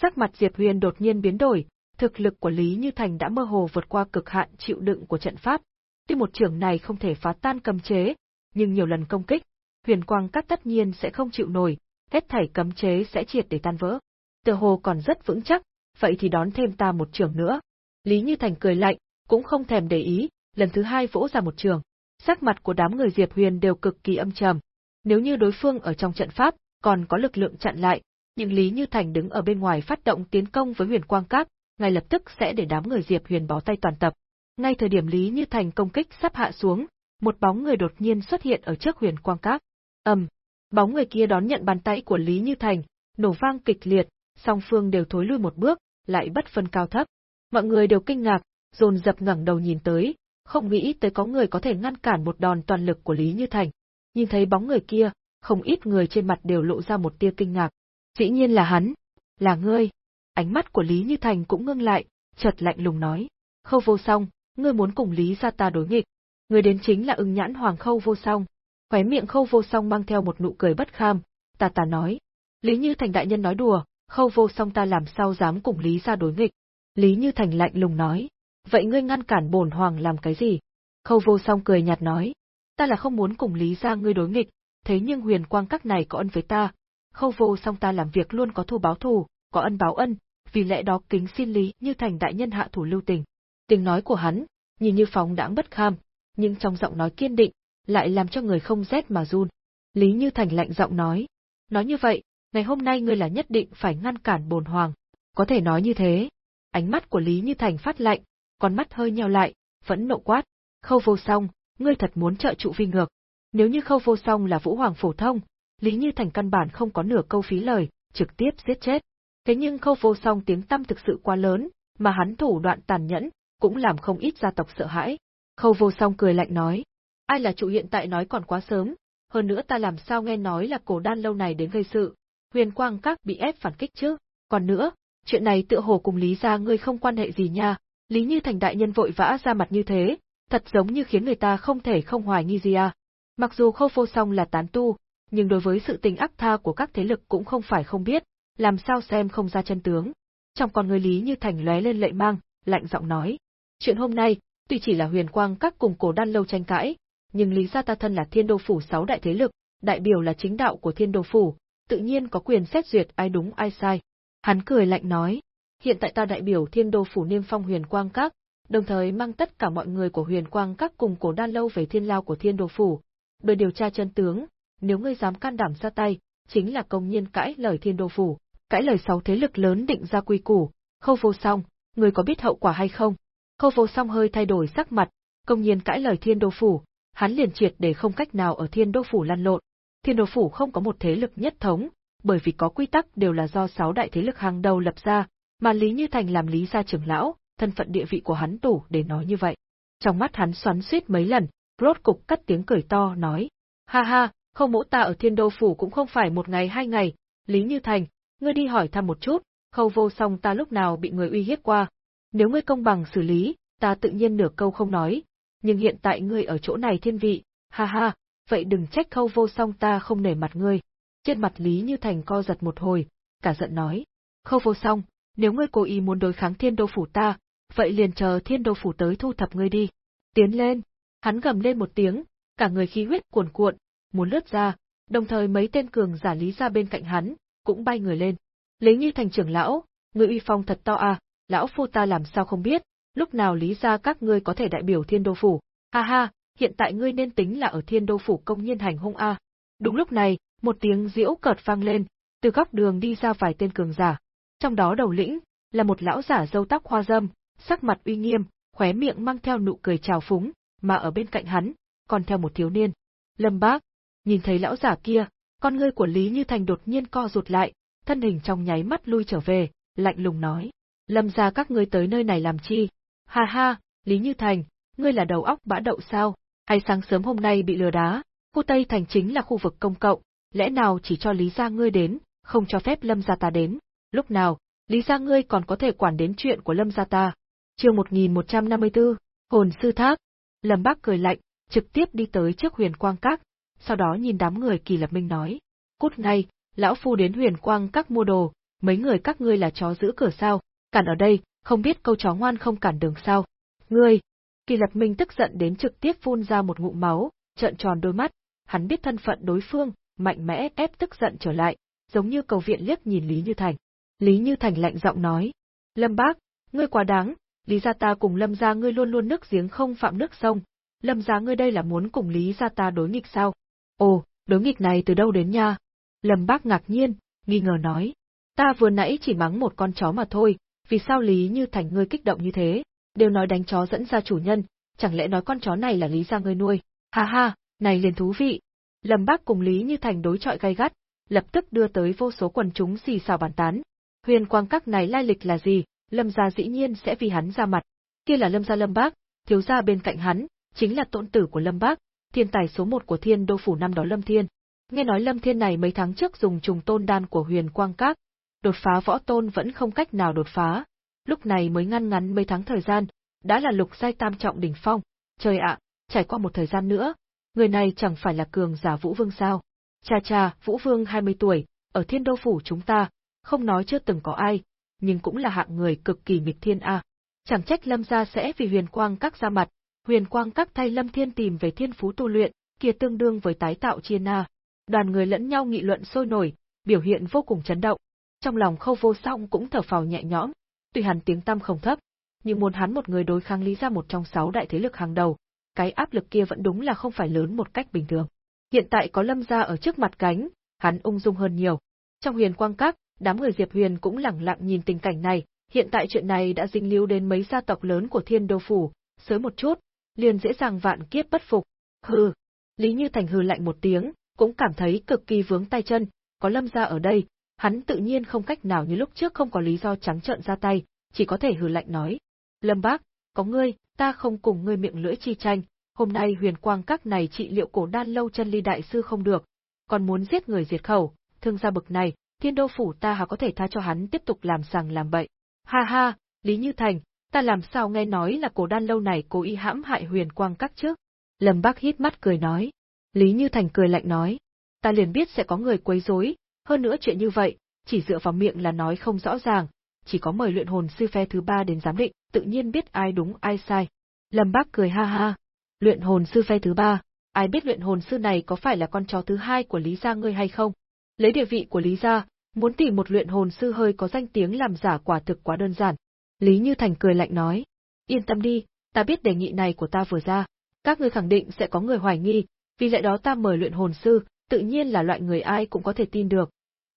Sắc mặt Diệp Huyền đột nhiên biến đổi, thực lực của Lý Như Thành đã mơ hồ vượt qua cực hạn chịu đựng của trận pháp. Tuy một trường này không thể phá tan cấm chế, nhưng nhiều lần công kích, huyền quang cắt tất nhiên sẽ không chịu nổi, hết thảy cấm chế sẽ triệt để tan vỡ. Tựa hồ còn rất vững chắc, vậy thì đón thêm ta một trường nữa. Lý Như Thành cười lạnh, cũng không thèm để ý, lần thứ hai vỗ ra một trường sắc mặt của đám người Diệp Huyền đều cực kỳ âm trầm. Nếu như đối phương ở trong trận pháp, còn có lực lượng chặn lại, nhưng Lý Như Thành đứng ở bên ngoài phát động tiến công với Huyền Quang Các, ngay lập tức sẽ để đám người Diệp Huyền bó tay toàn tập. Ngay thời điểm Lý Như Thành công kích sắp hạ xuống, một bóng người đột nhiên xuất hiện ở trước Huyền Quang Các. Ầm, bóng người kia đón nhận bàn tay của Lý Như Thành, nổ vang kịch liệt, song phương đều thối lui một bước, lại bất phân cao thấp. Mọi người đều kinh ngạc, dồn dập ngẩng đầu nhìn tới, không nghĩ tới có người có thể ngăn cản một đòn toàn lực của Lý Như Thành. Nhìn thấy bóng người kia, không ít người trên mặt đều lộ ra một tia kinh ngạc. Dĩ nhiên là hắn, là ngươi. Ánh mắt của Lý Như Thành cũng ngưng lại, chợt lạnh lùng nói. Khâu vô song, ngươi muốn cùng Lý gia ta đối nghịch. ngươi đến chính là ưng nhãn hoàng khâu vô song. Khóe miệng khâu vô song mang theo một nụ cười bất kham, tà tà nói. Lý Như Thành đại nhân nói đùa, khâu vô song ta làm sao dám cùng Lý gia đối nghịch. Lý Như Thành lạnh lùng nói. Vậy ngươi ngăn cản bổn hoàng làm cái gì? Khâu vô song cười nhạt nói. Ta là không muốn cùng Lý gia ngươi đối nghịch, thế nhưng huyền quang các này có ân với ta. Khâu vô song ta làm việc luôn có thù báo thù, có ân báo ân, vì lẽ đó kính xin Lý Như Thành đại nhân hạ thủ lưu tình. Tiếng nói của hắn, nhìn như phóng đãng bất kham, nhưng trong giọng nói kiên định, lại làm cho người không rét mà run. Lý Như Thành lạnh giọng nói, nói như vậy, ngày hôm nay ngươi là nhất định phải ngăn cản bồn hoàng. Có thể nói như thế. Ánh mắt của Lý Như Thành phát lạnh, con mắt hơi nheo lại, vẫn nộ quát. Khâu vô song, ngươi thật muốn trợ trụ vi ngược. Nếu như khâu vô song là vũ hoàng phổ thông, Lý Như Thành căn bản không có nửa câu phí lời, trực tiếp giết chết. Thế nhưng khâu vô song tiếng tâm thực sự quá lớn, mà hắn thủ đoạn tàn nhẫn, cũng làm không ít gia tộc sợ hãi. Khâu vô song cười lạnh nói, ai là trụ hiện tại nói còn quá sớm, hơn nữa ta làm sao nghe nói là cổ đan lâu này đến gây sự, huyền quang các bị ép phản kích chứ, còn nữa, chuyện này tựa hồ cùng Lý gia ngươi không quan hệ gì nha, Lý Như Thành đại nhân vội vã ra mặt như thế, thật giống như khiến người ta không thể không hoài nghi gì à. Mặc dù khâu vô song là tán tu, nhưng đối với sự tình ác tha của các thế lực cũng không phải không biết, làm sao xem không ra chân tướng. Trong con người Lý Như Thành lóe lên lệ mang, lạnh giọng nói. Chuyện hôm nay, tuy chỉ là huyền quang các cùng cổ đan lâu tranh cãi, nhưng Lý gia ta thân là thiên đô phủ sáu đại thế lực, đại biểu là chính đạo của thiên đô phủ, tự nhiên có quyền xét duyệt ai đúng ai sai. Hắn cười lạnh nói, hiện tại ta đại biểu thiên đô phủ niêm phong huyền quang các, đồng thời mang tất cả mọi người của huyền quang các cùng cổ đan lâu về thiên lao của thiên đô phủ, đợi điều tra chân tướng, nếu ngươi dám can đảm ra tay, chính là công nhiên cãi lời thiên đô phủ, cãi lời sáu thế lực lớn định ra quy củ, khâu vô song, ngươi có biết hậu quả hay không? Khâu vô song hơi thay đổi sắc mặt, công nhiên cãi lời thiên đô phủ, hắn liền triệt để không cách nào ở thiên đô phủ lăn lộn. Thiên đô phủ không có một thế lực nhất thống, bởi vì có quy tắc đều là do sáu đại thế lực hàng đầu lập ra, mà Lý Như Thành làm lý gia trưởng lão, thân phận địa vị của hắn đủ để nói như vậy. Trong mắt hắn xoắn suýt mấy lần, rốt cục cất tiếng cười to nói, ha ha, không mỗ ta ở thiên đô phủ cũng không phải một ngày hai ngày, Lý Như Thành, ngươi đi hỏi thăm một chút, khâu vô song ta lúc nào bị người uy hiếp qua. Nếu ngươi công bằng xử lý, ta tự nhiên nửa câu không nói, nhưng hiện tại ngươi ở chỗ này thiên vị, ha ha, vậy đừng trách khâu vô song ta không nể mặt ngươi. Trên mặt Lý Như Thành co giật một hồi, cả giận nói, khâu vô song, nếu ngươi cố ý muốn đối kháng thiên đô phủ ta, vậy liền chờ thiên đô phủ tới thu thập ngươi đi. Tiến lên, hắn gầm lên một tiếng, cả người khí huyết cuồn cuộn, muốn lướt ra, đồng thời mấy tên cường giả lý ra bên cạnh hắn, cũng bay người lên. Lý Như Thành trưởng lão, ngươi uy phong thật to à, lão phu ta làm sao không biết, lúc nào lý ra các ngươi có thể đại biểu thiên đô phủ, ha ha, hiện tại ngươi nên tính là ở thiên đô phủ công nhiên hành hung a. Đúng lúc này, một tiếng diễu cợt vang lên, từ góc đường đi ra vài tên cường giả. Trong đó đầu lĩnh, là một lão giả râu tóc hoa râm, sắc mặt uy nghiêm, khóe miệng mang theo nụ cười trào phúng, mà ở bên cạnh hắn, còn theo một thiếu niên. Lâm Bác, nhìn thấy lão giả kia, con ngươi của Lý Như Thành đột nhiên co rụt lại, thân hình trong nháy mắt lui trở về, lạnh lùng nói. Lâm gia các ngươi tới nơi này làm chi? Ha ha, Lý Như Thành, ngươi là đầu óc bã đậu sao? Hay sáng sớm hôm nay bị lừa đá? Khu Tây Thành chính là khu vực công cộng, lẽ nào chỉ cho Lý gia ngươi đến, không cho phép Lâm gia ta đến? Lúc nào, Lý gia ngươi còn có thể quản đến chuyện của Lâm gia ta? Chương 1154, Hồn sư thác. Lâm Bác cười lạnh, trực tiếp đi tới trước Huyền Quang Các, sau đó nhìn đám người Kỳ Lập Minh nói: "Cút ngay, lão phu đến Huyền Quang Các mua đồ, mấy người các ngươi là chó giữ cửa sao? Cản ở đây, không biết câu chó ngoan không cản đường sao? Ngươi!" Kỳ Lập Minh tức giận đến trực tiếp phun ra một ngụm máu, trợn tròn đôi mắt, hắn biết thân phận đối phương, mạnh mẽ ép tức giận trở lại, giống như cầu viện liếc nhìn Lý Như Thành. Lý Như Thành lạnh giọng nói: "Lâm Bác, ngươi quá đáng, Lý gia ta cùng Lâm gia ngươi luôn luôn nước giếng không phạm nước sông, Lâm gia ngươi đây là muốn cùng Lý gia ta đối nghịch sao? Ồ, đối nghịch này từ đâu đến nha? Lâm Bác ngạc nhiên, nghi ngờ nói, ta vừa nãy chỉ mắng một con chó mà thôi, vì sao Lý Như Thành ngươi kích động như thế? Đều nói đánh chó dẫn ra chủ nhân, chẳng lẽ nói con chó này là Lý gia ngươi nuôi? Ha ha, này liền thú vị. Lâm Bác cùng Lý Như Thành đối chọi gay gắt, lập tức đưa tới vô số quần chúng xì xào bàn tán. Huyền quang các này lai lịch là gì, Lâm gia dĩ nhiên sẽ vì hắn ra mặt. Kia là Lâm gia Lâm Bác, thiếu gia bên cạnh hắn, chính là tôn tử của Lâm Bác, thiên tài số một của Thiên Đô phủ năm đó Lâm Thiên. Nghe nói Lâm Thiên này mấy tháng trước dùng trùng tôn đan của huyền quang các, đột phá võ tôn vẫn không cách nào đột phá, lúc này mới ngăn ngắn mấy tháng thời gian, đã là lục giai tam trọng đỉnh phong. Trời ạ, trải qua một thời gian nữa, người này chẳng phải là cường giả Vũ Vương sao? Cha cha, Vũ Vương 20 tuổi, ở thiên đô phủ chúng ta, không nói chưa từng có ai, nhưng cũng là hạng người cực kỳ nghịch thiên a. Chẳng trách Lâm gia sẽ vì huyền quang các ra mặt, huyền quang các thay Lâm Thiên tìm về thiên phú tu luyện, kia tương đương với tái tạo chiên a. Đoàn người lẫn nhau nghị luận sôi nổi, biểu hiện vô cùng chấn động. Trong lòng khâu vô song cũng thở phào nhẹ nhõm, tuy hắn tiếng tăm không thấp, nhưng muốn hắn một người đối kháng lý ra một trong sáu đại thế lực hàng đầu, cái áp lực kia vẫn đúng là không phải lớn một cách bình thường. Hiện tại có lâm gia ở trước mặt cánh, hắn ung dung hơn nhiều. Trong huyền quang các, đám người Diệp Huyền cũng lẳng lặng nhìn tình cảnh này, hiện tại chuyện này đã dính líu đến mấy gia tộc lớn của thiên đô phủ, sớm một chút, liền dễ dàng vạn kiếp bất phục. Hừ, Lý Như Thành hừ lạnh một tiếng, cũng cảm thấy cực kỳ vướng tay chân, có lâm gia ở đây, hắn tự nhiên không cách nào như lúc trước không có lý do trắng trợn ra tay, chỉ có thể hừ lạnh nói. Lâm bác, có ngươi, ta không cùng ngươi miệng lưỡi chi tranh, hôm nay huyền quang các này trị liệu cổ đan lâu chân ly đại sư không được, còn muốn giết người diệt khẩu, thương gia bực này, thiên đô phủ ta hà có thể tha cho hắn tiếp tục làm sàng làm bậy. Ha ha, Lý Như Thành, ta làm sao nghe nói là cổ đan lâu này cố ý hãm hại huyền quang các trước? Lâm Bác hít mắt cười nói. Lý Như Thành cười lạnh nói. Ta liền biết sẽ có người quấy rối, hơn nữa chuyện như vậy, chỉ dựa vào miệng là nói không rõ ràng, chỉ có mời luyện hồn sư phe thứ ba đến giám định, tự nhiên biết ai đúng ai sai. Lâm Bác cười ha ha. Luyện hồn sư phe thứ ba, ai biết luyện hồn sư này có phải là con chó thứ hai của Lý gia ngươi hay không? Lấy địa vị của Lý gia, muốn tìm một luyện hồn sư hơi có danh tiếng làm giả quả thực quá đơn giản. Lý Như Thành cười lạnh nói, yên tâm đi, ta biết đề nghị này của ta vừa ra, các ngươi khẳng định sẽ có người hoài nghi, vì lẽ đó ta mời luyện hồn sư, tự nhiên là loại người ai cũng có thể tin được.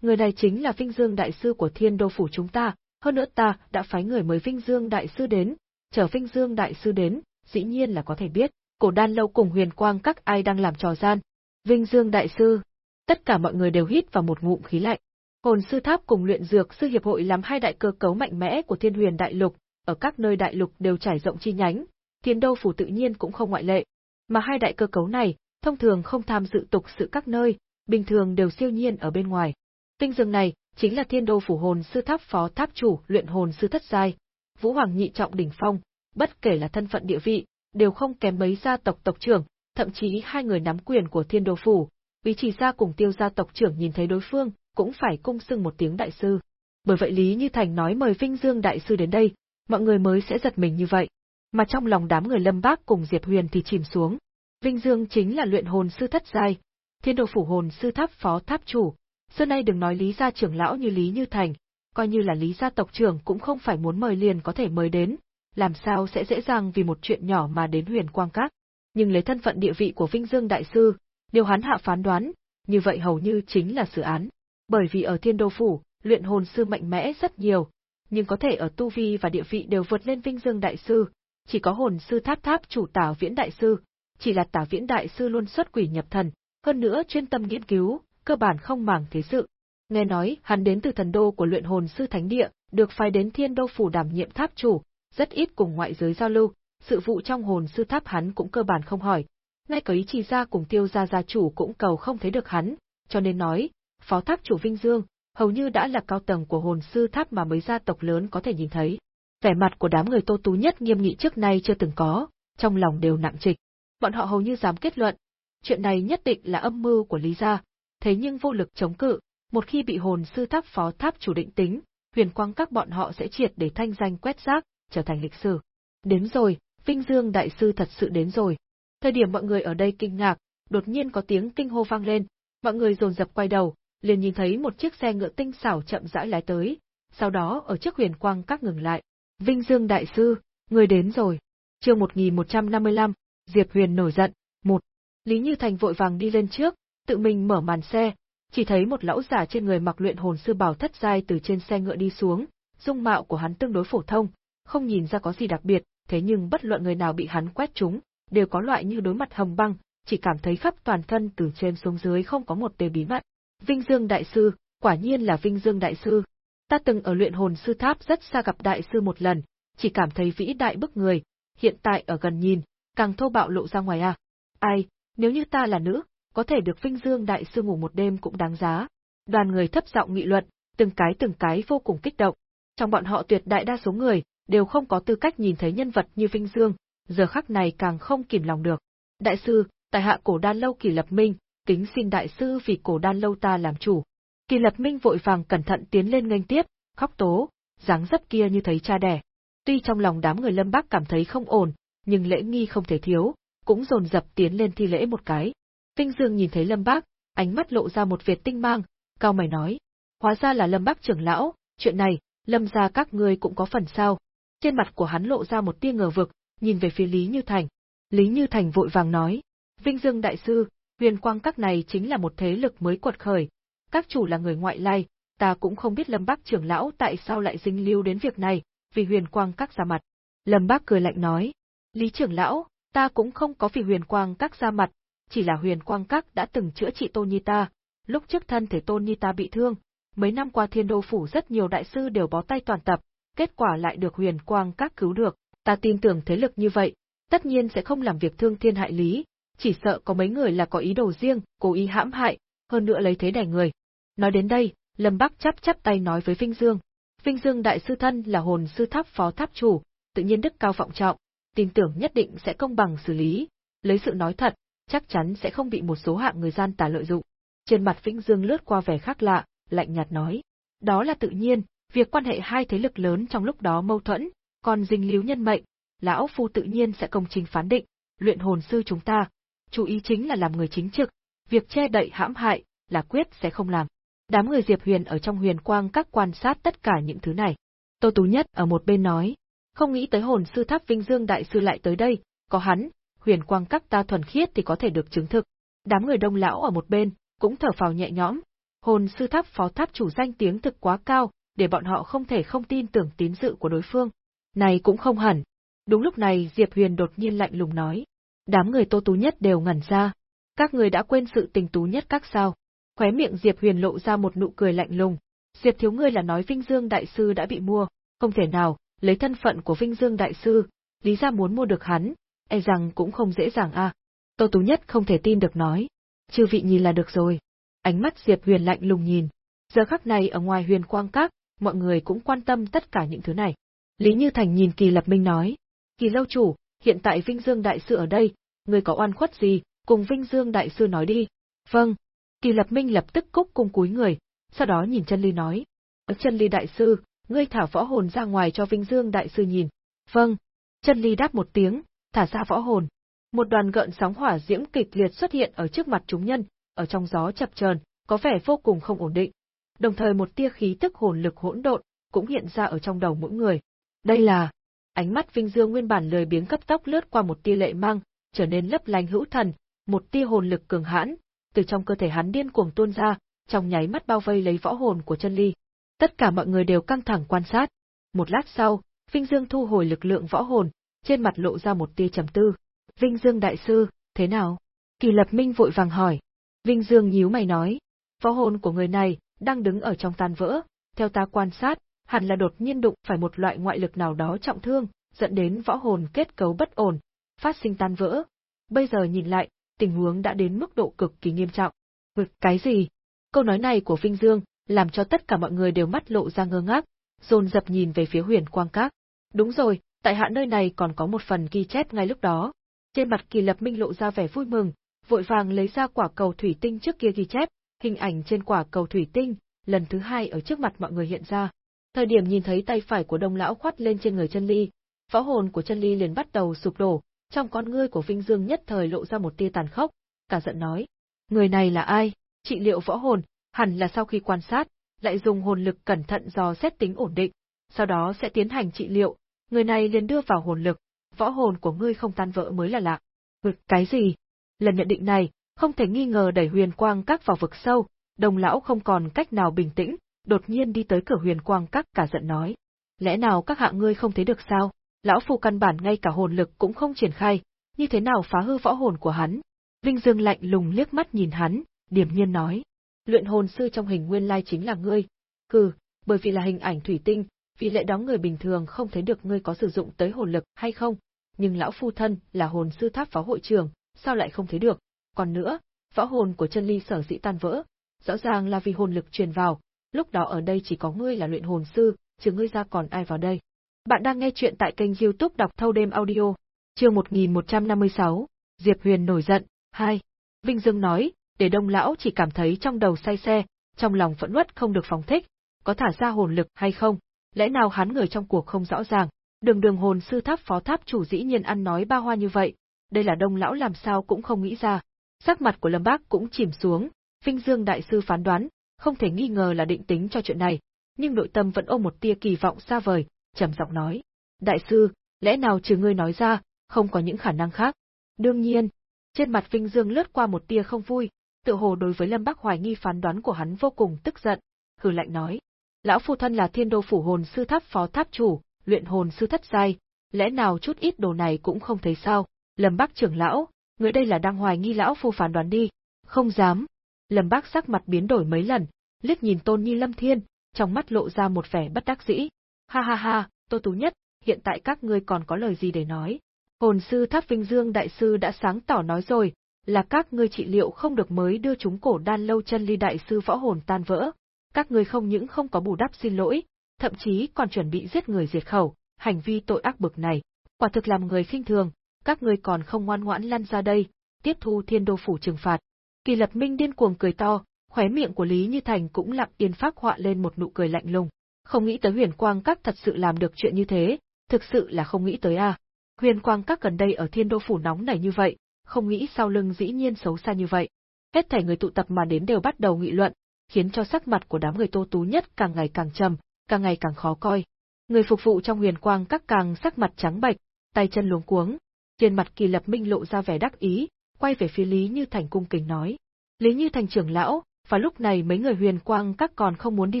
Người này chính là Vinh Dương Đại Sư của Thiên Đô Phủ chúng ta, hơn nữa ta đã phái người mời Vinh Dương Đại Sư đến, chờ Vinh Dương Đại Sư đến, dĩ nhiên là có thể biết, cổ đan lâu cùng huyền quang các ai đang làm trò gian. Vinh Dương Đại Sư, tất cả mọi người đều hít vào một ngụm khí lạnh. Hồn sư tháp cùng luyện dược sư hiệp hội làm hai đại cơ cấu mạnh mẽ của Thiên Huyền Đại Lục, ở các nơi đại lục đều trải rộng chi nhánh, Thiên Đô phủ tự nhiên cũng không ngoại lệ. Mà hai đại cơ cấu này, thông thường không tham dự tục sự các nơi, bình thường đều siêu nhiên ở bên ngoài. Tinh dương này chính là Thiên Đô phủ hồn sư tháp phó tháp chủ, luyện hồn sư thất giai, Vũ Hoàng nhị trọng đỉnh phong, bất kể là thân phận địa vị, đều không kém mấy gia tộc tộc trưởng, thậm chí hai người nắm quyền của Thiên Đô phủ, Ý chỉ ra cùng Tiêu gia tộc trưởng nhìn thấy đối phương, cũng phải cung xưng một tiếng đại sư. Bởi vậy Lý Như Thành nói mời Vinh Dương đại sư đến đây, mọi người mới sẽ giật mình như vậy. Mà trong lòng đám người Lâm Bác cùng Diệp Huyền thì chìm xuống. Vinh Dương chính là luyện hồn sư thất giai, Thiên Đồ phủ hồn sư tháp phó tháp chủ. Xưa nay đừng nói Lý gia trưởng lão như Lý Như Thành, coi như là Lý gia tộc trưởng cũng không phải muốn mời liền có thể mời đến, làm sao sẽ dễ dàng vì một chuyện nhỏ mà đến Huyền Quang Các. Nhưng lấy thân phận địa vị của Vinh Dương đại sư, điều hắn hạ phán đoán, như vậy hầu như chính là xử án. Bởi vì ở Thiên Đô Phủ, luyện hồn sư mạnh mẽ rất nhiều, nhưng có thể ở tu vi và địa vị đều vượt lên Vinh Dương Đại Sư, chỉ có hồn sư tháp tháp chủ tả viễn Đại Sư, chỉ là tả viễn Đại Sư luôn xuất quỷ nhập thần, hơn nữa chuyên tâm nghiên cứu, cơ bản không màng thế sự. Nghe nói, hắn đến từ thần đô của luyện hồn sư thánh địa, được phái đến Thiên Đô Phủ đảm nhiệm tháp chủ, rất ít cùng ngoại giới giao lưu, sự vụ trong hồn sư tháp hắn cũng cơ bản không hỏi. Ngay cả ý chỉ ra cùng tiêu gia gia chủ cũng cầu không thấy được hắn, cho nên nói, phó tháp chủ Vinh Dương, hầu như đã là cao tầng của hồn sư tháp mà mấy gia tộc lớn có thể nhìn thấy. Vẻ mặt của đám người Tô Tú nhất nghiêm nghị trước nay chưa từng có, trong lòng đều nặng trịch. Bọn họ hầu như dám kết luận, chuyện này nhất định là âm mưu của Lý gia, thế nhưng vô lực chống cự, một khi bị hồn sư tháp phó tháp chủ định tính, huyền quang các bọn họ sẽ triệt để thanh danh quét rác, trở thành lịch sử. Đến rồi, Vinh Dương đại sư thật sự đến rồi. Thời điểm mọi người ở đây kinh ngạc, đột nhiên có tiếng kinh hô vang lên, mọi người dồn dập quay đầu, liền nhìn thấy một chiếc xe ngựa tinh xảo chậm rãi lái tới, sau đó ở trước huyền quang các ngừng lại. Vinh Dương Đại Sư, người đến rồi. chương 1155, Diệp Huyền nổi giận, một. Lý Như Thành vội vàng đi lên trước, tự mình mở màn xe, chỉ thấy một lão giả trên người mặc luyện hồn sư bảo thất giai từ trên xe ngựa đi xuống, dung mạo của hắn tương đối phổ thông, không nhìn ra có gì đặc biệt, thế nhưng bất luận người nào bị hắn quét trúng, đều có loại như đối mặt hồng băng, chỉ cảm thấy khắp toàn thân từ trên xuống dưới không có một tề bí mật. Vinh Dương Đại Sư, quả nhiên là Vinh Dương Đại Sư. Ta từng ở luyện hồn sư tháp rất xa gặp Đại Sư một lần, chỉ cảm thấy vĩ đại bức người, hiện tại ở gần nhìn, càng thô bạo lộ ra ngoài à. Ai, nếu như ta là nữ, có thể được Vinh Dương đại sư ngủ một đêm cũng đáng giá. Đoàn người thấp giọng nghị luận, từng cái từng cái vô cùng kích động. Trong bọn họ tuyệt đại đa số người đều không có tư cách nhìn thấy nhân vật như Vinh Dương, giờ khắc này càng không kìm lòng được. Đại sư, tại hạ cổ đan lâu kỳ lập minh, kính xin đại sư vì cổ đan lâu ta làm chủ. Kỳ lập minh vội vàng cẩn thận tiến lên nghênh tiếp, khóc tố, dáng dấp kia như thấy cha đẻ. Tuy trong lòng đám người Lâm bác cảm thấy không ổn, nhưng lễ nghi không thể thiếu, cũng dồn dập tiến lên thi lễ một cái. tinh Dương nhìn thấy Lâm bác, ánh mắt lộ ra một việt tinh mang, cao mày nói: "Hóa ra là Lâm bác trưởng lão, chuyện này, Lâm gia các ngươi cũng có phần sao?" Trên mặt của hắn lộ ra một tia ngờ vực, nhìn về phía Lý Như Thành. Lý Như Thành vội vàng nói: "Vinh Dương đại sư, Huyền Quang các này chính là một thế lực mới quật khởi, các chủ là người ngoại lai, ta cũng không biết Lâm Bắc trưởng lão tại sao lại dính lưu đến việc này, vì huyền quang các ra mặt. Lâm Bắc cười lạnh nói, Lý trưởng lão, ta cũng không có vì huyền quang các ra mặt, chỉ là huyền quang các đã từng chữa trị Tôn Nhi ta, lúc trước thân thể Tôn Nhi ta bị thương, mấy năm qua thiên đô phủ rất nhiều đại sư đều bó tay toàn tập, kết quả lại được huyền quang các cứu được, ta tin tưởng thế lực như vậy, tất nhiên sẽ không làm việc thương thiên hại lý, chỉ sợ có mấy người là có ý đồ riêng, cố ý hãm hại, hơn nữa lấy thế đẻ người. Nói đến đây, Lâm Bắc chắp chắp tay nói với Vinh Dương. Vinh Dương đại sư thân là hồn sư tháp phó tháp chủ, tự nhiên đức cao vọng trọng, tin tưởng nhất định sẽ công bằng xử lý, lấy sự nói thật, chắc chắn sẽ không bị một số hạng người gian tà lợi dụng. Trên mặt Vĩnh Dương lướt qua vẻ khác lạ, lạnh nhạt nói. Đó là tự nhiên, việc quan hệ hai thế lực lớn trong lúc đó mâu thuẫn, còn dinh líu nhân mệnh, lão phu tự nhiên sẽ công trình phán định, luyện hồn sư chúng ta, chú ý chính là làm người chính trực, việc che đậy hãm hại, là quyết sẽ không làm. Đám người Diệp Huyền ở trong huyền quang các quan sát tất cả những thứ này. Tô Tú Nhất ở một bên nói, không nghĩ tới hồn sư tháp Vinh Dương Đại Sư lại tới đây, có hắn, huyền quang các ta thuần khiết thì có thể được chứng thực. Đám người đông lão ở một bên, cũng thở phào nhẹ nhõm, hồn sư tháp phó tháp chủ danh tiếng thực quá cao, để bọn họ không thể không tin tưởng tín dự của đối phương. Này cũng không hẳn. Đúng lúc này Diệp Huyền đột nhiên lạnh lùng nói. Đám người Tô Tú Nhất đều ngẩn ra. Các người đã quên sự tình Tú Nhất các sao? Khóe miệng Diệp Huyền lộ ra một nụ cười lạnh lùng. Diệp thiếu ngươi là nói Vinh Dương đại sư đã bị mua, không thể nào, lấy thân phận của Vinh Dương đại sư, lý ra muốn mua được hắn, e rằng cũng không dễ dàng a. À. Tô Tú Nhất không thể tin được nói. Chư vị nhìn là được rồi. Ánh mắt Diệp Huyền lạnh lùng nhìn. Giờ khắc này ở ngoài huyền quang các, mọi người cũng quan tâm tất cả những thứ này. Lý Như Thành nhìn Kỳ Lập Minh nói. Kỳ lâu chủ, hiện tại Vinh Dương đại sư ở đây, người có oan khuất gì, cùng Vinh Dương đại sư nói đi. Vâng, Kỳ Lập Minh lập tức cúc cung cúi người, sau đó nhìn chân ly nói. Ờ, chân ly đại sư, ngươi thả võ hồn ra ngoài cho Vinh Dương đại sư nhìn. Vâng. Chân ly đáp một tiếng, thả ra võ hồn. Một đoàn gợn sóng hỏa diễm kịch liệt xuất hiện ở trước mặt chúng nhân, ở trong gió chập chờn, có vẻ vô cùng không ổn định. Đồng thời một tia khí tức hồn lực hỗn độn cũng hiện ra ở trong đầu mỗi người. Đây là ánh mắt Vinh Dương nguyên bản lười biếng cấp tốc lướt qua một tia lệ mang, trở nên lấp lánh hữu thần, một tia hồn lực cường hãn, từ trong cơ thể hắn điên cuồng tuôn ra, trong nháy mắt bao vây lấy võ hồn của chân ly. Tất cả mọi người đều căng thẳng quan sát. Một lát sau, Vinh Dương thu hồi lực lượng võ hồn, trên mặt lộ ra một tia trầm tư. Vinh Dương đại sư, thế nào? Kỳ Lập Minh vội vàng hỏi. Vinh Dương nhíu mày nói, võ hồn của người này đang đứng ở trong tan vỡ, theo ta quan sát, hẳn là đột nhiên đụng phải một loại ngoại lực nào đó trọng thương, dẫn đến võ hồn kết cấu bất ổn, phát sinh tan vỡ. Bây giờ nhìn lại, tình huống đã đến mức độ cực kỳ nghiêm trọng. Vực cái gì? Câu nói này của Vinh Dương, làm cho tất cả mọi người đều mắt lộ ra ngơ ngác, dồn dập nhìn về phía huyền quang các. Đúng rồi, tại hạ nơi này còn có một phần ghi chép ngay lúc đó. Trên mặt kỳ lập minh lộ ra vẻ vui mừng, vội vàng lấy ra quả cầu thủy tinh trước kia ghi chép, hình ảnh trên quả cầu thủy tinh, lần thứ hai ở trước mặt mọi người hiện ra. Thời điểm nhìn thấy tay phải của đông lão khoát lên trên người chân ly, võ hồn của chân ly liền bắt đầu sụp đổ, trong con ngươi của Vinh Dương nhất thời lộ ra một tia tàn khốc, cả giận nói. Người này là ai? Trị liệu võ hồn, hẳn là sau khi quan sát, lại dùng hồn lực cẩn thận dò xét tính ổn định, sau đó sẽ tiến hành trị liệu, người này liền đưa vào hồn lực, võ hồn của ngươi không tan vỡ mới là lạ. Vực cái gì? Lần nhận định này, không thể nghi ngờ đẩy huyền quang các vào vực sâu, đồng lão không còn cách nào bình tĩnh, đột nhiên đi tới cửa huyền quang các cả giận nói. Lẽ nào các hạ ngươi không thấy được sao? lão phu căn bản ngay cả hồn lực cũng không triển khai, như thế nào phá hư võ hồn của hắn? Vinh Dương lạnh lùng liếc mắt nhìn hắn, điềm nhiên nói, luyện hồn sư trong hình nguyên lai chính là ngươi. Hừ, bởi vì là hình ảnh thủy tinh, vì lẽ đó người bình thường không thấy được ngươi có sử dụng tới hồn lực hay không, nhưng lão phu thân là hồn sư tháp pháo hội trường, sao lại không thấy được? Còn nữa, võ hồn của chân ly sở dĩ tan vỡ, rõ ràng là vì hồn lực truyền vào, lúc đó ở đây chỉ có ngươi là luyện hồn sư, chứ ngươi ra còn ai vào đây. Bạn đang nghe chuyện tại kênh youtube đọc thâu đêm audio, chương 1156, Diệp Huyền nổi giận, 2. Vinh Dương nói, để đông lão chỉ cảm thấy trong đầu say xe, trong lòng phẫn nuốt không được phóng thích, có thả ra hồn lực hay không, lẽ nào hắn người trong cuộc không rõ ràng, đường đường hồn sư tháp phó tháp chủ dĩ nhiên ăn nói ba hoa như vậy, đây là đông lão làm sao cũng không nghĩ ra. Sắc mặt của Lâm Bác cũng chìm xuống, Vinh Dương đại sư phán đoán, không thể nghi ngờ là định tính cho chuyện này, nhưng nội tâm vẫn ôm một tia kỳ vọng xa vời, trầm giọng nói: "Đại sư, lẽ nào trừ ngươi nói ra, không có những khả năng khác?" Đương nhiên, trên mặt Vinh Dương lướt qua một tia không vui, tự hồ đối với Lâm Bắc hoài nghi phán đoán của hắn vô cùng tức giận, hừ lạnh nói: "Lão phu thân là Thiên Đô phủ hồn sư tháp phó tháp chủ, luyện hồn sư thất giai, lẽ nào chút ít đồ này cũng không thấy sao?" Lâm Bắc trưởng lão, người đây là đang hoài nghi lão phu phán đoán đi. Không dám. Lâm bác sắc mặt biến đổi mấy lần, liếc nhìn Tôn Nhi Lâm Thiên, trong mắt lộ ra một vẻ bất đắc dĩ. Ha ha ha, Tô Tú Nhất, hiện tại các ngươi còn có lời gì để nói? Hồn sư Tháp Vinh Dương đại sư đã sáng tỏ nói rồi, là các ngươi trị liệu không được mới đưa chúng cổ đan lâu chân ly đại sư võ hồn tan vỡ. Các ngươi không những không có bù đắp xin lỗi, thậm chí còn chuẩn bị giết người diệt khẩu, hành vi tội ác bực này, quả thực làm người khinh thường, các ngươi còn không ngoan ngoãn lăn ra đây, tiếp thu thiên đô phủ trừng phạt. Kỳ lập minh điên cuồng cười to, khóe miệng của Lý Như Thành cũng lặng yên phát họa lên một nụ cười lạnh lùng. Không nghĩ tới huyền quang các thật sự làm được chuyện như thế, thực sự là không nghĩ tới à. Huyền quang các gần đây ở thiên đô phủ nóng này như vậy, không nghĩ sau lưng dĩ nhiên xấu xa như vậy. Hết thảy người tụ tập mà đến đều bắt đầu nghị luận, khiến cho sắc mặt của đám người tô tú nhất càng ngày càng trầm, càng ngày càng khó coi. Người phục vụ trong huyền quang các càng sắc mặt trắng bệch, tay chân luống cuống, trên mặt Kỳ Lập Minh lộ ra vẻ đắc ý, quay về phía Lý Như Thành cung kính nói. Lý Như Thành trưởng lão, và lúc này mấy người huyền quang các còn không muốn đi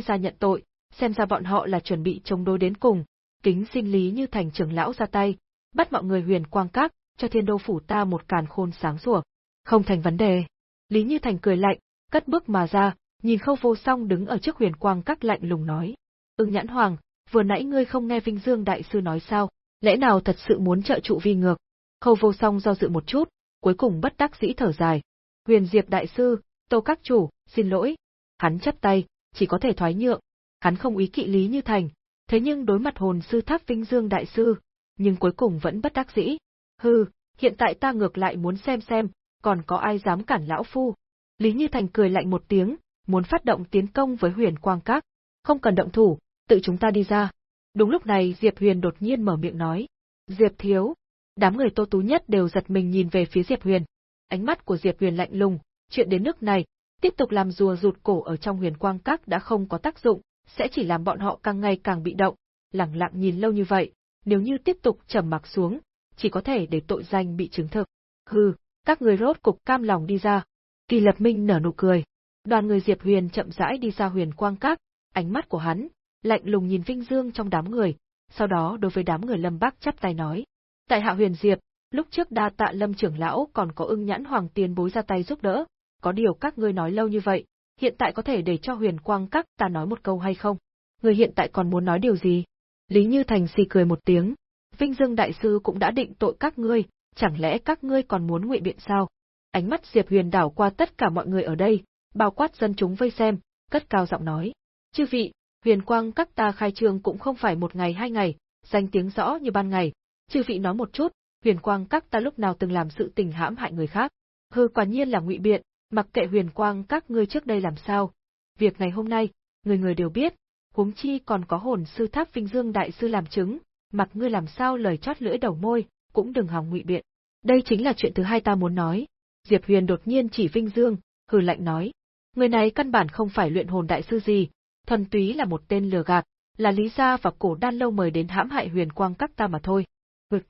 ra nhận tội, xem ra bọn họ là chuẩn bị chống đối đến cùng, kính xin Lý Như Thành trưởng lão ra tay, bắt mọi người huyền quang các, cho thiên đô phủ ta một càn khôn sáng sủa. Không thành vấn đề. Lý Như Thành cười lạnh, cất bước mà ra, nhìn khâu vô song đứng ở trước huyền quang các lạnh lùng nói. Ưng nhãn hoàng, vừa nãy ngươi không nghe Vinh Dương Đại Sư nói sao, lẽ nào thật sự muốn trợ trụ vi ngược, Khâu vô song do dự một chút, cuối cùng bất đắc dĩ thở dài. Huyền Diệp đại sư, Tô các chủ, xin lỗi. Hắn chắp tay, chỉ có thể thoái nhượng. Hắn không ý kỵ lý như thành, thế nhưng đối mặt hồn sư tháp vinh dương đại sư, nhưng cuối cùng vẫn bất đắc dĩ. Hừ, hiện tại ta ngược lại muốn xem xem, còn có ai dám cản lão phu. Lý Như Thành cười lạnh một tiếng, muốn phát động tiến công với huyền quang các. Không cần động thủ, tự chúng ta đi ra. Đúng lúc này Diệp Huyền đột nhiên mở miệng nói. Diệp thiếu, Đám người Tô Tú Nhất đều giật mình nhìn về phía Diệp Huyền. Ánh mắt của Diệp Huyền lạnh lùng, chuyện đến nước này, tiếp tục làm rùa rụt cổ ở trong huyền quang các đã không có tác dụng, sẽ chỉ làm bọn họ càng ngày càng bị động, lặng lặng nhìn lâu như vậy, nếu như tiếp tục trầm mặc xuống, chỉ có thể để tội danh bị chứng thực. Hừ, các người rốt cục cam lòng đi ra. Kỳ Lập Minh nở nụ cười. Đoàn người Diệp Huyền chậm rãi đi ra huyền quang các, ánh mắt của hắn, lạnh lùng nhìn Vinh Dương trong đám người, sau đó đối với đám người Lâm Bắc chắp tay nói. Tại hạ huyền diệp, lúc trước đa tạ lâm trưởng lão còn có ưng nhãn hoàng tiền bối ra tay giúp đỡ, có điều các ngươi nói lâu như vậy, hiện tại có thể để cho huyền quang các ta nói một câu hay không? Người hiện tại còn muốn nói điều gì? Lý Như Thành xì cười một tiếng, Vinh Dương Đại Sư cũng đã định tội các ngươi, chẳng lẽ các ngươi còn muốn ngụy biện sao? Ánh mắt Diệp Huyền đảo qua tất cả mọi người ở đây, bao quát dân chúng vây xem, cất cao giọng nói. Chư vị, huyền quang các ta khai trương cũng không phải một ngày hai ngày, danh tiếng rõ như ban ngày, Chư vị nói một chút, huyền quang các ta lúc nào từng làm sự tình hãm hại người khác. Hư quả nhiên là ngụy biện, mặc kệ huyền quang các ngươi trước đây làm sao. Việc ngày hôm nay, người người đều biết, huống chi còn có hồn sư tháp vinh dương đại sư làm chứng, mặc ngươi làm sao lời chót lưỡi đầu môi, cũng đừng hòng ngụy biện. Đây chính là chuyện thứ hai ta muốn nói. Diệp Huyền đột nhiên chỉ Vinh Dương, hừ lạnh nói. Người này căn bản không phải luyện hồn đại sư gì, thuần túy là một tên lừa gạt, là Lý Gia và cổ đan lâu mời đến hãm hại huyền quang các ta mà thôi.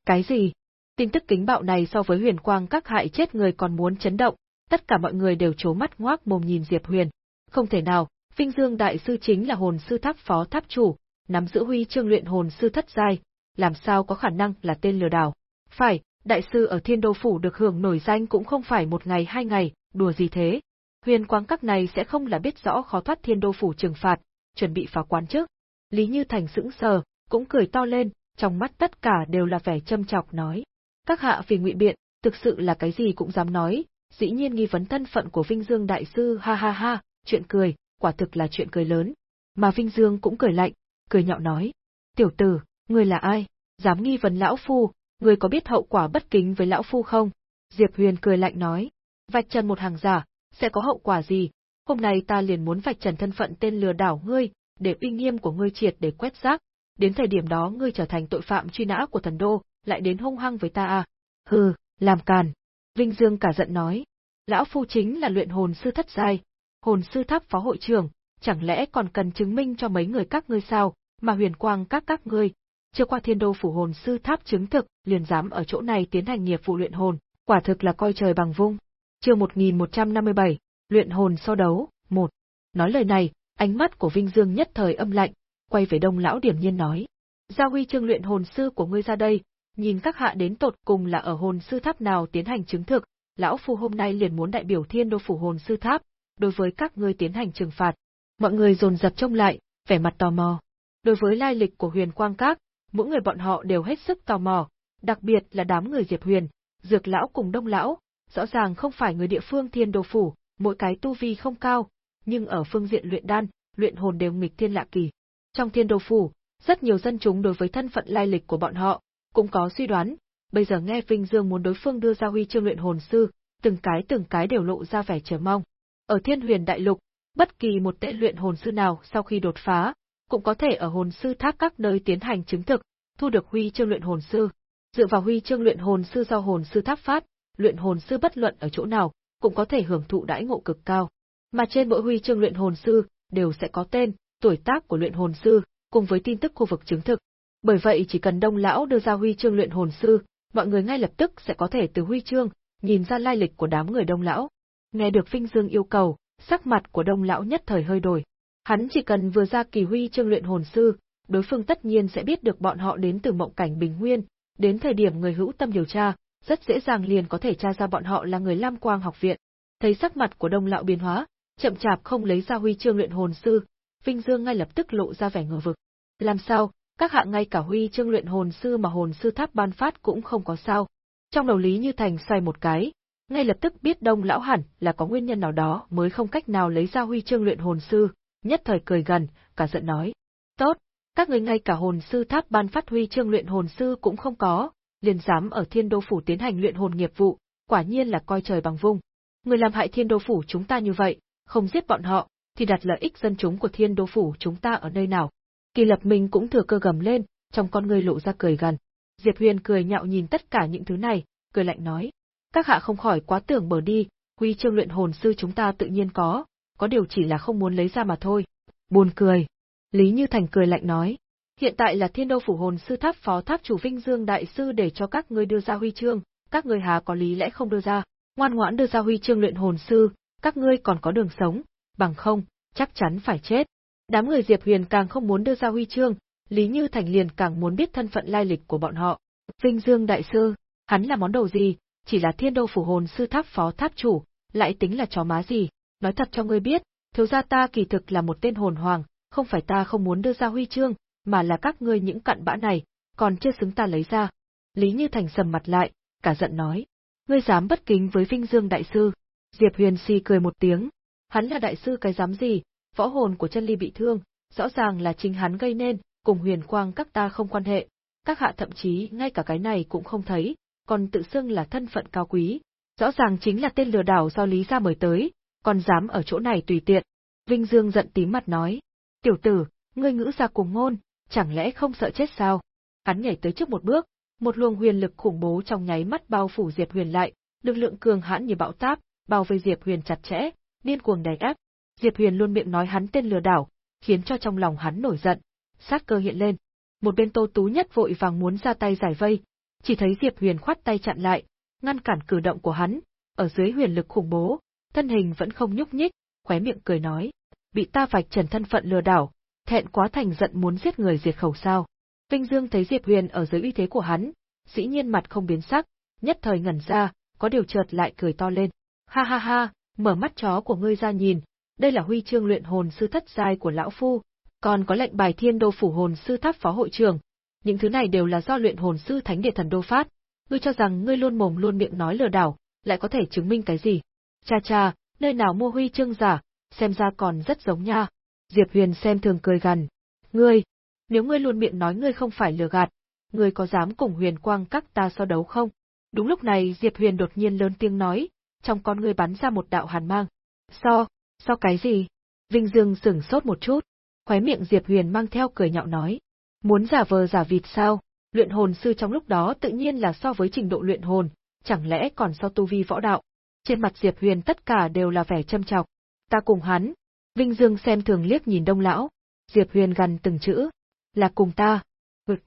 Cái gì? Tin tức kính bạo này so với huyền quang các hại chết người còn muốn chấn động, tất cả mọi người đều trố mắt ngoác mồm nhìn Diệp Huyền. Không thể nào, Vinh Dương đại sư chính là hồn sư tháp phó tháp chủ, nắm giữ huy chương luyện hồn sư thất giai, làm sao có khả năng là tên lừa đảo. Phải, đại sư ở Thiên Đô phủ được hưởng nổi danh cũng không phải một ngày hai ngày, đùa gì thế? Huyền quang các này sẽ không là biết rõ khó thoát Thiên Đô phủ trừng phạt, chuẩn bị phá quán trước. Lý Như Thành sững sờ, cũng cười to lên, trong mắt tất cả đều là vẻ châm chọc nói. Các hạ vì ngụy biện, thực sự là cái gì cũng dám nói, dĩ nhiên nghi vấn thân phận của Vinh Dương đại sư ha ha ha, chuyện cười, quả thực là chuyện cười lớn. Mà Vinh Dương cũng cười lạnh, cười nhạo nói, tiểu tử, ngươi là ai, dám nghi vấn lão phu, ngươi có biết hậu quả bất kính với lão phu không? Diệp Huyền cười lạnh nói, vạch trần một hàng giả, sẽ có hậu quả gì? Hôm nay ta liền muốn vạch trần thân phận tên lừa đảo ngươi, để uy nghiêm của ngươi triệt để quét rác, đến thời điểm đó ngươi trở thành tội phạm truy nã của thần đô, lại đến hung hăng với ta à? Hừ, làm càn. Vinh Dương cả giận nói, lão phu chính là luyện hồn sư thất giai, hồn sư tháp phó hội trưởng, chẳng lẽ còn cần chứng minh cho mấy người các ngươi sao, mà huyền quang các các ngươi, chưa qua thiên đô phủ hồn sư tháp chứng thực, liền dám ở chỗ này tiến hành nghiệp vụ luyện hồn, quả thực là coi trời bằng vung. Chương 1157, luyện hồn so đấu, 1. Nói lời này, ánh mắt của Vinh Dương nhất thời âm lạnh, quay về Đông lão điểm nhiên nói: "Giao huy chương luyện hồn sư của ngươi ra đây, nhìn các hạ đến tột cùng là ở hồn sư tháp nào tiến hành chứng thực, lão phu hôm nay liền muốn đại biểu Thiên Đô phủ hồn sư tháp, đối với các ngươi tiến hành trừng phạt." Mọi người dồn dập trông lại, vẻ mặt tò mò. Đối với lai lịch của Huyền Quang Các, mỗi người bọn họ đều hết sức tò mò, đặc biệt là đám người Diệp Huyền, Dược lão cùng Đông lão, rõ ràng không phải người địa phương Thiên Đô phủ, mỗi cái tu vi không cao, nhưng ở phương diện luyện đan, luyện hồn đều nghịch thiên lạ kỳ. Trong Thiên Đô phủ, rất nhiều dân chúng đối với thân phận lai lịch của bọn họ cũng có suy đoán, bây giờ nghe Vinh Dương muốn đối phương đưa ra huy chương luyện hồn sư, từng cái từng cái đều lộ ra vẻ chờ mong. Ở Thiên Huyền Đại Lục, bất kỳ một tệ luyện hồn sư nào sau khi đột phá, cũng có thể ở hồn sư tháp các nơi tiến hành chứng thực, thu được huy chương luyện hồn sư. Dựa vào huy chương luyện hồn sư do hồn sư tháp phát, luyện hồn sư bất luận ở chỗ nào, cũng có thể hưởng thụ đãi ngộ cực cao. Mà trên mỗi huy chương luyện hồn sư đều sẽ có tên, tuổi tác của luyện hồn sư, cùng với tin tức khu vực chứng thực. Bởi vậy chỉ cần Đông lão đưa ra huy chương luyện hồn sư, mọi người ngay lập tức sẽ có thể từ huy chương nhìn ra lai lịch của đám người Đông lão. Nghe được Vinh Dương yêu cầu, sắc mặt của Đông lão nhất thời hơi đổi. Hắn chỉ cần vừa ra kỳ huy chương luyện hồn sư, đối phương tất nhiên sẽ biết được bọn họ đến từ mộng cảnh bình nguyên, đến thời điểm người hữu tâm điều tra, rất dễ dàng liền có thể tra ra bọn họ là người Lam Quang học viện. Thấy sắc mặt của Đông lão biến hóa, chậm chạp không lấy ra huy chương luyện hồn sư, Vinh Dương ngay lập tức lộ ra vẻ ngờ vực. Làm sao, các hạng ngay cả huy chương luyện hồn sư mà hồn sư tháp ban phát cũng không có sao. Trong đầu Lý Như Thành xoay một cái, ngay lập tức biết đông lão hẳn là có nguyên nhân nào đó mới không cách nào lấy ra huy chương luyện hồn sư, nhất thời cười gần, cả giận nói. Tốt, các người ngay cả hồn sư tháp ban phát huy chương luyện hồn sư cũng không có, liền dám ở thiên đô phủ tiến hành luyện hồn nghiệp vụ, quả nhiên là coi trời bằng vung. Người làm hại thiên đô phủ chúng ta như vậy, không giết bọn họ, thì đặt lợi ích dân chúng của thiên đô phủ chúng ta ở nơi nào. Kỳ lập mình cũng thừa cơ gầm lên, trong con người lộ ra cười gần. Diệp Huyền cười nhạo nhìn tất cả những thứ này, cười lạnh nói. Các hạ không khỏi quá tưởng bờ đi, huy chương luyện hồn sư chúng ta tự nhiên có, có điều chỉ là không muốn lấy ra mà thôi. Buồn cười. Lý Như Thành cười lạnh nói. Hiện tại là thiên đô phủ hồn sư tháp phó tháp chủ Vinh Dương Đại Sư để cho các ngươi đưa ra huy chương, các ngươi hà có lý lẽ không đưa ra, ngoan ngoãn đưa ra huy chương luyện hồn sư, các ngươi còn có đường sống, bằng không, chắc chắn phải chết. Đám người Diệp Huyền càng không muốn đưa ra huy chương, Lý Như Thành liền càng muốn biết thân phận lai lịch của bọn họ. Vinh Dương Đại Sư, hắn là món đồ gì, chỉ là thiên đô phủ hồn sư tháp phó tháp chủ, lại tính là chó má gì, nói thật cho ngươi biết, thiếu gia ta kỳ thực là một tên hồn hoàng, không phải ta không muốn đưa ra huy chương, mà là các ngươi những cặn bã này, còn chưa xứng ta lấy ra. Lý Như Thành sầm mặt lại, cả giận nói, ngươi dám bất kính với Vinh Dương Đại Sư. Diệp Huyền Si cười một tiếng, hắn là đại sư cái dám gì, võ hồn của chân ly bị thương, rõ ràng là chính hắn gây nên, cùng huyền quang các ta không quan hệ, các hạ thậm chí ngay cả cái này cũng không thấy, còn tự xưng là thân phận cao quý, rõ ràng chính là tên lừa đảo do Lý gia mời tới, còn dám ở chỗ này tùy tiện. Vinh Dương giận tím mặt nói, tiểu tử, ngươi ngữ ra cùng ngôn, chẳng lẽ không sợ chết sao? Hắn nhảy tới trước một bước, một luồng huyền lực khủng bố trong nháy mắt bao phủ Diệp Huyền lại, lực lượng cường hãn như bão táp, bao vây Diệp Huyền chặt chẽ, điên cuồng đè ép. Diệp Huyền luôn miệng nói hắn tên lừa đảo, khiến cho trong lòng hắn nổi giận, sát cơ hiện lên. Một bên Tô Tú nhất vội vàng muốn ra tay giải vây, chỉ thấy Diệp Huyền khoát tay chặn lại, ngăn cản cử động của hắn, ở dưới huyền lực khủng bố, thân hình vẫn không nhúc nhích, khóe miệng cười nói, bị ta vạch trần thân phận lừa đảo, thẹn quá thành giận muốn giết người diệt khẩu sao. Vinh Dương thấy Diệp Huyền ở dưới uy thế của hắn, dĩ nhiên mặt không biến sắc, nhất thời ngẩn ra, có điều chợt lại cười to lên. Ha ha ha, mở mắt chó của ngươi ra nhìn, đây là huy chương luyện hồn sư thất giai của lão phu, còn có lệnh bài thiên đô phủ hồn sư tháp phó hội trưởng. Những thứ này đều là do luyện hồn sư thánh địa thần đô phát. Ngươi cho rằng ngươi luôn mồm luôn miệng nói lừa đảo, lại có thể chứng minh cái gì? Cha cha, nơi nào mua huy chương giả, xem ra còn rất giống nha. Diệp Huyền xem thường cười gằn. Ngươi, nếu ngươi luôn miệng nói ngươi không phải lừa gạt, ngươi có dám cùng Huyền Quang các ta so đấu không? Đúng lúc này Diệp Huyền đột nhiên lớn tiếng nói, trong con ngươi bắn ra một đạo hàn mang. So, so cái gì? Vinh Dương sửng sốt một chút, khóe miệng Diệp Huyền mang theo cười nhạo nói. Muốn giả vờ giả vịt sao? Luyện hồn sư trong lúc đó tự nhiên là so với trình độ luyện hồn, chẳng lẽ còn so tu vi võ đạo? Trên mặt Diệp Huyền tất cả đều là vẻ châm chọc. Ta cùng hắn. Vinh Dương xem thường liếc nhìn đông lão. Diệp Huyền gần từng chữ. Là cùng ta.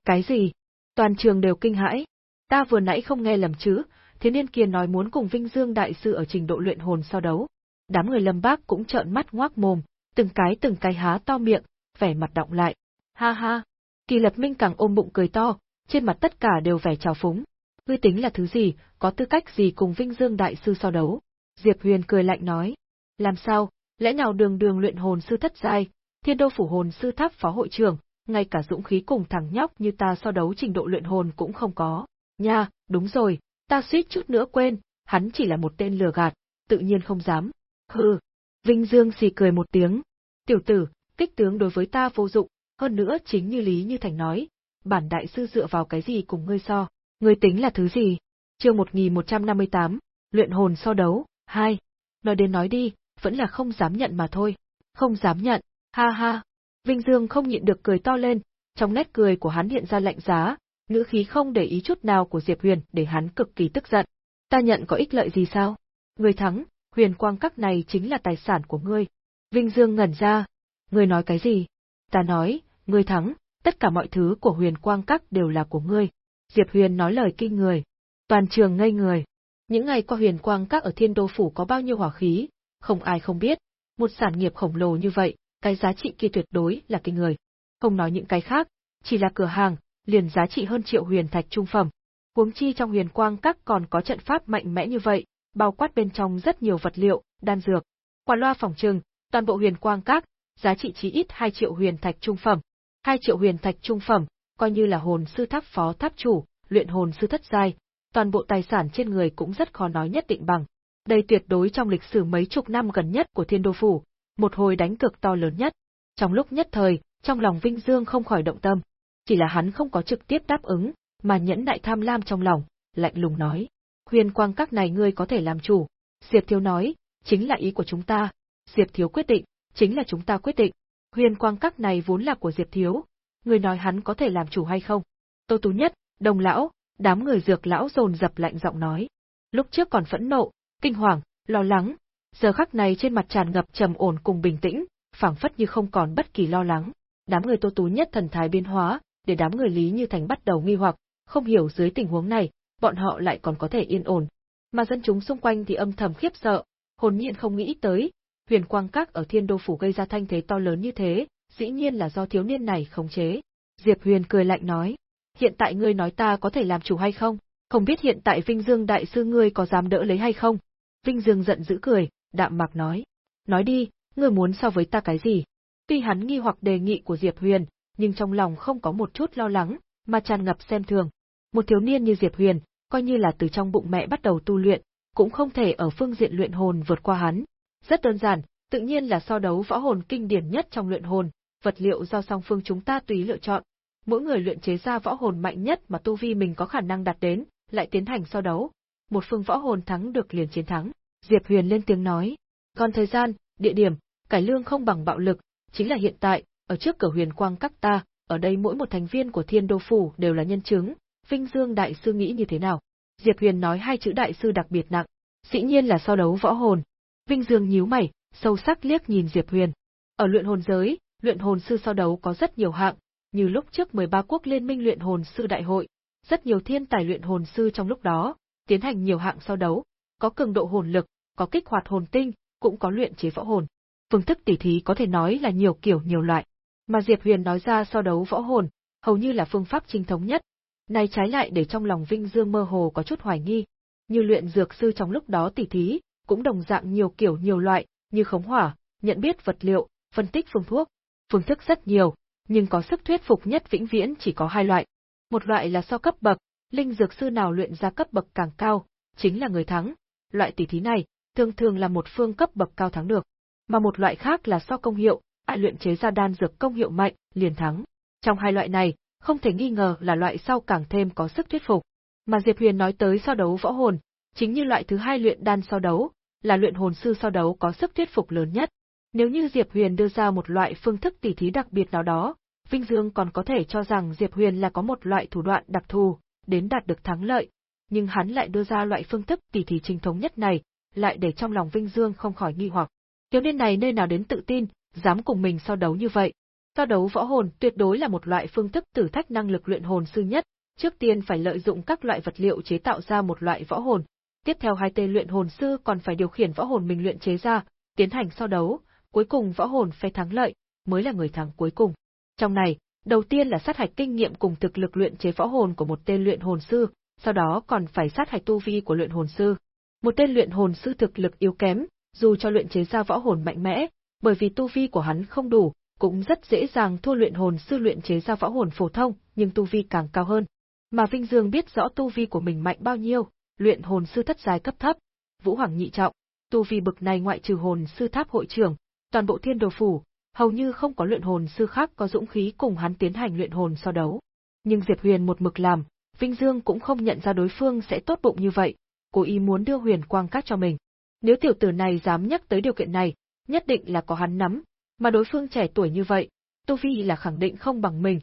Cái gì? Toàn trường đều kinh hãi. Ta vừa nãy không nghe lầm chứ, thế niên kia nói muốn cùng Vinh Dương đại sư ở trình độ luyện hồn so đấu. Đám người lâm bác cũng trợn mắt ngoác mồm, từng cái từng cái há to miệng, vẻ mặt động lại. Ha ha. Kỳ lập minh càng ôm bụng cười to, trên mặt tất cả đều vẻ trào phúng. Ngươi tính là thứ gì, có tư cách gì cùng Vinh Dương đại sư so đấu? Diệp Huyền cười lạnh nói. Làm sao, lẽ nào đường đường luyện hồn sư thất giai, thiên đô phủ hồn sư tháp phó hội trưởng, ngay cả dũng khí cùng thằng nhóc như ta so đấu trình độ luyện hồn cũng không có. Nha, đúng rồi, ta suýt chút nữa quên, hắn chỉ là một tên lừa gạt, tự nhiên không dám. Hừ. Vinh Dương xì cười một tiếng. Tiểu tử, kích tướng đối với ta vô dụng, hơn nữa chính như Lý Như Thành nói, bản đại sư dựa vào cái gì cùng ngươi so, ngươi tính là thứ gì? Chương 1158, luyện hồn so đấu, 2. Nói đến nói đi, vẫn là không dám nhận mà thôi. Không dám nhận, ha ha. Vinh Dương không nhịn được cười to lên, trong nét cười của hắn hiện ra lạnh giá, ngữ khí không để ý chút nào của Diệp Huyền để hắn cực kỳ tức giận. Ta nhận có ích lợi gì sao? Ngươi thắng, huyền quang các này chính là tài sản của ngươi. Vinh Dương ngẩn ra. Ngươi nói cái gì? Ta nói, ngươi thắng, tất cả mọi thứ của huyền quang các đều là của ngươi. Diệp Huyền nói lời kinh người. Toàn trường ngây người. Những ngày qua huyền quang các ở thiên đô phủ có bao nhiêu hỏa khí, không ai không biết. Một sản nghiệp khổng lồ như vậy, cái giá trị kia tuyệt đối là kinh người. Không nói những cái khác, chỉ là cửa hàng, liền giá trị hơn triệu huyền thạch trung phẩm. Huống chi trong huyền quang các còn có trận pháp mạnh mẽ như vậy, bao quát bên trong rất nhiều vật liệu, đan dược. Quả loa phòng trừng, toàn bộ huyền quang các, giá trị chí ít 2 triệu huyền thạch trung phẩm. 2 triệu huyền thạch trung phẩm, coi như là hồn sư tháp phó tháp chủ, luyện hồn sư thất giai, toàn bộ tài sản trên người cũng rất khó nói nhất định bằng. Đây tuyệt đối trong lịch sử mấy chục năm gần nhất của Thiên Đô phủ, một hồi đánh cực to lớn nhất. Trong lúc nhất thời, trong lòng Vinh Dương không khỏi động tâm, chỉ là hắn không có trực tiếp đáp ứng, mà nhẫn đại tham lam trong lòng, lạnh lùng nói: "Huyền quang các này ngươi có thể làm chủ." Diệp Thiếu nói: "Chính là ý của chúng ta." Diệp Thiếu quyết định, chính là chúng ta quyết định. Huyền quang các này vốn là của Diệp Thiếu, Ngươi nói hắn có thể làm chủ hay không? Tô Tú Nhất, Đồng lão, đám người dược lão dồn dập lạnh giọng nói. Lúc trước còn phẫn nộ, kinh hoàng, lo lắng, giờ khắc này trên mặt tràn ngập trầm ổn cùng bình tĩnh, phảng phất như không còn bất kỳ lo lắng. Đám người Tô Tú Nhất thần thái biến hóa, để đám người Lý Như Thành bắt đầu nghi hoặc, không hiểu dưới tình huống này, bọn họ lại còn có thể yên ổn. Mà dân chúng xung quanh thì âm thầm khiếp sợ, hồn nhiên không nghĩ tới, huyền quang các ở thiên đô phủ gây ra thanh thế to lớn như thế, dĩ nhiên là do thiếu niên này khống chế. Diệp Huyền cười lạnh nói, hiện tại ngươi nói ta có thể làm chủ hay không? Không biết hiện tại Vinh Dương đại sư ngươi có dám đỡ lấy hay không? Vinh Dương giận dữ cười, đạm mạc nói, nói đi, ngươi muốn so với ta cái gì? Tuy hắn nghi hoặc đề nghị của Diệp Huyền, nhưng trong lòng không có một chút lo lắng, mà tràn ngập xem thường. Một thiếu niên như Diệp Huyền, coi như là từ trong bụng mẹ bắt đầu tu luyện, cũng không thể ở phương diện luyện hồn vượt qua hắn. Rất đơn giản, tự nhiên là so đấu võ hồn kinh điển nhất trong luyện hồn, vật liệu do song phương chúng ta tùy lựa chọn. Mỗi người luyện chế ra võ hồn mạnh nhất mà tu vi mình có khả năng đạt đến, lại tiến hành so đấu. Một phương võ hồn thắng được liền chiến thắng. Diệp Huyền lên tiếng nói. Còn thời gian, địa điểm, cải lương không bằng bạo lực, chính là hiện tại, ở trước cửa huyền quang các ta, ở đây mỗi một thành viên của thiên đô phủ đều là nhân chứng. Vinh Dương Đại Sư nghĩ như thế nào? Diệp Huyền nói hai chữ Đại Sư đặc biệt nặng. Dĩ nhiên là so đấu võ hồn. Vinh Dương nhíu mày, sâu sắc liếc nhìn Diệp Huyền. Ở luyện hồn giới, luyện hồn sư so đấu có rất nhiều hạng, như lúc trước 13 quốc liên minh luyện hồn sư đại hội, rất nhiều thiên tài luyện hồn sư trong lúc đó, tiến hành nhiều hạng so đấu, có cường độ hồn lực, có kích hoạt hồn tinh, cũng có luyện chế võ hồn. Phương thức tỉ thí có thể nói là nhiều kiểu nhiều loại. Mà Diệp Huyền nói ra so đấu võ hồn, hầu như là phương pháp chính thống nhất. Này trái lại để trong lòng Vinh Dương mơ hồ có chút hoài nghi. Như luyện dược sư trong lúc đó tỉ thí, cũng đồng dạng nhiều kiểu nhiều loại, như khống hỏa, nhận biết vật liệu, phân tích phương thuốc. Phương thức rất nhiều, nhưng có sức thuyết phục nhất vĩnh viễn chỉ có hai loại. Một loại là so cấp bậc, linh dược sư nào luyện ra cấp bậc càng cao, chính là người thắng. loại tỷ thí này, thường thường là một phương cấp bậc cao thắng được, mà một loại khác là so công hiệu, ai luyện chế ra đan dược công hiệu mạnh, liền thắng. Trong hai loại này, không thể nghi ngờ là loại sau càng thêm có sức thuyết phục. Mà Diệp Huyền nói tới so đấu võ hồn, chính như loại thứ hai luyện đan so đấu, là luyện hồn sư so đấu có sức thuyết phục lớn nhất. Nếu như Diệp Huyền đưa ra một loại phương thức tỉ thí đặc biệt nào đó, Vinh Dương còn có thể cho rằng Diệp Huyền là có một loại thủ đoạn đặc thù, đến đạt được thắng lợi, nhưng hắn lại đưa ra loại phương thức tỉ thí trình thống nhất này, lại để trong lòng Vinh Dương không khỏi nghi hoặc. Thiếu niên này nơi nào đến tự tin, dám cùng mình so đấu như vậy. So đấu võ hồn tuyệt đối là một loại phương thức thử thách năng lực luyện hồn sư nhất, trước tiên phải lợi dụng các loại vật liệu chế tạo ra một loại võ hồn, tiếp theo hai tên luyện hồn sư còn phải điều khiển võ hồn mình luyện chế ra, tiến hành so đấu, cuối cùng võ hồn phải thắng lợi, mới là người thắng cuối cùng. Trong này, đầu tiên là sát hạch kinh nghiệm cùng thực lực luyện chế võ hồn của một tên luyện hồn sư, sau đó còn phải sát hạch tu vi của luyện hồn sư. Một tên luyện hồn sư thực lực yếu kém, dù cho luyện chế ra võ hồn mạnh mẽ, bởi vì tu vi của hắn không đủ, cũng rất dễ dàng thua luyện hồn sư luyện chế ra võ hồn phổ thông, nhưng tu vi càng cao hơn. Mà Vinh Dương biết rõ tu vi của mình mạnh bao nhiêu, luyện hồn sư thất giai cấp thấp, Vũ Hoàng nhị trọng, tu vi bực này ngoại trừ hồn sư tháp hội trưởng, toàn bộ thiên đồ phủ, hầu như không có luyện hồn sư khác có dũng khí cùng hắn tiến hành luyện hồn so đấu. Nhưng Diệp Huyền một mực làm, Vinh Dương cũng không nhận ra đối phương sẽ tốt bụng như vậy, cố ý muốn đưa huyền quang các cho mình. Nếu tiểu tử này dám nhắc tới điều kiện này, nhất định là có hắn nắm, mà đối phương trẻ tuổi như vậy, tu vi là khẳng định không bằng mình.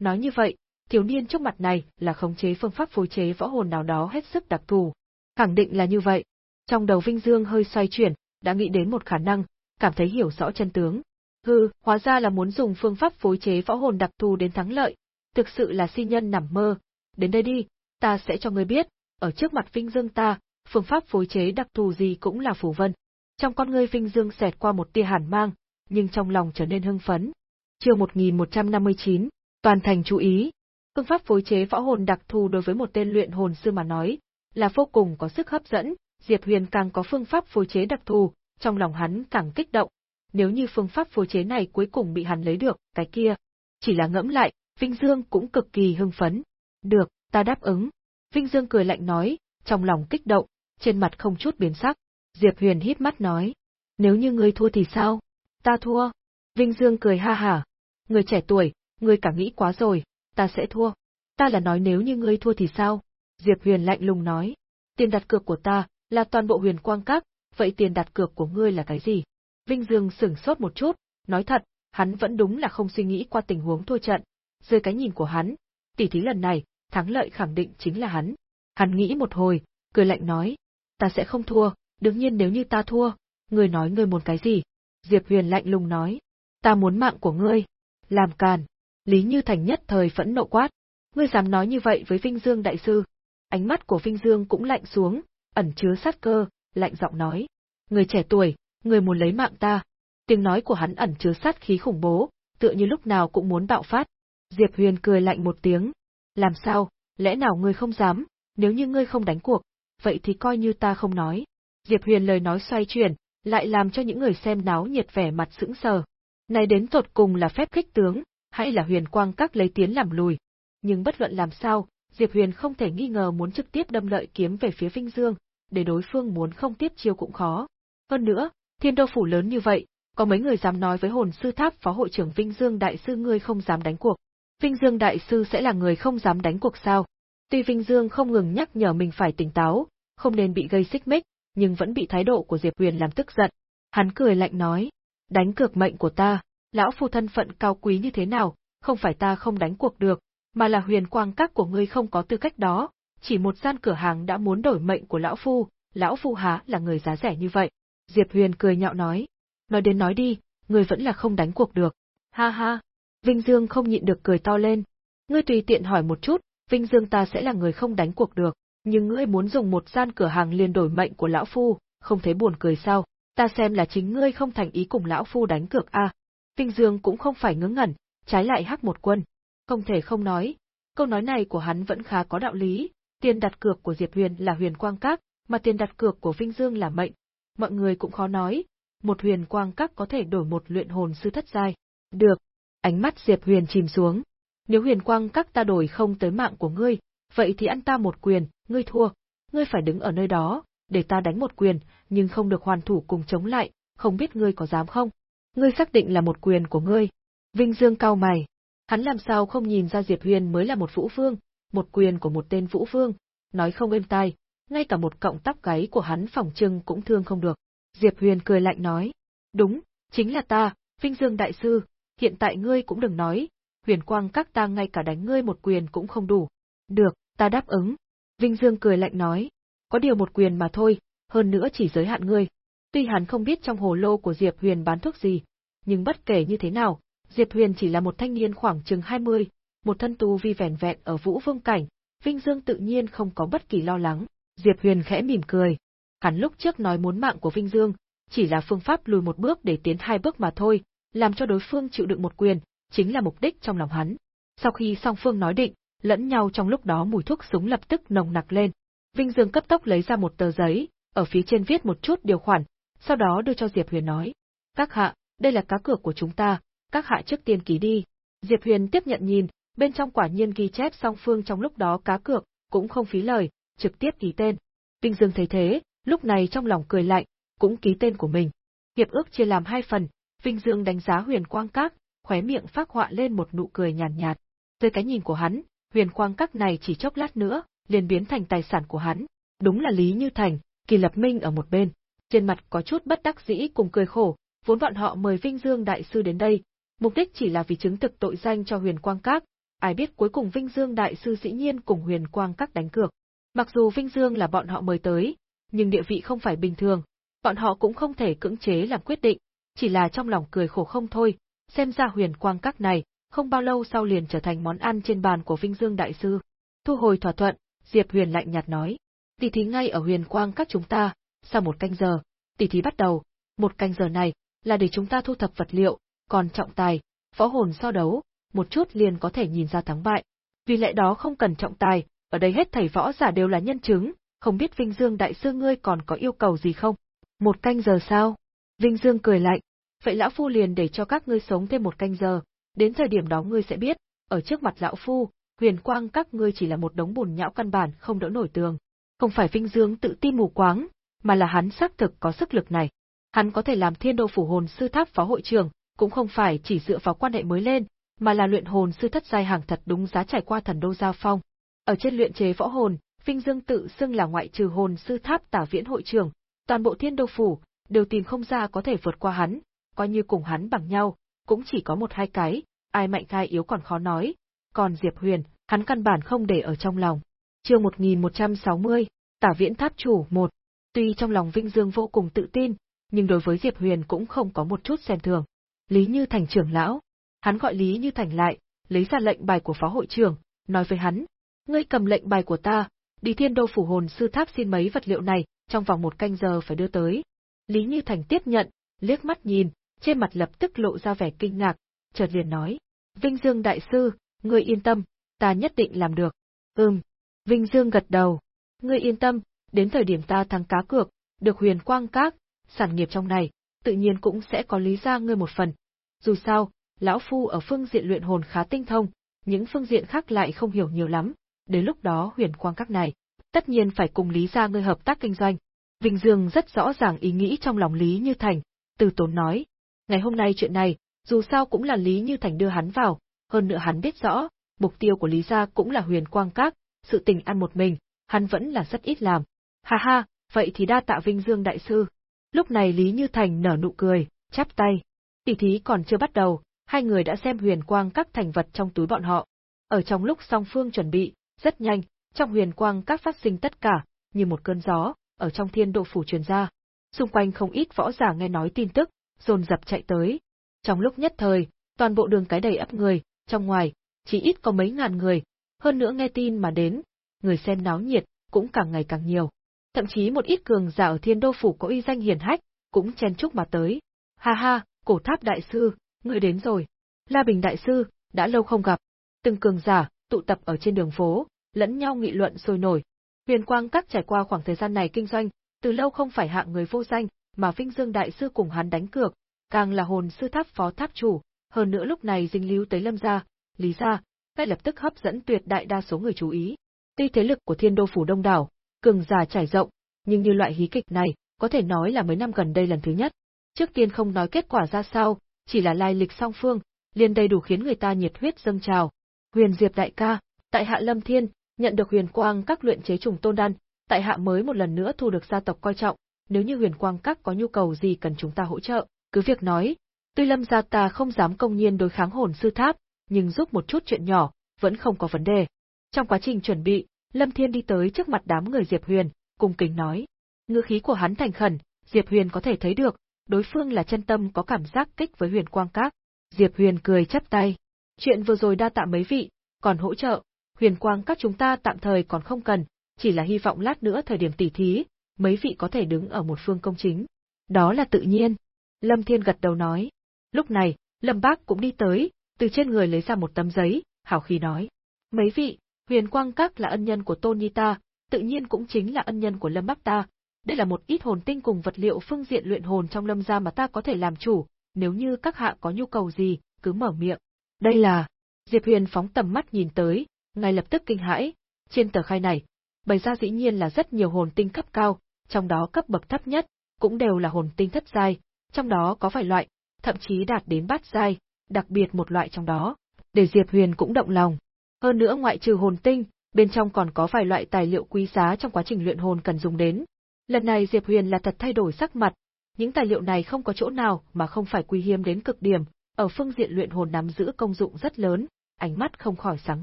Nói như vậy, thiếu niên trước mặt này là khống chế phương pháp phối chế võ hồn nào đó hết sức đặc thù. Khẳng định là như vậy. Trong đầu Vinh Dương hơi xoay chuyển, đã nghĩ đến một khả năng, cảm thấy hiểu rõ chân tướng. Hừ, hóa ra là muốn dùng phương pháp phối chế võ hồn đặc thù đến thắng lợi, thực sự là si nhân nằm mơ. Đến đây đi, ta sẽ cho ngươi biết, ở trước mặt Vinh Dương ta, phương pháp phối chế đặc thù gì cũng là phù vân. Trong con ngươi Vinh Dương xẹt qua một tia hàn mang, nhưng trong lòng trở nên hưng phấn. Chương 1159, toàn thành chú ý. Phương pháp phối chế võ hồn đặc thù đối với một tên luyện hồn sư mà nói, là vô cùng có sức hấp dẫn, Diệp Huyền càng có phương pháp phối chế đặc thù, trong lòng hắn càng kích động. Nếu như phương pháp phối chế này cuối cùng bị hắn lấy được, cái kia, chỉ là ngẫm lại, Vinh Dương cũng cực kỳ hưng phấn. Được, ta đáp ứng. Vinh Dương cười lạnh nói, trong lòng kích động, trên mặt không chút biến sắc. Diệp Huyền hít mắt nói, nếu như ngươi thua thì sao? Ta thua. Vinh Dương cười ha hả. Người trẻ tuổi, ngươi cả nghĩ quá rồi, ta sẽ thua. Ta là nói nếu như ngươi thua thì sao? Diệp Huyền lạnh lùng nói. Tiền đặt cược của ta, là toàn bộ huyền quang các, vậy tiền đặt cược của ngươi là cái gì? Vinh Dương sửng sốt một chút, nói thật, hắn vẫn đúng là không suy nghĩ qua tình huống thua trận. Dưới cái nhìn của hắn, tỷ thí lần này, thắng lợi khẳng định chính là hắn. Hắn nghĩ một hồi, cười lạnh nói, ta sẽ không thua, đương nhiên nếu như ta thua, ngươi nói ngươi muốn cái gì? Diệp Huyền lạnh lùng nói, ta muốn mạng của ngươi. Làm càn. Lý Như Thành nhất thời phẫn nộ quát, ngươi dám nói như vậy với Vinh Dương đại sư? Ánh mắt của Vinh Dương cũng lạnh xuống, ẩn chứa sát cơ, lạnh giọng nói, người trẻ tuổi, người muốn lấy mạng ta. Tiếng nói của hắn ẩn chứa sát khí khủng bố, tựa như lúc nào cũng muốn bạo phát. Diệp Huyền cười lạnh một tiếng, làm sao, lẽ nào ngươi không dám, nếu như ngươi không đánh cuộc, vậy thì coi như ta không nói. Diệp Huyền lời nói xoay chuyển, lại làm cho những người xem náo nhiệt vẻ mặt sững sờ. Này đến tột cùng là phép kích tướng, hay là huyền quang các lấy tiến làm lùi. Nhưng bất luận làm sao, Diệp Huyền không thể nghi ngờ muốn trực tiếp đâm lợi kiếm về phía Vinh Dương, để đối phương muốn không tiếp chiêu cũng khó. Hơn nữa, thiên đô phủ lớn như vậy, có mấy người dám nói với hồn sư tháp phó hội trưởng Vinh Dương đại sư ngươi không dám đánh cuộc. Vinh Dương đại sư sẽ là người không dám đánh cuộc sao? Tuy Vinh Dương không ngừng nhắc nhở mình phải tỉnh táo, không nên bị gây xích mích, nhưng vẫn bị thái độ của Diệp Huyền làm tức giận. Hắn cười lạnh nói, đánh cược mệnh của ta, lão phu thân phận cao quý như thế nào, không phải ta không đánh cuộc được, mà là huyền quang các của ngươi không có tư cách đó, chỉ một gian cửa hàng đã muốn đổi mệnh của lão phu, lão phu há là người giá rẻ như vậy. Diệp Huyền cười nhạo nói, nói đến nói đi, ngươi vẫn là không đánh cuộc được. Ha ha, Vinh Dương không nhịn được cười to lên. Ngươi tùy tiện hỏi một chút, Vinh Dương ta sẽ là người không đánh cuộc được, nhưng ngươi muốn dùng một gian cửa hàng liền đổi mệnh của lão phu, không thấy buồn cười sao? Ta xem là chính ngươi không thành ý cùng lão phu đánh cược a. À. Vinh Dương cũng không phải ngớ ngẩn, trái lại hắc một quân. Không thể không nói, câu nói này của hắn vẫn khá có đạo lý, tiền đặt cược của Diệp Huyền là huyền quang các, mà tiền đặt cược của Vinh Dương là mệnh. Mọi người cũng khó nói, một huyền quang các có thể đổi một luyện hồn sư thất giai. Được. Ánh mắt Diệp Huyền chìm xuống. Nếu huyền quang các ta đổi không tới mạng của ngươi, vậy thì ăn ta một quyền, ngươi thua, ngươi phải đứng ở nơi đó, để ta đánh một quyền, nhưng không được hoàn thủ cùng chống lại, không biết ngươi có dám không? Ngươi xác định là một quyền của ngươi. Vinh Dương cao mày. Hắn làm sao không nhìn ra Diệp Huyền mới là một vũ vương, một quyền của một tên vũ vương, nói không êm tai, ngay cả một cọng tóc gáy của hắn phỏng trưng cũng thương không được. Diệp Huyền cười lạnh nói, đúng, chính là ta, Vinh Dương Đại Sư, hiện tại ngươi cũng đừng nói, huyền quang các ta ngay cả đánh ngươi một quyền cũng không đủ. Được, ta đáp ứng. Vinh Dương cười lạnh nói, có điều một quyền mà thôi, hơn nữa chỉ giới hạn ngươi. Tuy hắn không biết trong hồ lô của Diệp Huyền bán thuốc gì, nhưng bất kể như thế nào, Diệp Huyền chỉ là một thanh niên khoảng chừng 20, một thân tu vi vẻn vẹn ở vũ vương cảnh, Vinh Dương tự nhiên không có bất kỳ lo lắng. Diệp Huyền khẽ mỉm cười. Hắn lúc trước nói muốn mạng của Vinh Dương, chỉ là phương pháp lùi một bước để tiến hai bước mà thôi, làm cho đối phương chịu đựng một quyền, chính là mục đích trong lòng hắn. Sau khi song phương nói định, lẫn nhau trong lúc đó mùi thuốc súng lập tức nồng nặc lên. Vinh Dương cấp tốc lấy ra một tờ giấy, ở phía trên viết một chút điều khoản, sau đó đưa cho Diệp Huyền nói. Các hạ, đây là cá cược của chúng ta, các hạ trước tiên ký đi. Diệp Huyền tiếp nhận nhìn, bên trong quả nhiên ghi chép song phương trong lúc đó cá cược, cũng không phí lời, trực tiếp ký tên. Vinh Dương thấy thế, lúc này trong lòng cười lạnh, cũng ký tên của mình. Hiệp ước chia làm hai phần, Vinh Dương đánh giá Huyền Quang Các, khóe miệng phát họa lên một nụ cười nhàn nhạt, nhạt. Dưới cái nhìn của hắn, Huyền Quang Các này chỉ chốc lát nữa, liền biến thành tài sản của hắn. Đúng là Lý Như Thành, Kỳ Lập Minh ở một bên, trên mặt có chút bất đắc dĩ cùng cười khổ, vốn bọn họ mời Vinh Dương đại sư đến đây, mục đích chỉ là vì chứng thực tội danh cho Huyền Quang Các, ai biết cuối cùng Vinh Dương đại sư dĩ nhiên cùng Huyền Quang Các đánh cược. Mặc dù Vinh Dương là bọn họ mời tới, nhưng địa vị không phải bình thường, bọn họ cũng không thể cưỡng chế làm quyết định, chỉ là trong lòng cười khổ không thôi, xem ra huyền quang các này, không bao lâu sau liền trở thành món ăn trên bàn của Vinh Dương Đại Sư. Thu hồi thỏa thuận, Diệp Huyền lạnh nhạt nói, tỷ thí ngay ở huyền quang các chúng ta, sau một canh giờ, tỷ thí bắt đầu, một canh giờ này, là để chúng ta thu thập vật liệu, còn trọng tài, võ hồn so đấu, một chút liền có thể nhìn ra thắng bại. Vì lẽ đó không cần trọng tài, ở đây hết thầy võ giả đều là nhân chứng, không biết Vinh Dương đại sư ngươi còn có yêu cầu gì không? Một canh giờ sao? Vinh Dương cười lạnh, vậy lão phu liền để cho các ngươi sống thêm một canh giờ, đến thời điểm đó ngươi sẽ biết, ở trước mặt lão phu, huyền quang các ngươi chỉ là một đống bùn nhão căn bản không đỡ nổi tường. Không phải Vinh Dương tự tin mù quáng, mà là hắn xác thực có sức lực này. Hắn có thể làm thiên đô phủ hồn sư tháp phó hội trưởng, cũng không phải chỉ dựa vào quan hệ mới lên, mà là luyện hồn sư thất giai hàng thật đúng giá trải qua thần đô giao phong. Ở trên luyện chế võ hồn, Vinh Dương tự xưng là ngoại trừ hồn sư tháp tả viễn hội trưởng, toàn bộ thiên đô phủ, đều tìm không ra có thể vượt qua hắn, coi như cùng hắn bằng nhau, cũng chỉ có một hai cái, ai mạnh ai yếu còn khó nói, còn Diệp Huyền, hắn căn bản không để ở trong lòng. Chương 1160, Tả Viễn Tháp chủ 1. Tuy trong lòng Vinh Dương vô cùng tự tin, nhưng đối với Diệp Huyền cũng không có một chút xem thường. Lý Như Thành trưởng lão, hắn gọi Lý Như Thành lại, lấy ra lệnh bài của phó hội trưởng, nói với hắn, ngươi cầm lệnh bài của ta, đi thiên đô phủ hồn sư tháp xin mấy vật liệu này, trong vòng một canh giờ phải đưa tới. Lý Như Thành tiếp nhận, liếc mắt nhìn, trên mặt lập tức lộ ra vẻ kinh ngạc, chợt liền nói, Vinh Dương đại sư, ngươi yên tâm, ta nhất định làm được. Ừm, Vinh Dương gật đầu, ngươi yên tâm, đến thời điểm ta thắng cá cược, được huyền quang các, sản nghiệp trong này, tự nhiên cũng sẽ có lý ra ngươi một phần. Dù sao, lão phu ở phương diện luyện hồn khá tinh thông, những phương diện khác lại không hiểu nhiều lắm, đến lúc đó huyền quang các này, tất nhiên phải cùng Lý gia ngươi hợp tác kinh doanh. Vinh Dương rất rõ ràng ý nghĩ trong lòng Lý Như Thành, từ tốn nói. Ngày hôm nay chuyện này, dù sao cũng là Lý Như Thành đưa hắn vào, hơn nữa hắn biết rõ, mục tiêu của Lý gia cũng là huyền quang các, sự tình ăn một mình, hắn vẫn là rất ít làm. Ha ha, vậy thì đa tạ Vinh Dương đại sư. Lúc này Lý Như Thành nở nụ cười, chắp tay. Tỷ thí còn chưa bắt đầu, hai người đã xem huyền quang các thành vật trong túi bọn họ. Ở trong lúc song phương chuẩn bị, rất nhanh, trong huyền quang các phát sinh tất cả, như một cơn gió, ở trong thiên độ phủ truyền ra. Xung quanh không ít võ giả nghe nói tin tức, dồn dập chạy tới. Trong lúc nhất thời, toàn bộ đường cái đầy ấp người, trong ngoài, chỉ ít có mấy ngàn người, hơn nữa nghe tin mà đến, người xem náo nhiệt, cũng càng ngày càng nhiều. Thậm chí một ít cường giả ở thiên đô phủ có uy danh hiển hách, cũng chen chúc mà tới. Ha ha, cổ tháp đại sư, người đến rồi. La Bình đại sư, đã lâu không gặp. Từng cường giả, tụ tập ở trên đường phố, lẫn nhau nghị luận sôi nổi. Huyền Quang Các trải qua khoảng thời gian này kinh doanh, từ lâu không phải hạng người vô danh, mà Vinh Dương đại sư cùng hắn đánh cược, càng là hồn sư tháp phó tháp chủ, hơn nữa lúc này dính líu tới Lâm gia, Lý gia, ngay lập tức hấp dẫn tuyệt đại đa số người chú ý. Tuy thế lực của Thiên Đô phủ đông đảo, cường giả trải rộng, nhưng như loại hí kịch này, có thể nói là mấy năm gần đây lần thứ nhất. Trước tiên không nói kết quả ra sao, chỉ là lai lịch song phương, liền đầy đủ khiến người ta nhiệt huyết dâng trào. Huyền Diệp đại ca, tại hạ Lâm Thiên, nhận được huyền quang các luyện chế trùng tôn đan, tại hạ mới một lần nữa thu được gia tộc coi trọng, nếu như huyền quang các có nhu cầu gì cần chúng ta hỗ trợ, cứ việc nói. Tuy Lâm gia ta không dám công nhiên đối kháng hồn sư tháp, nhưng giúp một chút chuyện nhỏ, vẫn không có vấn đề. Trong quá trình chuẩn bị, Lâm Thiên đi tới trước mặt đám người Diệp Huyền, cung kính nói. Ngữ khí của hắn thành khẩn, Diệp Huyền có thể thấy được, đối phương là chân tâm có cảm giác kích với huyền quang các. Diệp Huyền cười chắp tay. Chuyện vừa rồi đa tạ mấy vị, còn hỗ trợ, huyền quang các chúng ta tạm thời còn không cần, chỉ là hy vọng lát nữa thời điểm tỉ thí, mấy vị có thể đứng ở một phương công chính. Đó là tự nhiên. Lâm Thiên gật đầu nói. Lúc này, Lâm Bác cũng đi tới, từ trên người lấy ra một tấm giấy, hào khí nói. Mấy vị, huyền quang các là ân nhân của Tôn Nhi ta, tự nhiên cũng chính là ân nhân của Lâm Bác ta. Đây là một ít hồn tinh cùng vật liệu phương diện luyện hồn trong lâm gia mà ta có thể làm chủ, nếu như các hạ có nhu cầu gì, cứ mở miệng. Đây là... Diệp Huyền phóng tầm mắt nhìn tới, ngay lập tức kinh hãi, trên tờ khai này, bày ra dĩ nhiên là rất nhiều hồn tinh cấp cao, trong đó cấp bậc thấp nhất, cũng đều là hồn tinh thất giai, trong đó có vài loại, thậm chí đạt đến bát giai, đặc biệt một loại trong đó, để Diệp Huyền cũng động lòng. Hơn nữa ngoại trừ hồn tinh, bên trong còn có vài loại tài liệu quý giá trong quá trình luyện hồn cần dùng đến. Lần này Diệp Huyền là thật thay đổi sắc mặt, những tài liệu này không có chỗ nào mà không phải quý hiếm đến cực điểm, ở phương diện luyện hồn nắm giữ công dụng rất lớn, ánh mắt không khỏi sáng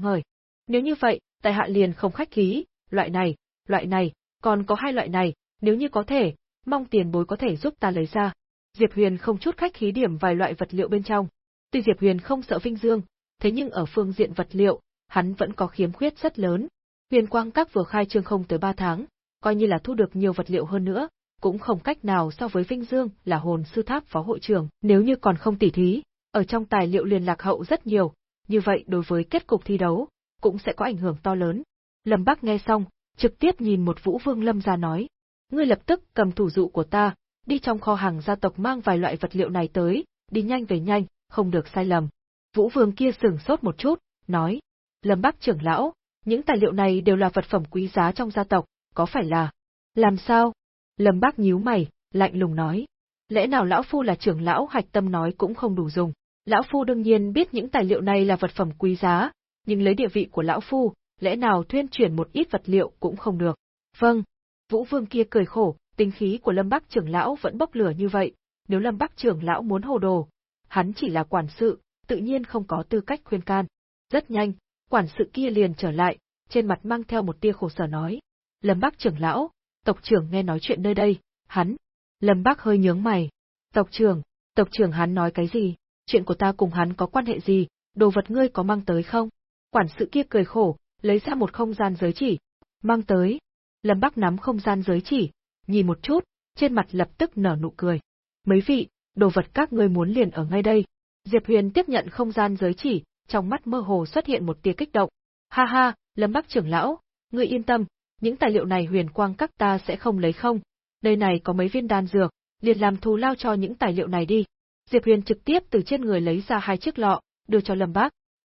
ngời. Nếu như vậy, tại hạ liền không khách khí, loại này, loại này, còn có hai loại này, nếu như có thể, mong tiền bối có thể giúp ta lấy ra. Diệp Huyền không chút khách khí điểm vài loại vật liệu bên trong. Tuy Diệp Huyền không sợ vinh dương, thế nhưng ở phương diện vật liệu, hắn vẫn có khiếm khuyết rất lớn. Huyền Quang Các vừa khai trương không tới 3 tháng, coi như là thu được nhiều vật liệu hơn nữa, cũng không cách nào so với Vinh Dương là hồn sư tháp phó hội trưởng, nếu như còn không tỉ thí, ở trong tài liệu liền lạc hậu rất nhiều, như vậy đối với kết cục thi đấu, cũng sẽ có ảnh hưởng to lớn. Lâm Bắc nghe xong, trực tiếp nhìn một Vũ Vương Lâm ra nói, ngươi lập tức cầm thủ dụ của ta, đi trong kho hàng gia tộc mang vài loại vật liệu này tới, đi nhanh về nhanh, không được sai lầm. Vũ Vương kia sừng sốt một chút, nói, Lâm Bắc trưởng lão, những tài liệu này đều là vật phẩm quý giá trong gia tộc, có phải là? Làm sao? Lâm Bắc nhíu mày, lạnh lùng nói. Lẽ nào lão phu là trưởng lão hạch tâm nói cũng không đủ dùng. Lão phu đương nhiên biết những tài liệu này là vật phẩm quý giá, nhưng lấy địa vị của lão phu, lẽ nào thuyên chuyển một ít vật liệu cũng không được. Vâng. Vũ Vương kia cười khổ, tinh khí của Lâm Bắc trưởng lão vẫn bốc lửa như vậy, nếu Lâm Bắc trưởng lão muốn hồ đồ, hắn chỉ là quản sự, tự nhiên không có tư cách khuyên can. Rất nhanh, quản sự kia liền trở lại, trên mặt mang theo một tia khổ sở nói. Lâm Bắc trưởng lão, tộc trưởng nghe nói chuyện nơi đây, hắn. Lâm Bắc hơi nhướng mày. Tộc trưởng, tộc trưởng hắn nói cái gì? Chuyện của ta cùng hắn có quan hệ gì? Đồ vật ngươi có mang tới không? Quản sự kia cười khổ, lấy ra một không gian giới chỉ. Mang tới. Lâm Bắc nắm không gian giới chỉ, nhìn một chút, trên mặt lập tức nở nụ cười. Mấy vị, đồ vật các ngươi muốn liền ở ngay đây. Diệp Huyền tiếp nhận không gian giới chỉ, trong mắt mơ hồ xuất hiện một tia kích động. Ha ha, Lâm Bắc trưởng lão, ngươi yên tâm, những tài liệu này huyền quang các ta sẽ không lấy không, nơi này có mấy viên đan dược, liền làm thù lao cho những tài liệu này đi. Diệp Huyền trực tiếp từ trên người lấy ra hai chiếc lọ, đưa cho Lâm Bác.